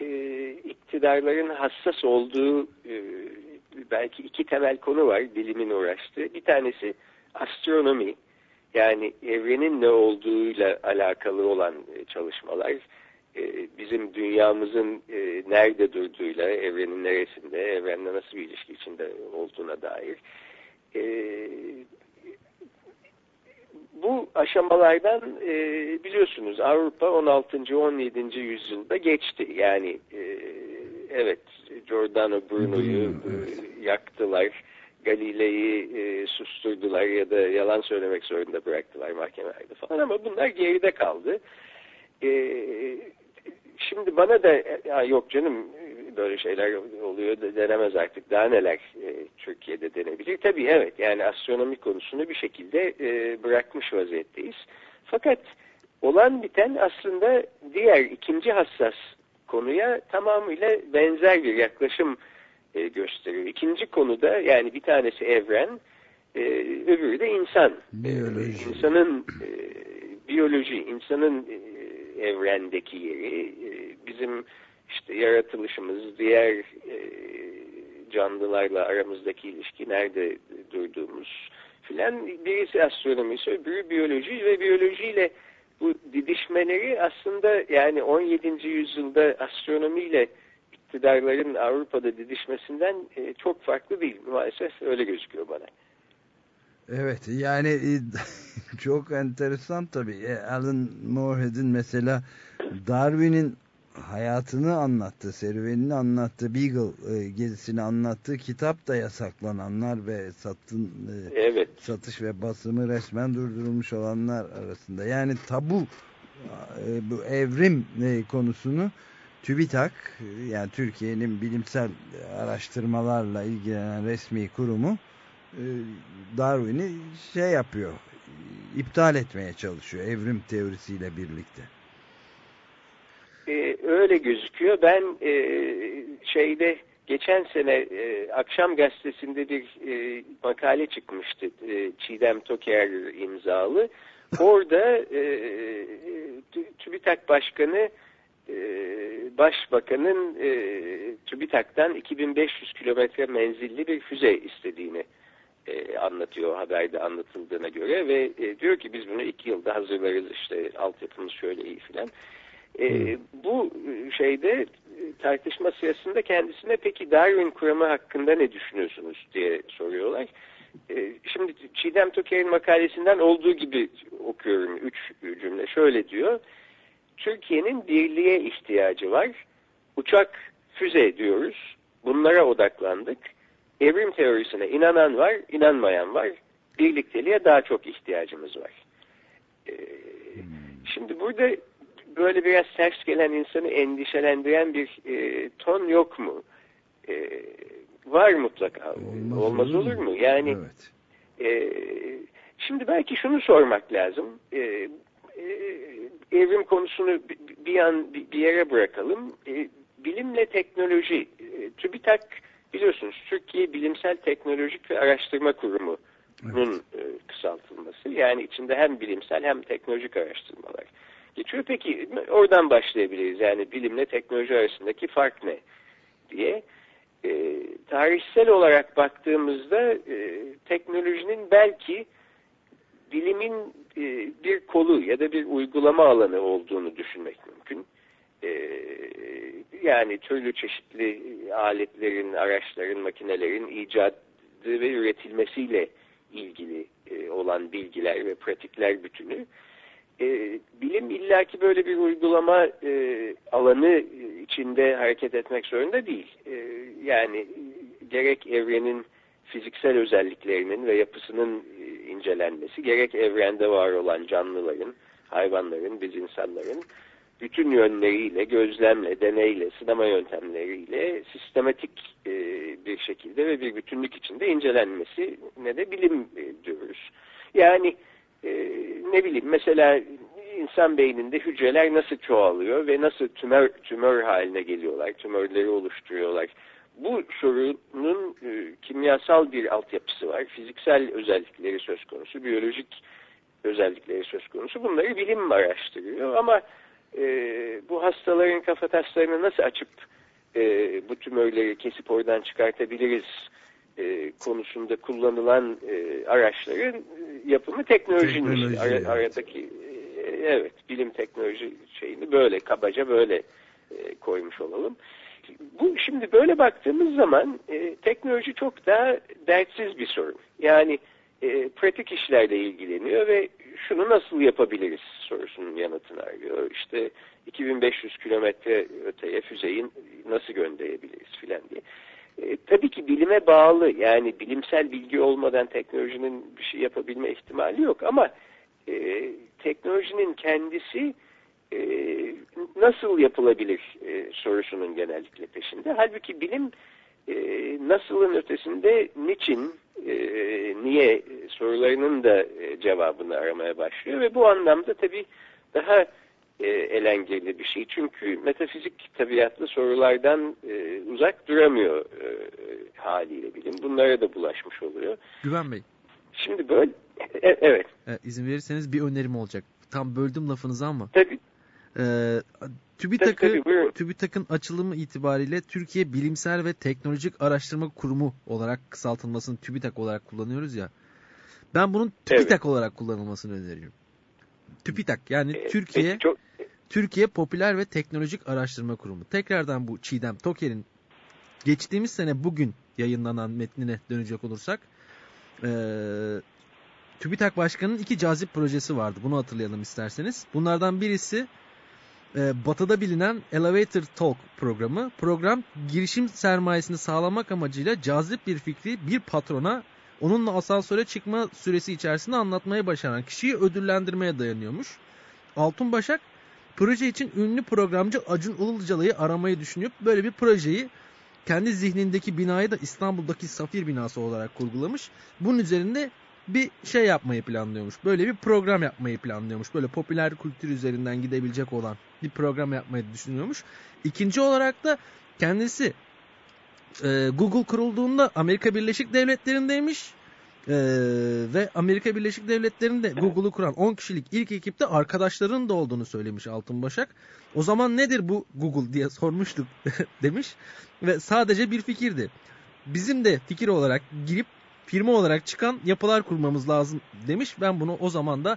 e, iktidarların hassas olduğu e, belki iki temel konu var bilimin uğraştığı. Bir tanesi astronomi yani evrenin ne olduğuyla alakalı olan e, çalışmalar e, bizim dünyamızın e, nerede durduğuyla, evrenin neresinde, evrenle nasıl bir ilişki içinde olduğuna dair. E, bu aşamalardan e, biliyorsunuz Avrupa 16. 17. yüzyılda geçti. Yani e, evet Giordano Bruno'yu e, yaktılar. Galile'yi e, susturdular ya da yalan söylemek zorunda bıraktılar mahkemelerde falan ama bunlar geride kaldı. E, şimdi bana da ya yok canım böyle şeyler oluyor da denemez artık daha neler e, Türkiye'de denebilir. Tabii evet yani astronomi konusunu bir şekilde e, bırakmış vaziyetteyiz. Fakat olan biten aslında diğer ikinci hassas konuya tamamıyla benzer bir yaklaşım e, gösteriyor. İkinci konuda yani bir tanesi evren, e, öbürü de insan. Biyoloji. İnsanın e, biyoloji, insanın e, evrendeki yeri, e, bizim işte yaratılışımız, diğer e, canlılarla aramızdaki ilişki, nerede durduğumuz filan. Birisi astronomi, öbürü biyoloji ve biyolojiyle bu didişmeleri aslında yani 17. yüzyılda astronomiyle iktidarların Avrupa'da didişmesinden e, çok farklı değil. Maalesef öyle gözüküyor bana. Evet yani e, çok enteresan tabii. E, Alan Moorhead'in mesela Darwin'in hayatını anlattı, serüvenini anlattı, Beagle e, gezisini anlattığı kitap da yasaklananlar ve satın e, evet. satış ve basımı resmen durdurulmuş olanlar arasında. Yani tabu e, bu evrim e, konusunu TÜBİTAK yani Türkiye'nin bilimsel araştırmalarla ilgilenen resmi kurumu e, Darwin'i şey yapıyor iptal etmeye çalışıyor evrim teorisiyle birlikte. Ee, öyle gözüküyor. Ben e, şeyde geçen sene e, akşam gazetesinde bir e, makale çıkmıştı. E, Çiğdem Toker imzalı. Orada e, TÜBİTAK Başkanı e, Başbakanın e, TÜBİTAK'tan 2500 kilometre menzilli bir füze istediğini e, anlatıyor haberde anlatıldığına göre ve e, diyor ki biz bunu iki yılda hazırlarız işte altyapımız şöyle iyi filan. E, bu şeyde tartışma sırasında kendisine peki Darwin kuramı hakkında ne düşünüyorsunuz diye soruyorlar. E, şimdi Çiğdem Toker'in makalesinden olduğu gibi okuyorum üç cümle. Şöyle diyor. Türkiye'nin birliğe ihtiyacı var. Uçak, füze diyoruz. Bunlara odaklandık. Evrim teorisine inanan var, inanmayan var. Birlikteliğe daha çok ihtiyacımız var. Ee, şimdi burada böyle biraz ters gelen insanı endişelendiren bir e, ton yok mu? E, var mutlaka. Olmaz, Olmaz olur mu? Yani evet. e, şimdi belki şunu sormak lazım. E, e, evrim konusunu bir an bir yere bırakalım. E, bilimle teknoloji, e, TÜBİTAK biliyorsunuz Türkiye Bilimsel Teknolojik ve Araştırma Kurumu'nun evet. e, kısaltılması. Yani içinde hem bilimsel hem teknolojik araştırmalar geçiyor. Peki oradan başlayabiliriz. Yani bilimle teknoloji arasındaki fark ne diye. E, tarihsel olarak baktığımızda e, teknolojinin belki bilimin e, bir kolu ya da bir uygulama alanı olduğunu düşünmek mümkün. E, yani türlü çeşitli aletlerin, araçların, makinelerin icadı ve üretilmesiyle ilgili e, olan bilgiler ve pratikler bütünü e, bilim illaki böyle bir uygulama e, alanı içinde hareket etmek zorunda değil. E, yani gerek evrenin fiziksel özelliklerinin ve yapısının e, incelenmesi, gerek evrende var olan canlıların, hayvanların, biz insanların bütün yönleriyle, gözlemle, deneyle, sınama yöntemleriyle sistematik e, bir şekilde ve bir bütünlük içinde incelenmesi ne de bilim e, diyoruz. Yani e, ne bileyim mesela insan beyninde hücreler nasıl çoğalıyor ve nasıl tümör, tümör haline geliyorlar, tümörleri oluşturuyorlar. Bu sorunun e, kimyasal bir altyapısı var, fiziksel özellikleri söz konusu, biyolojik özellikleri söz konusu. Bunları bilim araştırıyor ama e, bu hastaların kafataslarını nasıl açıp e, bu tümörleri kesip oradan çıkartabiliriz e, konusunda kullanılan e, araçların yapımı teknolojinin Teknoloji, ar aradaki evet bilim teknoloji şeyini böyle kabaca böyle e, koymuş olalım. Bu şimdi böyle baktığımız zaman e, teknoloji çok daha dertsiz bir sorun. Yani e, pratik işlerle ilgileniyor ve şunu nasıl yapabiliriz sorusunun yanıtını arıyor. İşte 2500 kilometre öteye füzeyi nasıl gönderebiliriz filan diye. E, tabii ki bilime bağlı. Yani bilimsel bilgi olmadan teknolojinin bir şey yapabilme ihtimali yok. Ama e, teknolojinin kendisi e, nasıl yapılabilir e, sorusunun genellikle peşinde. Halbuki bilim e, nasılın ötesinde niçin, e, niye sorularının da e, cevabını aramaya başlıyor. Ve bu anlamda tabii daha e, elengirli bir şey. Çünkü metafizik tabiatlı sorulardan e, uzak duramıyor e, haliyle bilim. Bunlara da bulaşmış oluyor. Güven Bey. Şimdi böyle, e, evet. E, izin verirseniz bir önerim olacak. Tam böldüm lafınızı ama. Tabii. E, TÜBİTAK'ı, TÜBİTAK'ın açılımı itibariyle Türkiye Bilimsel ve Teknolojik Araştırma Kurumu olarak kısaltılmasını TÜBİTAK olarak kullanıyoruz ya. Ben bunun TÜBİTAK evet. olarak kullanılmasını öneriyorum. TÜBİTAK yani e, Türkiye çok... Türkiye Popüler ve Teknolojik Araştırma Kurumu. Tekrardan bu Çiğdem Toker'in geçtiğimiz sene bugün yayınlanan metnine dönecek olursak e, TÜBİTAK Başkanı'nın iki cazip projesi vardı. Bunu hatırlayalım isterseniz. Bunlardan birisi e, batıda bilinen Elevator Talk programı. Program girişim sermayesini sağlamak amacıyla cazip bir fikri bir patrona onunla asansöre çıkma süresi içerisinde anlatmaya başaran kişiyi ödüllendirmeye dayanıyormuş. Altun Başak proje için ünlü programcı Acun Ilıcalı'yı aramayı düşünüyor. Böyle bir projeyi kendi zihnindeki binayı da İstanbul'daki Safir binası olarak kurgulamış. Bunun üzerinde bir şey yapmayı planlıyormuş. Böyle bir program yapmayı planlıyormuş. Böyle popüler kültür üzerinden gidebilecek olan bir program yapmayı düşünüyormuş. İkinci olarak da kendisi e, Google kurulduğunda Amerika Birleşik Devletleri'ndeymiş. Ee, ve Amerika Birleşik Devletleri'nde Google'u kuran 10 kişilik ilk ekipte arkadaşlarının da olduğunu söylemiş Altın Başak. O zaman nedir bu Google diye sormuştuk demiş ve sadece bir fikirdi. Bizim de fikir olarak girip firma olarak çıkan yapılar kurmamız lazım demiş. Ben bunu o zaman da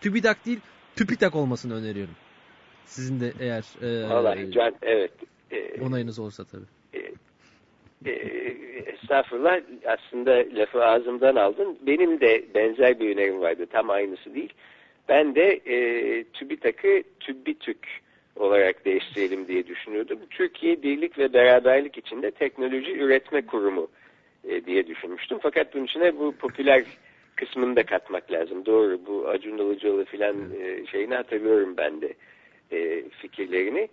TÜBİTAK değil TÜPİTAK olmasını öneriyorum. Sizin de eğer e, Vallahi can, evet. E, onayınız olsa tabii. E, estağfurullah aslında lafı ağzımdan aldın. Benim de benzer bir önerim vardı. Tam aynısı değil. Ben de e, TÜBİTAK'ı TÜBİTÜK olarak değiştirelim diye düşünüyordum. Türkiye Birlik ve Beraberlik içinde Teknoloji Üretme Kurumu e, diye düşünmüştüm. Fakat bunun içine bu popüler kısmını da katmak lazım. Doğru bu Acun Ilıcalı filan e, şeyini hatırlıyorum ben de e, fikirlerini. E,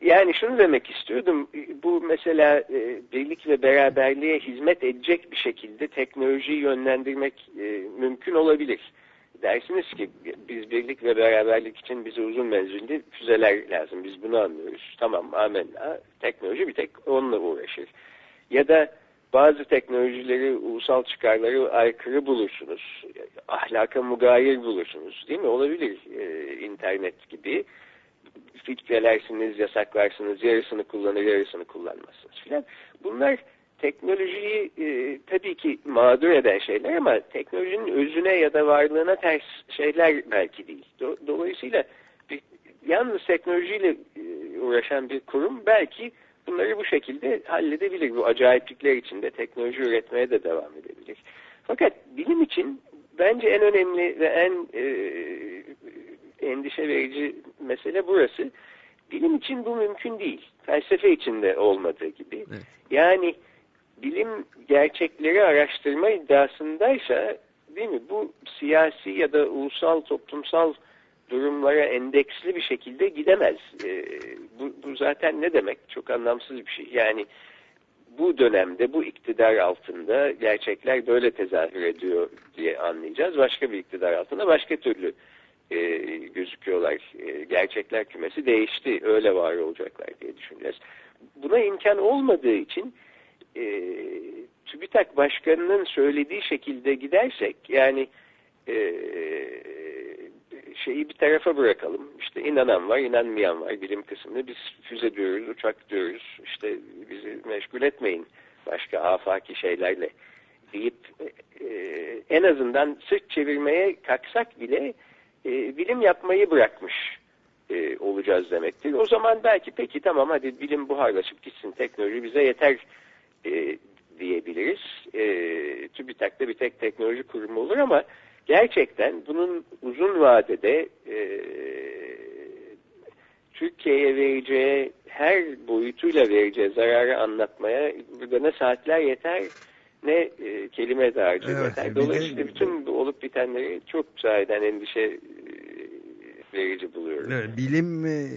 yani şunu demek istiyordum. Bu mesela e, birlik ve beraberliğe hizmet edecek bir şekilde teknolojiyi yönlendirmek e, mümkün olabilir. Dersiniz ki biz birlik ve beraberlik için bize uzun menzilli füzeler lazım. Biz bunu anlıyoruz. Tamam amenna. Teknoloji bir tek onunla uğraşır. Ya da bazı teknolojileri ulusal çıkarları aykırı bulursunuz. Ahlaka mugayir bulursunuz. Değil mi? Olabilir e, internet gibi. Filtrelersiniz, yasaklarsınız, yarısını kullanır, yarısını kullanmazsınız filan. Bunlar teknolojiyi e, tabii ki mağdur eden şeyler ama teknolojinin özüne ya da varlığına ters şeyler belki değil. Do dolayısıyla bir, yalnız teknolojiyle e, uğraşan bir kurum belki bunları bu şekilde halledebilir. Bu acayiplikler içinde teknoloji üretmeye de devam edebilir. Fakat bilim için bence en önemli ve en e, endişe verici mesele burası. Bilim için bu mümkün değil. Felsefe için de olmadığı gibi. Evet. Yani bilim gerçekleri araştırma iddiasındaysa değil mi bu siyasi ya da ulusal toplumsal durumlara endeksli bir şekilde gidemez. E, bu, bu zaten ne demek? Çok anlamsız bir şey. Yani bu dönemde, bu iktidar altında gerçekler böyle tezahür ediyor diye anlayacağız. Başka bir iktidar altında başka türlü e, gözüküyorlar. E, gerçekler kümesi değişti, öyle var olacaklar diye düşüneceğiz. Buna imkan olmadığı için e, TÜBİTAK Başkanı'nın söylediği şekilde gidersek, yani e, şeyi bir tarafa bırakalım. İşte inanan var, inanmayan var bilim kısmını. Biz füze diyoruz, uçak diyoruz. İşte bizi meşgul etmeyin başka afaki şeylerle deyip e, en azından sırt çevirmeye kalksak bile e, bilim yapmayı bırakmış e, olacağız demektir. O zaman belki peki tamam hadi bilim buharlaşıp gitsin teknoloji bize yeter e, diyebiliriz. E, TÜBİTAK'ta bir tek teknoloji kurumu olur ama gerçekten bunun uzun vadede e, Türkiye'ye vereceği her boyutuyla vereceği zararı anlatmaya ne saatler yeter ne e, kelime dağarcığı Evet, de- Dolayısıyla bütün bu olup bitenleri çok sahiden endişe e, verici buluyorum. Evet, bilim e,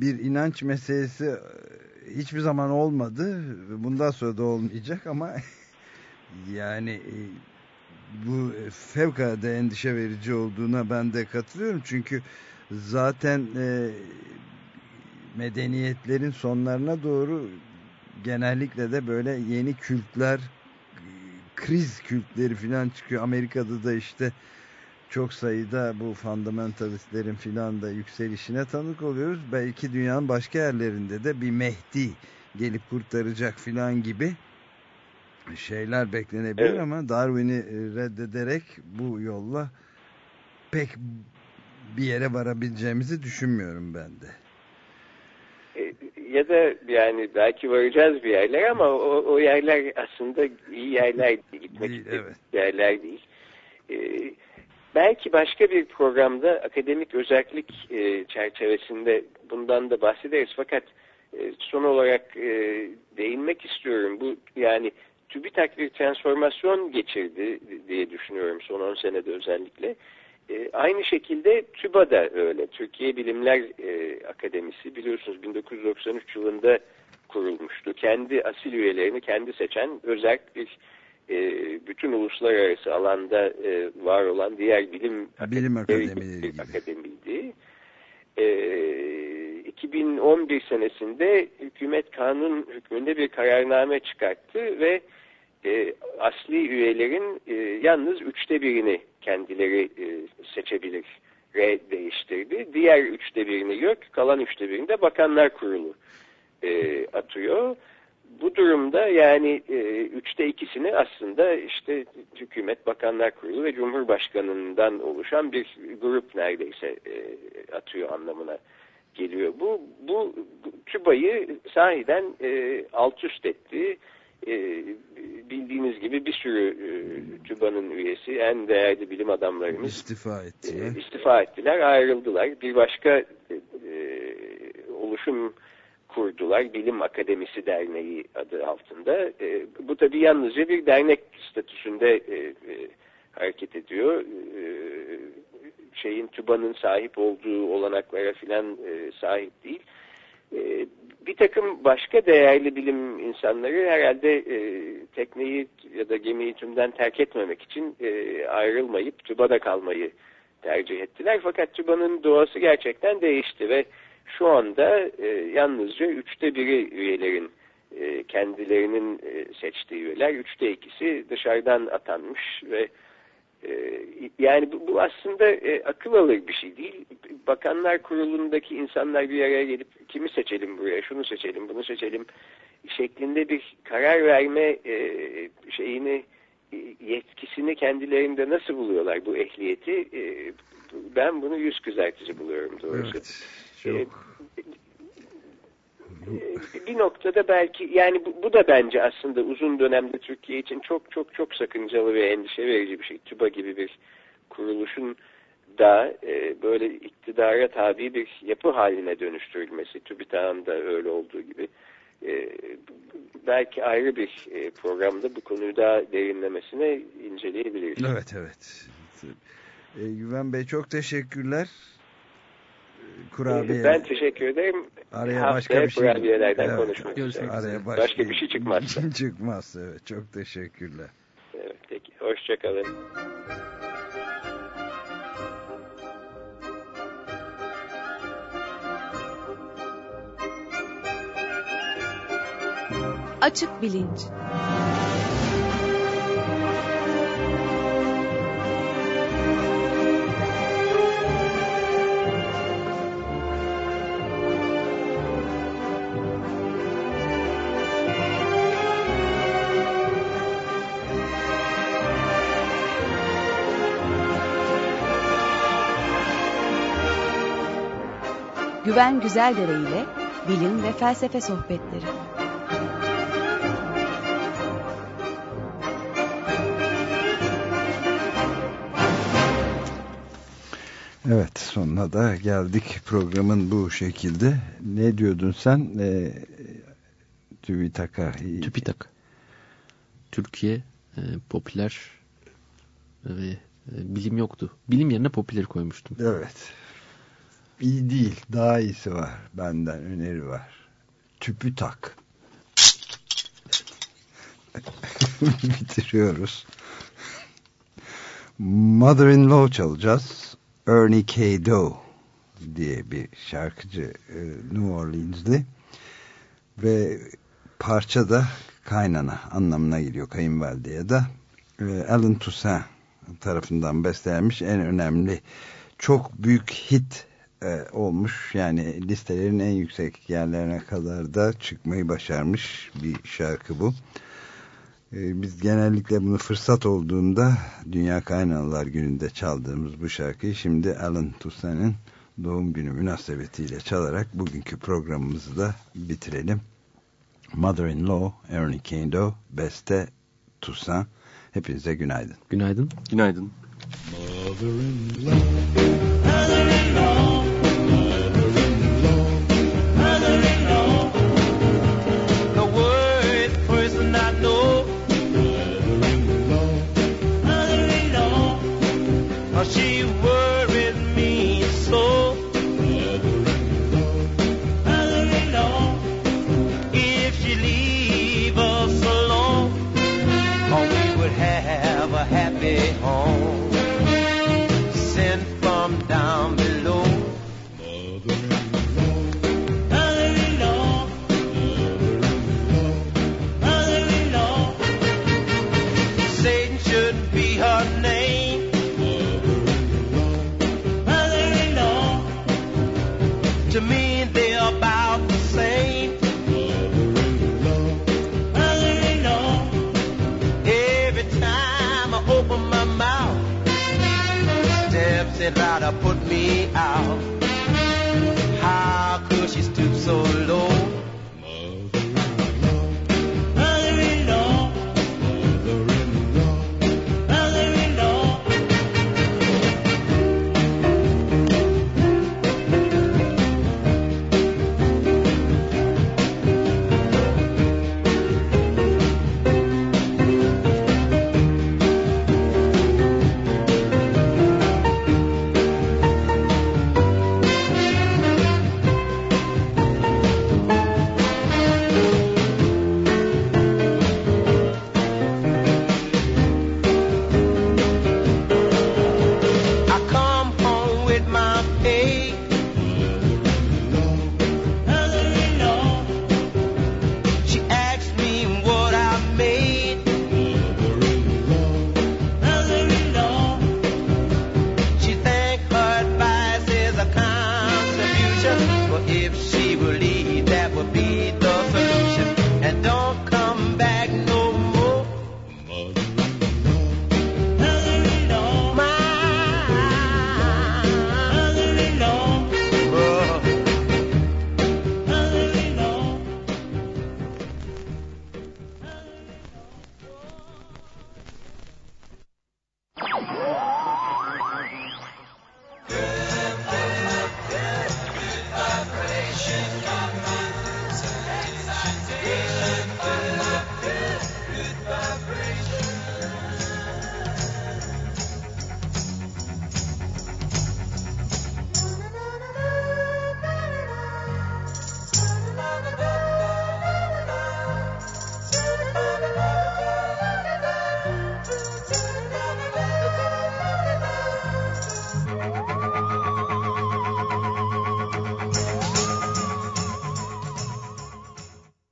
bir inanç meselesi e, hiçbir zaman olmadı. Bundan sonra da olmayacak ama yani bu fevkalade endişe verici olduğuna ben de katılıyorum. Çünkü zaten e, medeniyetlerin sonlarına doğru genellikle de böyle yeni kültler kriz kültleri falan çıkıyor. Amerika'da da işte çok sayıda bu fundamentalistlerin filan da yükselişine tanık oluyoruz. Belki dünyanın başka yerlerinde de bir Mehdi gelip kurtaracak filan gibi şeyler beklenebilir Evet. ama Darwin'i reddederek bu yolla pek bir yere varabileceğimizi düşünmüyorum ben de. Ya da yani belki varacağız bir yerler ama o, o yerler aslında iyi yerler değil, gitmek Değil, evet. yerler değil. E, belki başka bir programda akademik özellik e, çerçevesinde bundan da bahsederiz fakat e, son olarak e, değinmek istiyorum. Bu yani TÜBİTAK bir transformasyon geçirdi diye düşünüyorum son 10 senede özellikle. E, aynı şekilde TÜBA da öyle. Türkiye Bilimler e, Akademisi biliyorsunuz 1993 yılında kurulmuştu. Kendi asil üyelerini kendi seçen özel bir e, bütün uluslararası alanda e, var olan diğer bilim, Bilim akademileri gibi. akademiydi. E, 2011 senesinde hükümet kanun hükmünde bir kararname çıkarttı ve e, asli üyelerin e, yalnız üçte birini kendileri e, seçebilir re değiştirdi. Diğer üçte birini yok, kalan üçte birini de Bakanlar Kurulu e, atıyor. Bu durumda yani e, üçte ikisini aslında işte hükümet, Bakanlar Kurulu ve Cumhurbaşkanı'ndan oluşan bir grup neredeyse e, atıyor anlamına geliyor. Bu, bu TÜBA'yı sahiden e, alt üst etti. E, bildiğiniz gibi bir sürü e, TÜBA'nın üyesi, en değerli bilim adamlarımız İstifa ettiler. e, istifa ettiler, ayrıldılar. Bir başka e, oluşum kurdular. Bilim Akademisi Derneği adı altında. E, bu tabii yalnızca bir dernek statüsünde e, e, hareket ediyor. E, şeyin TÜBA'nın sahip olduğu olanaklara filan e, sahip değil. E, bir takım başka değerli bilim insanları herhalde e, tekneyi ya da gemiyi tümden terk etmemek için e, ayrılmayıp TÜBA'da kalmayı tercih ettiler. Fakat TÜBA'nın doğası gerçekten değişti ve şu anda e, yalnızca üçte biri üyelerin e, kendilerinin e, seçtiği üyeler, üçte ikisi dışarıdan atanmış ve yani bu, bu aslında e, akıl alır bir şey değil. Bakanlar kurulundaki insanlar bir araya gelip kimi seçelim buraya, şunu seçelim, bunu seçelim şeklinde bir karar verme e, şeyini e, yetkisini kendilerinde nasıl buluyorlar bu ehliyeti? E, ben bunu yüz kızartıcı buluyorum doğrusu. Evet. Çok. e, bir noktada belki yani bu, bu da bence aslında uzun dönemde Türkiye için çok çok çok sakıncalı ve endişe verici bir şey. TÜBA gibi bir kuruluşun da e, böyle iktidara tabi bir yapı haline dönüştürülmesi, TÜBİTAK'ın da öyle olduğu gibi e, belki ayrı bir e, programda bu konuyu daha derinlemesine inceleyebiliriz. Evet evet. E, Güven Bey çok teşekkürler. Kurabiye. Ben teşekkür ederim. Araya Haftaya başka bir şey- kurabiyelerden Evet. konuşmak üzere. Araya Başka bir şey çıkmazsa. Çıkmaz evet. Çok teşekkürler. Evet, peki. Hoşçakalın. Açık bilinç. Güven Güzeldere ile bilim ve felsefe sohbetleri. Evet sonuna da geldik programın bu şekilde. Ne diyordun sen? E, TÜBİTAK'a. TÜBİTAK. Türkiye e, popüler ve e, bilim yoktu. Bilim yerine popüler koymuştum. Evet. İyi değil. Daha iyisi var. Benden öneri var. Tüpü tak. Bitiriyoruz. Mother-in-Law çalacağız. Ernie K. Doe diye bir şarkıcı e, New Orleans'li ve parça da kaynana anlamına geliyor kayınvalide ya da e, Alan Toussaint tarafından beslenmiş en önemli çok büyük hit e, olmuş yani listelerin en yüksek yerlerine kadar da çıkmayı başarmış bir şarkı bu. E, biz genellikle bunu fırsat olduğunda Dünya Kaynanalar Günü'nde çaldığımız bu şarkıyı şimdi Alan Toussaint'in doğum günü münasebetiyle çalarak bugünkü programımızı da bitirelim. Mother-in-Law, Ernie Kendo, Beste Toussaint. Hepinize günaydın. Günaydın. Günaydın. Mother-in-law, mother-in-law,